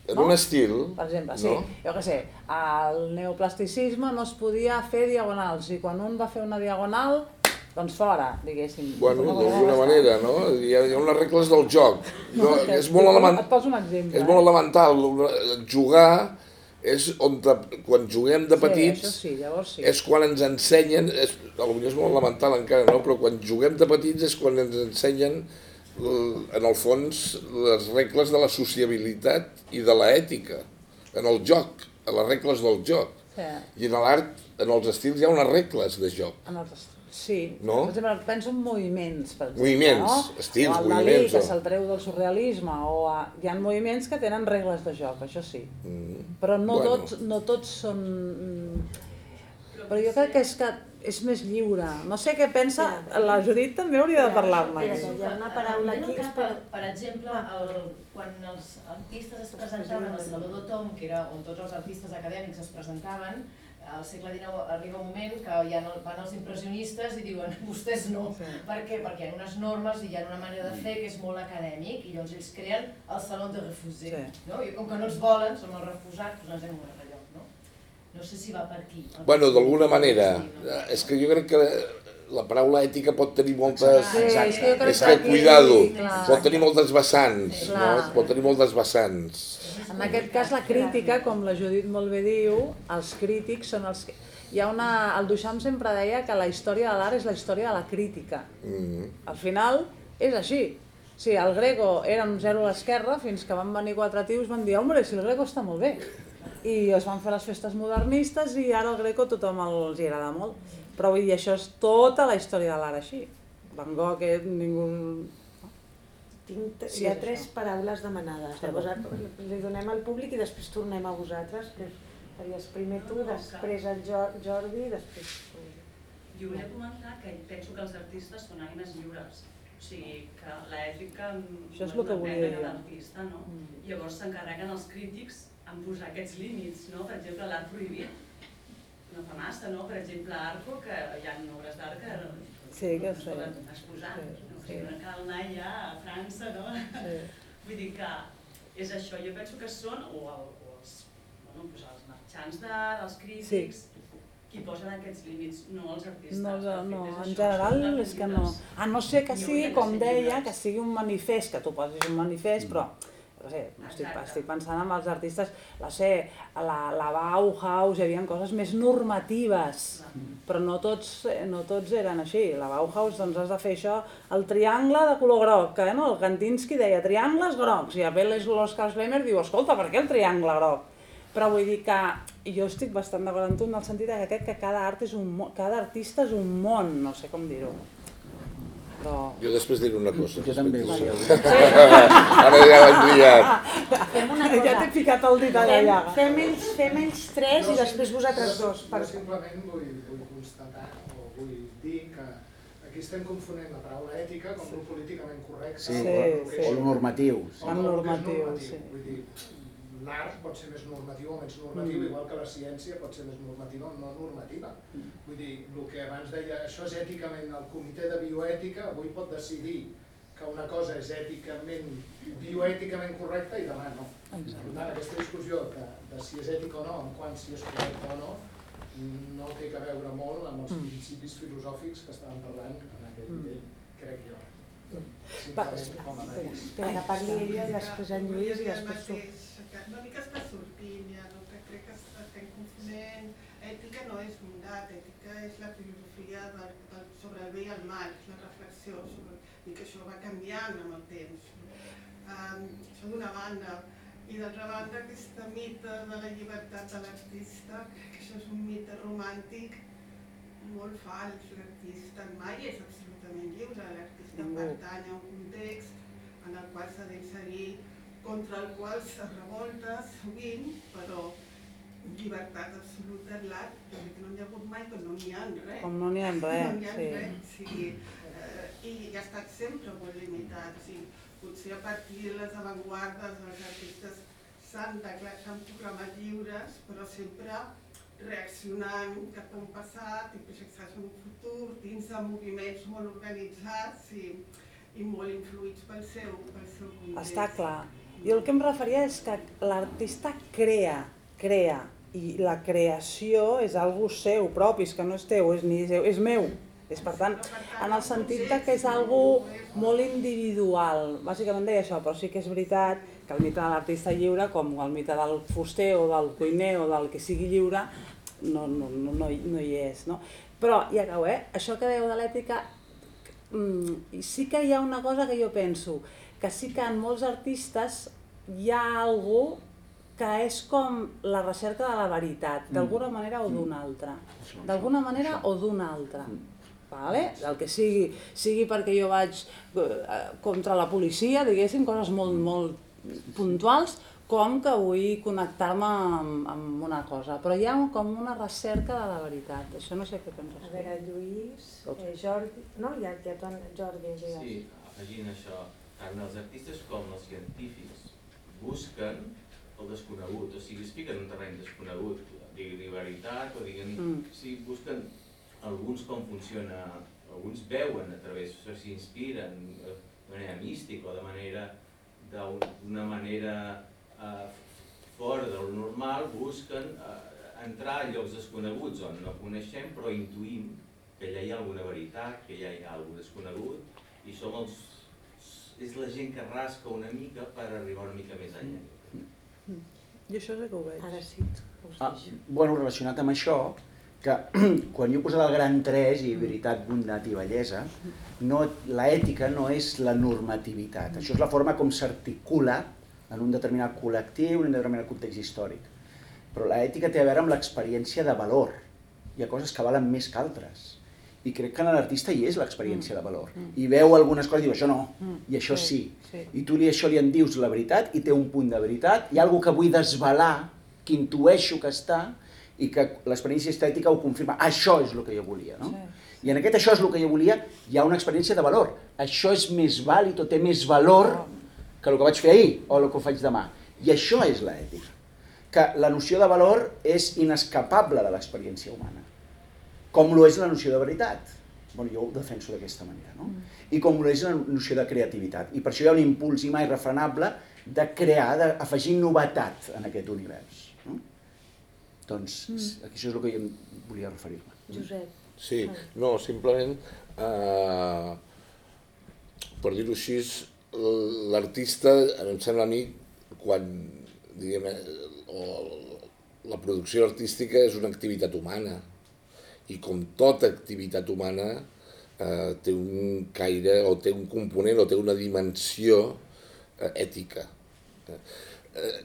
en No? un estil... Per exemple, sí, No? jo què sé, el neoplasticisme no es podia fer diagonals i quan un va fer una diagonal, doncs fora, diguéssim. Bueno, No, no, d'alguna no, manera, no? Hi ha, hi ha unes regles del joc. No, que- és molt et elemental. poso un exemple, És eh? molt elemental. Jugar és on te, quan juguem de Sí, petits sí, llavors sí. és quan ens ensenyen, és, potser és molt elemental encara, no? però quan juguem de petits és quan ens ensenyen en el fons les regles de la sociabilitat i de l'ètica en el joc, a les regles del joc. Sí. I en l'art, en els estils hi ha unes regles de joc. En els, sí, No? per exemple, penso en moviments, per exemple, Moviments, no? estils, o el Dalí, moviments, que o- se'l treu del surrealisme, o a... hi ha moviments que tenen regles de joc, això sí. Mm. Però no, Bueno. tots, no tots són... mm, Però jo crec que és que és més lliure. No sé què pensa, la Judit també hauria de parlar-ne. Espera, hi ha una paraula aquí, que, espera. per exemple, el, quan els artistes es presentaven al Saló d'Otom, que era on tots els artistes acadèmics es presentaven, al segle XIX arriba un moment que ja no, van els impressionistes i diuen vostès no. Per què? Perquè hi ha unes normes i hi ha una manera de fer que és molt acadèmic i llavors ells creen el Saló de Refusé. Sí. No? I com que no ens volen, som els refusats, doncs ens hem un altre lloc. No? no sé si va per aquí. Bueno, d'alguna manera. És que jo crec que la paraula ètica pot tenir moltes... Sí, és que és que cuidado, pot tenir moltes vessants, no? Pot tenir moltes vessants. En aquest cas, la crítica, com la Judit molt bé diu, els crítics són els que... Hi ha una... El Duchamp sempre deia que la història de l'art és la història de la crítica. Mm. Al final, és així. Sí, el Greco era un zero a l'esquerra fins que van venir quatre tios i van dir «Hombre, si el Greco està molt bé». I es van fer les festes modernistes i ara el Greco tothom els hi agrada molt. Però vull dir, això és tota la història de l'art així. Van Gogh, eh, ningú... Tinc, Sí, hi ha tres això. paraules demanades. Perdó. Llavors li donem al públic i després tornem a vosaltres, que faries primer tu, després el Jo- Jordi i després tu. Jo volia comentar que penso que els artistes són ànimes lliures. O sigui, que l'ètica Això és no el que volia dir. l'artista, no? Mm. Llavors s'encarreguen els crítics en posar aquests límits, no? Per exemple, l'art prohibit no fa massa, no? Per exemple, Arco, que hi ha obres d'art que Sí, que no es poden exposar. Sí, sí. cal anar allà a França, no? Sí. Vull dir que és això, jo penso que són, o, el, o els, bueno, doncs els marxants d'art, els crítics, qui posen aquests límits, no els artistes. No, De no, no, en això, general és que no. A no ser que sigui, de com deia, que sigui un manifest, que tu posis un manifest, però no sé, estic, Exacte. estic pensant en els artistes, no sé, a la, la Bauhaus hi havia coses més normatives, però no tots, eh, no tots eren així. La Bauhaus, doncs has de fer això, el triangle de color groc, que no? el Kandinsky deia triangles grocs, i a l'Oscar Schlemmer diu, escolta, per què el triangle groc? Però vull dir que jo estic bastant d'acord amb tu en el sentit que crec que cada art és un cada artista és un món, no sé com dir-ho. Però... Jo després diré una cosa. Jo també això. Ara ja l'hem triat. Fem una Ja cosa. t'he ficat el dit a la Fem, llaga. fem, ells, fem ells tres i després vosaltres dos. Per... Simplement vull, vull constatar o vull dir que aquí estem confonent la paraula ètica com el políticament correcte Sí, o Sí, sí. o el normatiu. o En el normatiu, normatiu. sí. Vull dir, l'art pot ser més normatiu o menys normatiu, Mm. igual que la ciència pot ser més normativa o no normativa. Vull dir, el que abans deia, això és èticament, el comitè de bioètica avui pot decidir que una cosa és èticament, bioèticament correcta i demà no. Per tant, aquesta discussió de, de si és ètic o no, en quant si és correcte o no, no té que veure molt amb els Mm. principis filosòfics que estàvem parlant en aquest Mm. nivell, crec jo. Va, Simplement com a mateix. Espera, que parli ella i després en Lluís i després tu. Una mica està sortint ja, no? que crec que es- estem confonent. Ètica no és bondat, ètica és la filosofia del, del, sobre el bé i el mal, és la reflexió sobre, i que això va canviant amb el temps. Um, això d'una banda. I d'altra banda, aquesta mite de la llibertat de l'artista, crec que això és un mite romàntic molt fals. L'artista mai és absolutament lliure, l'artista pertany a un context en el qual s'ha d'inserir, contra el qual se revolta sovint, però llibertat absoluta en l'art, que no n'hi ha hagut mai, però no n'hi ha en res. Com no n'hi ha en res, No ha en sí. res, sigui, eh, i ha estat sempre molt limitat, sigui, potser a partir de les avantguardes els artistes s'han proclamat lliures, però sempre reaccionant cap a un passat i projectar-se en un futur dins de moviments molt organitzats i, i molt influïts pel seu, pel seu context. Està clar. Jo el que em referia és que l'artista crea, crea, i la creació és algo seu propi, és que no és teu, és ni seu, és meu. És per tant, en el sentit de que és algo molt individual. Bàsicament deia això, però sí que és veritat que el mite de l'artista lliure, com el mite del fuster o del cuiner o del que sigui lliure, no, no, no, no, no hi és. No? Però ja acabo, eh? Això que dèieu de l'ètica, mm, sí que hi ha una cosa que jo penso, que sí que en molts artistes hi ha algú que és com la recerca de la veritat, d'alguna manera o d'una altra. D'alguna manera o d'una altra. Vale? El que sigui, sigui perquè jo vaig eh, contra la policia, diguéssim, coses molt, molt puntuals, com que vull connectar-me amb, amb una cosa. Però hi ha un, com una recerca de la veritat. Això no sé què penses. A veure, Lluís, eh, Jordi... No, ja, ja t'ho han... Jordi, ja. Sí, afegint això, tant els artistes com els científics busquen el desconegut, o sigui, es fiquen en un terreny desconegut, digui-li veritat o digui-li... Mm. Sí, busquen alguns com funciona, alguns veuen a través, o s'inspiren eh, de manera mística o de manera d'una manera eh, fora del normal, busquen eh, entrar a llocs desconeguts on no coneixem però intuïm que allà hi ha alguna veritat, que allà hi ha alguna desconegut i som els, és la gent que rasca una mica per arribar una mica més enllà. I això sí que ho veig. Ara sí, Ah, bueno, relacionat amb això, que quan jo posat el gran 3 i veritat, bondat i bellesa, no, la ètica no és la normativitat. Això és la forma com s'articula en un determinat col·lectiu, en un determinat context històric. Però l'ètica té a veure amb l'experiència de valor. Hi ha coses que valen més que altres. I crec que en l'artista hi és l'experiència de valor. I veu algunes coses i diu, això no, i això sí. sí. I tu li això li en dius la veritat i té un punt de veritat. Hi ha alguna que vull desvelar, que intueixo que està, i que l'experiència estètica ho confirma. Això és el que jo volia, no? I en aquest això és el que jo volia, hi ha una experiència de valor. Això és més vàlid o té més valor que el que vaig fer ahir o el que faig demà. I això és l'ètica. Que la noció de valor és inescapable de l'experiència humana. Com lo és la noció de veritat. Bueno, jo ho defenso d'aquesta manera, no? I com lo és la noció de creativitat. I per això hi ha un impuls i mai refrenable de crear, d'afegir novetat en aquest univers. No? Doncs aquí això és el que jo volia referir-me. Josep. Sí, no, simplement, eh, per dir-ho així, l'artista, em sembla a mi, quan, diguem, eh, o la producció artística és una activitat humana, i com tota activitat humana eh, té un caire o té un component o té una dimensió eh, ètica. Eh, eh,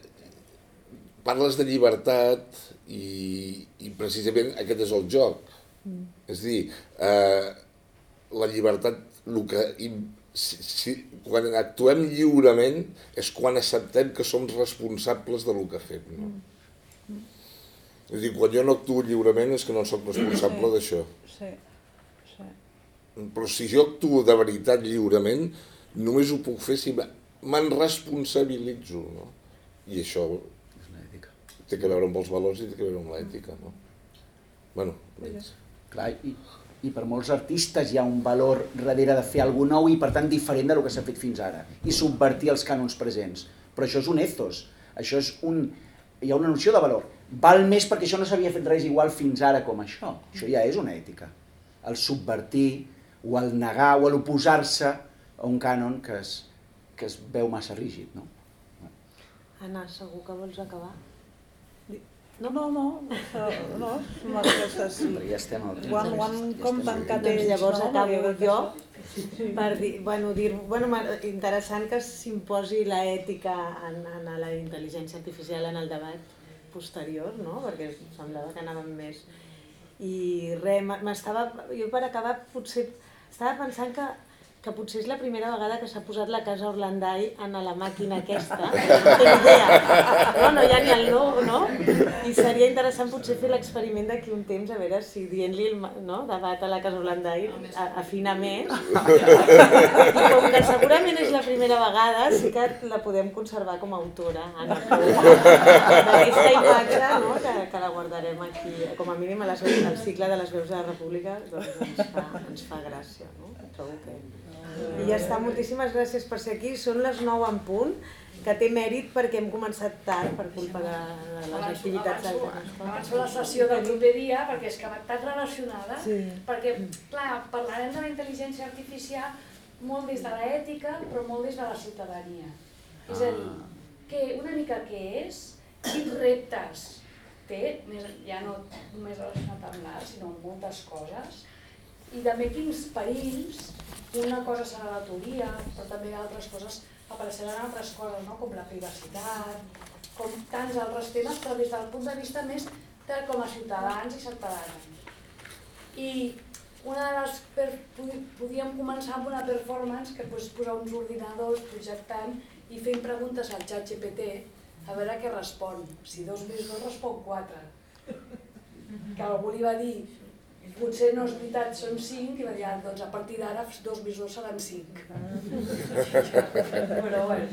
parles de llibertat i, i precisament aquest és el joc. Mm. És a dir, eh, la llibertat, el que, si, si, quan actuem lliurement és quan acceptem que som responsables de lo que fem. No? És a dir, quan jo no actuo lliurement és que no sóc responsable d'això. Sí, sí. Però si jo actuo de veritat lliurement, només ho puc fer si me- me'n responsabilitzo. No? I això té que veure amb els valors i té que veure amb l'ètica. No? Bueno, almenys. Clar, i, i per molts artistes hi ha un valor darrere de fer alguna nou i per tant diferent del que s'ha fet fins ara i subvertir els cànons presents. Però això és un ethos, això és un... hi ha una noció de valor. Val més perquè això no s'havia fet res igual fins ara com això. Això ja és una ètica. El subvertir o el negar o l'oposar-se a un cànon que es, que es veu massa rígid. No? Anna, segur que vols acabar? No, no, no, això, no, són aquestes... Però ja estem al Ho han, ho han com tancat Doncs ells, llavors no? acabo Perquè jo això- per dir, bueno, dir, bueno, interessant que s'imposi l'ètica en, en la intel·ligència artificial en el debat posterior, no? perquè semblava que anàvem més. I res, m'estava, jo per acabar potser estava pensant que, que potser és la primera vegada que s'ha posat la casa Orlandai en la màquina aquesta. Té idea. No, no hi ha ni el logo, no? I seria interessant potser fer l'experiment d'aquí un temps, a veure si dient-li el no, debat a la casa Orlandai afina més. I com que segurament és la primera vegada, sí que la podem conservar com a autora, d'aquesta imatge, no? que, que la guardarem aquí, com a mínim a les, al cicle de les veus de la República, doncs ens fa, ens fa gràcia. No? Trobo que... I ja està, moltíssimes gràcies per ser aquí. Són les 9 en punt, que té mèrit perquè hem començat tard per culpa de, les activitats avanço- Avanço la sessió del proper dia perquè és que va tan relacionada, Sí. perquè, clar, parlarem de la intel·ligència artificial molt des de l'ètica, però molt des de la ciutadania. És a dir, que una mica què és, quins reptes té, més, ja no només relacionat amb l'art, sinó amb moltes coses, i també quins perills, una cosa serà la teoria, però també altres coses apareixeran altres coses, no? com la privacitat, com tants altres temes, però des del punt de vista més de com a ciutadans i ciutadanes. I una de les per... podíem començar amb una performance que pues, posar uns ordinadors projectant i fent preguntes al xat GPT a veure què respon. Si dos més dos respon quatre. Que algú li va dir potser no és veritat, són 5, i va dir, ah, doncs a partir d'ara 2 més 2 seran 5. Però bueno,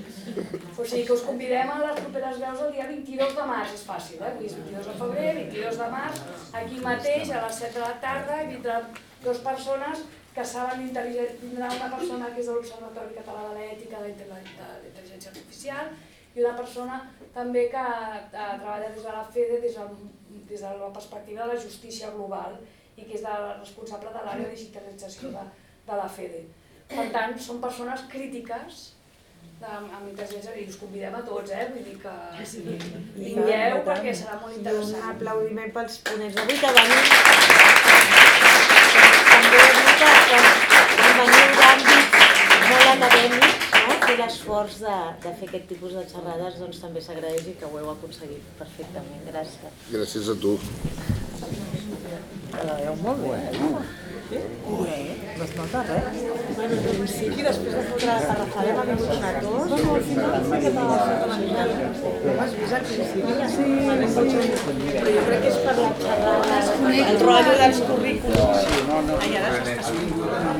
o sigui que us convidem a les properes veus el dia 22 de març, és fàcil, eh? Avui és 22 de febrer, 22 de març, aquí mateix a les 7 de la tarda i vindran dues persones que saben intel·ligència, vindrà una persona que és de l'Observatori Català de l'Ètica de l'intel·li- de la Intel·ligència Artificial i una persona també que eh, treballa des de la FEDE des, del, des de la perspectiva de la justícia global i que és de, responsable de l'àrea de digitalització de, de la FEDE. Per tant, són persones crítiques de, amb intel·ligència i us convidem a tots, eh? Vull dir que vingueu perquè serà molt I un interessant. aplaudiment pels ponents d'avui que venim... També dir que, que veniu d'àmbits molt acadèmics, no? fer l'esforç de, de fer aquest tipus de xerrades doncs, també s'agraeix i que ho heu aconseguit perfectament. Gràcies. Gràcies a tu. La veu molt bé, no? Sí? Bé, no es nota res. Bueno, en principi, després de fotre la parrafada m'ha vingut una tos. No, no, al final sí que t'ha Ho has vist al principi? Sí. Però jo crec que és per la xerrada, el rotllo dels currículums. Sí, no, no.